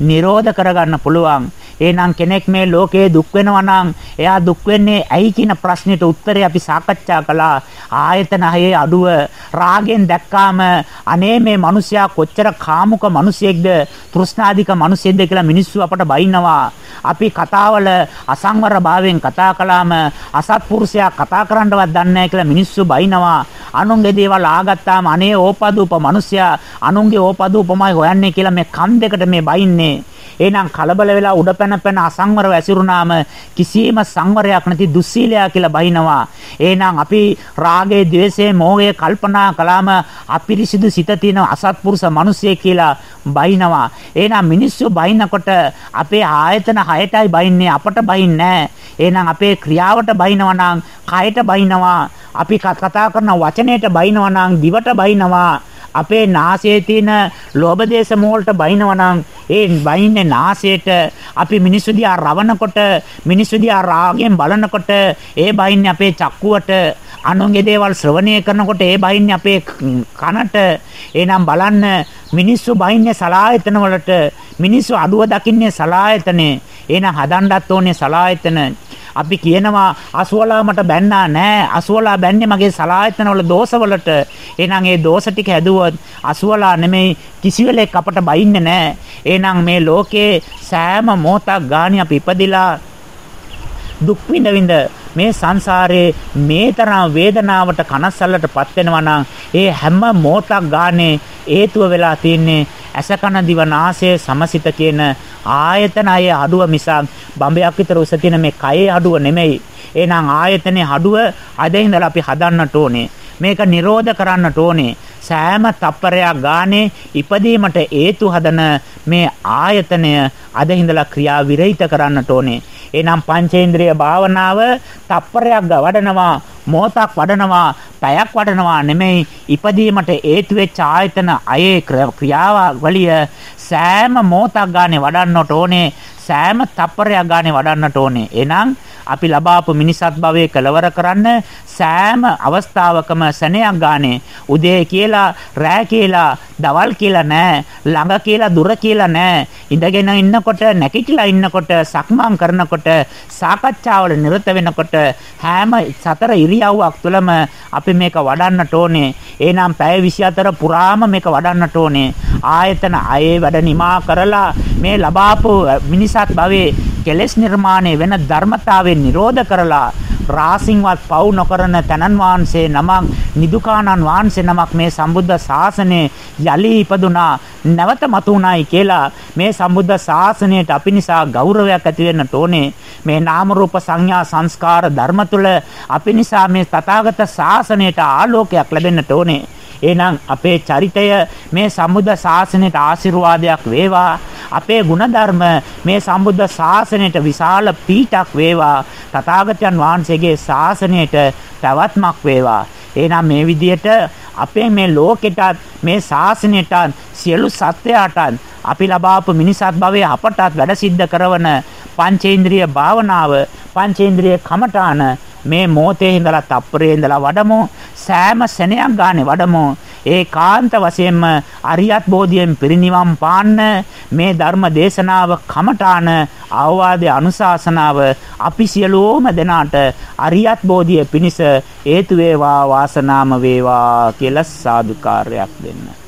නිරෝධ කරගන්න පුළුවන් එහෙනම් කෙනෙක් මේ ලෝකේ දුක් වෙනවා නම් එයා දුක් වෙන්නේ ඇයි කියන ප්‍රශ්නෙට උත්තරේ අපි සාකච්ඡා කළා. ආයතන හයේ අඩුව රාගෙන් දැක්කාම අනේ මේ මිනිසයා කොච්චර කාමුක මිනිසෙක්ද තෘෂ්ණාධික මිනිසෙක්ද කියලා මිනිස්සු අපට බයිනවා. අපි කතාවල අසංවර භාවයෙන් කතා කළාම අසත්පුරුෂයා කතා කරන්නවත් දන්නේ නැහැ කියලා මිනිස්සු බයිනවා. අනුන්ගේ දේවල් ආගත්තාම අනේ ඕපදූප මිනිසයා අනුන්ගේ ඕපදූපමයි හොයන්නේ කියලා මේ කන් දෙකට මේ බයින්නේ. එහෙනම් කලබල වෙලා උඩ පැන පැන අසංවරව ඇසිරුනාම කිසිම සංවරයක් නැති දුස්සීලයා කියලා බයිනවා. එහෙනම් අපි රාගේ, ద్వේෂේ, මෝහයේ කල්පනා කළාම අපිරිසිදු සිත තියෙන අසත්පුරුෂ මිනිසෙක් කියලා බයිනවා. එහෙනම් මිනිස්සු බයිනකොට අපේ ආයතන හයටයි බයින්නේ අපට බයින්නේ එහෙනම් අපේ ක්‍රියාවට බයිනවා නම් කයට බයිනවා අපි කතා කරන වචනයට බයිනවා නම් දිවට බයිනවා අපේ නාසයේ තියෙන ලෝභ දේශ මෝලට බයිනවනම් ඒ බයින්නේ නාසයට. අපි මිනිස්සු දිහා රවනකොට මිනිස්සු දිහා රාගයෙන් බලනකොට ඒ බයින්නේ අපේ චක්කුවට. අනුන්ගේ දේවල් ශ්‍රවණය කරනකොට ඒ බයින්නේ අපේ කනට. එනම් බලන්න මිනිස්සු බයින්නේ සලායතන වලට. මිනිස්සු අඩුව දකින්නේ සලායතනේ. එහෙනම් හදන්නත් ඕනේ සලායතන. අපි කියනවා අසුවලා මට බැන්නා නෑ. අසුවලා බැන්නේ මගේ සලායතන වල දෝෂවලට. එහෙනම් ඒ දෝෂ ටික හැදුවොත් අසුවලා නෙමෙයි කිසිවෙලෙක් අපට බයින්නේ නෑ. එහෙනම් මේ ලෝකේ සෑම මොහොතක් ගානේ අපි ඉපදිලා දුක් විඳ විඳ මේ සංසාරේ මේ තරම් වේදනාවට කනස්සල්ලටපත් වෙනවා නම් ඒ හැම මොහොතක් ගානේ හේතුව වෙලා තින්නේ ඇසකන දිවනාසය සමසිත කියන ආයතන අය අඩුව මිසක් බඹයක් විතර උස තියෙන මේ කයේ අඩුව නෙමෙයි. එහෙනම් ආයතනේ අඩුව අද ඉඳලා අපි හදන්නට ඕනේ. මේක නිරෝධ කරන්නට ඕනේ. සෑම තප්පරයක් ගානේ ඉපදීමට හේතු හදන මේ ආයතනය අද ඉඳලා ක්‍රියා විරහිත කරන්නට ඕනේ. එහෙනම් පංචේන්ද්‍රිය භාවනාව තප්පරයක් වඩනවා මොහොතක් වඩනවා පැයක් වඩනවා නෙමෙයි ඉපදීමට හේතු වෙච්ච ආයතන අයේ ක්‍රියාවලිය සෑම මොහොතක් ගානේ වඩන්නට ඕනේ සෑම තප්පරයක් ගානේ වඩන්නට ඕනේ. එහෙනම් අපි ලබාපු මිනිසත් භවයේ කෙලවර කරන්න සෑම අවස්ථාවකම සෙනෙයක් ගානේ උදේ කියලා රෑ කියලා දවල් කියලා නෑ ළඟ කියලා දුර කියලා නෑ. ඉඳගෙන ඉන්නකොට නැගිටලා ඉන්නකොට සක්මන් කරනකොට සාකච්ඡාවල නිරත වෙනකොට හැම සතර ඉරියව්වක් තුළම අපි මේක වඩන්නට ඕනේ. එහෙනම් පැය 24 පුරාම මේක වඩන්නට ඕනේ. ආයතන අයේ වැඩ නිමා කරලා මේ ලබාපු මිනිසත් භවයේ කෙලෙස් නිර්මාණය වෙන ධර්මතාවයෙන් නිරෝධ කරලා රාසින්වත් පව් නොකරන තනන් වහන්සේ නමක් නිදුකානන් වහන්සේ නමක් මේ සම්බුද්ධ ශාසනය යලි ඉපදුනා නැවත මතුණායි කියලා මේ සම්බුද්ධ ශාසනයට අපි නිසා ගෞරවයක් ඇති වෙන්නට ඕනේ මේ නාම රූප සංඥා සංස්කාර ධර්ම තුල අපි නිසා මේ තථාගත ශාසනයට ආලෝකයක් ලැබෙන්නට ඕනේ එහෙනම් අපේ චරිතය මේ සම්බුද්ධ ශාසනයට ආශිර්වාදයක් වේවා. අපේ ಗುಣධර්ම මේ සම්බුද්ධ ශාසනයට විශාල පීඨක් වේවා. තථාගතයන් වහන්සේගේ ශාසනයට පැවැත්මක් වේවා. එහෙනම් මේ විදිහට අපේ මේ ලෝකෙටත් මේ ශාසනයටත් සියලු සත්වයාටත් අපි ලබාපු මිනිසත් භවයේ අපටත් වැඩ සිද්ධ කරන පංචේන්ද්‍රිය භාවනාව පංචේන්ද්‍රිය කමඨාන මේ මොහොතේ ඉඳලා තප්පරේ ඉඳලා වඩමු සෑම සෙනෙයක් ගානේ වඩමු ඒකාන්ත වශයෙන්ම අරියත් බෝධියෙන් පිරිනිවන් පාන්න මේ ධර්ම දේශනාව කමඨාන අවවාදයේ අනුශාසනාව අපි සියලුම දෙනාට අරියත් බෝධිය පිණිස හේතු වේවා වාසනාම වේවා කියලා සාදුකාරයක් දෙන්න.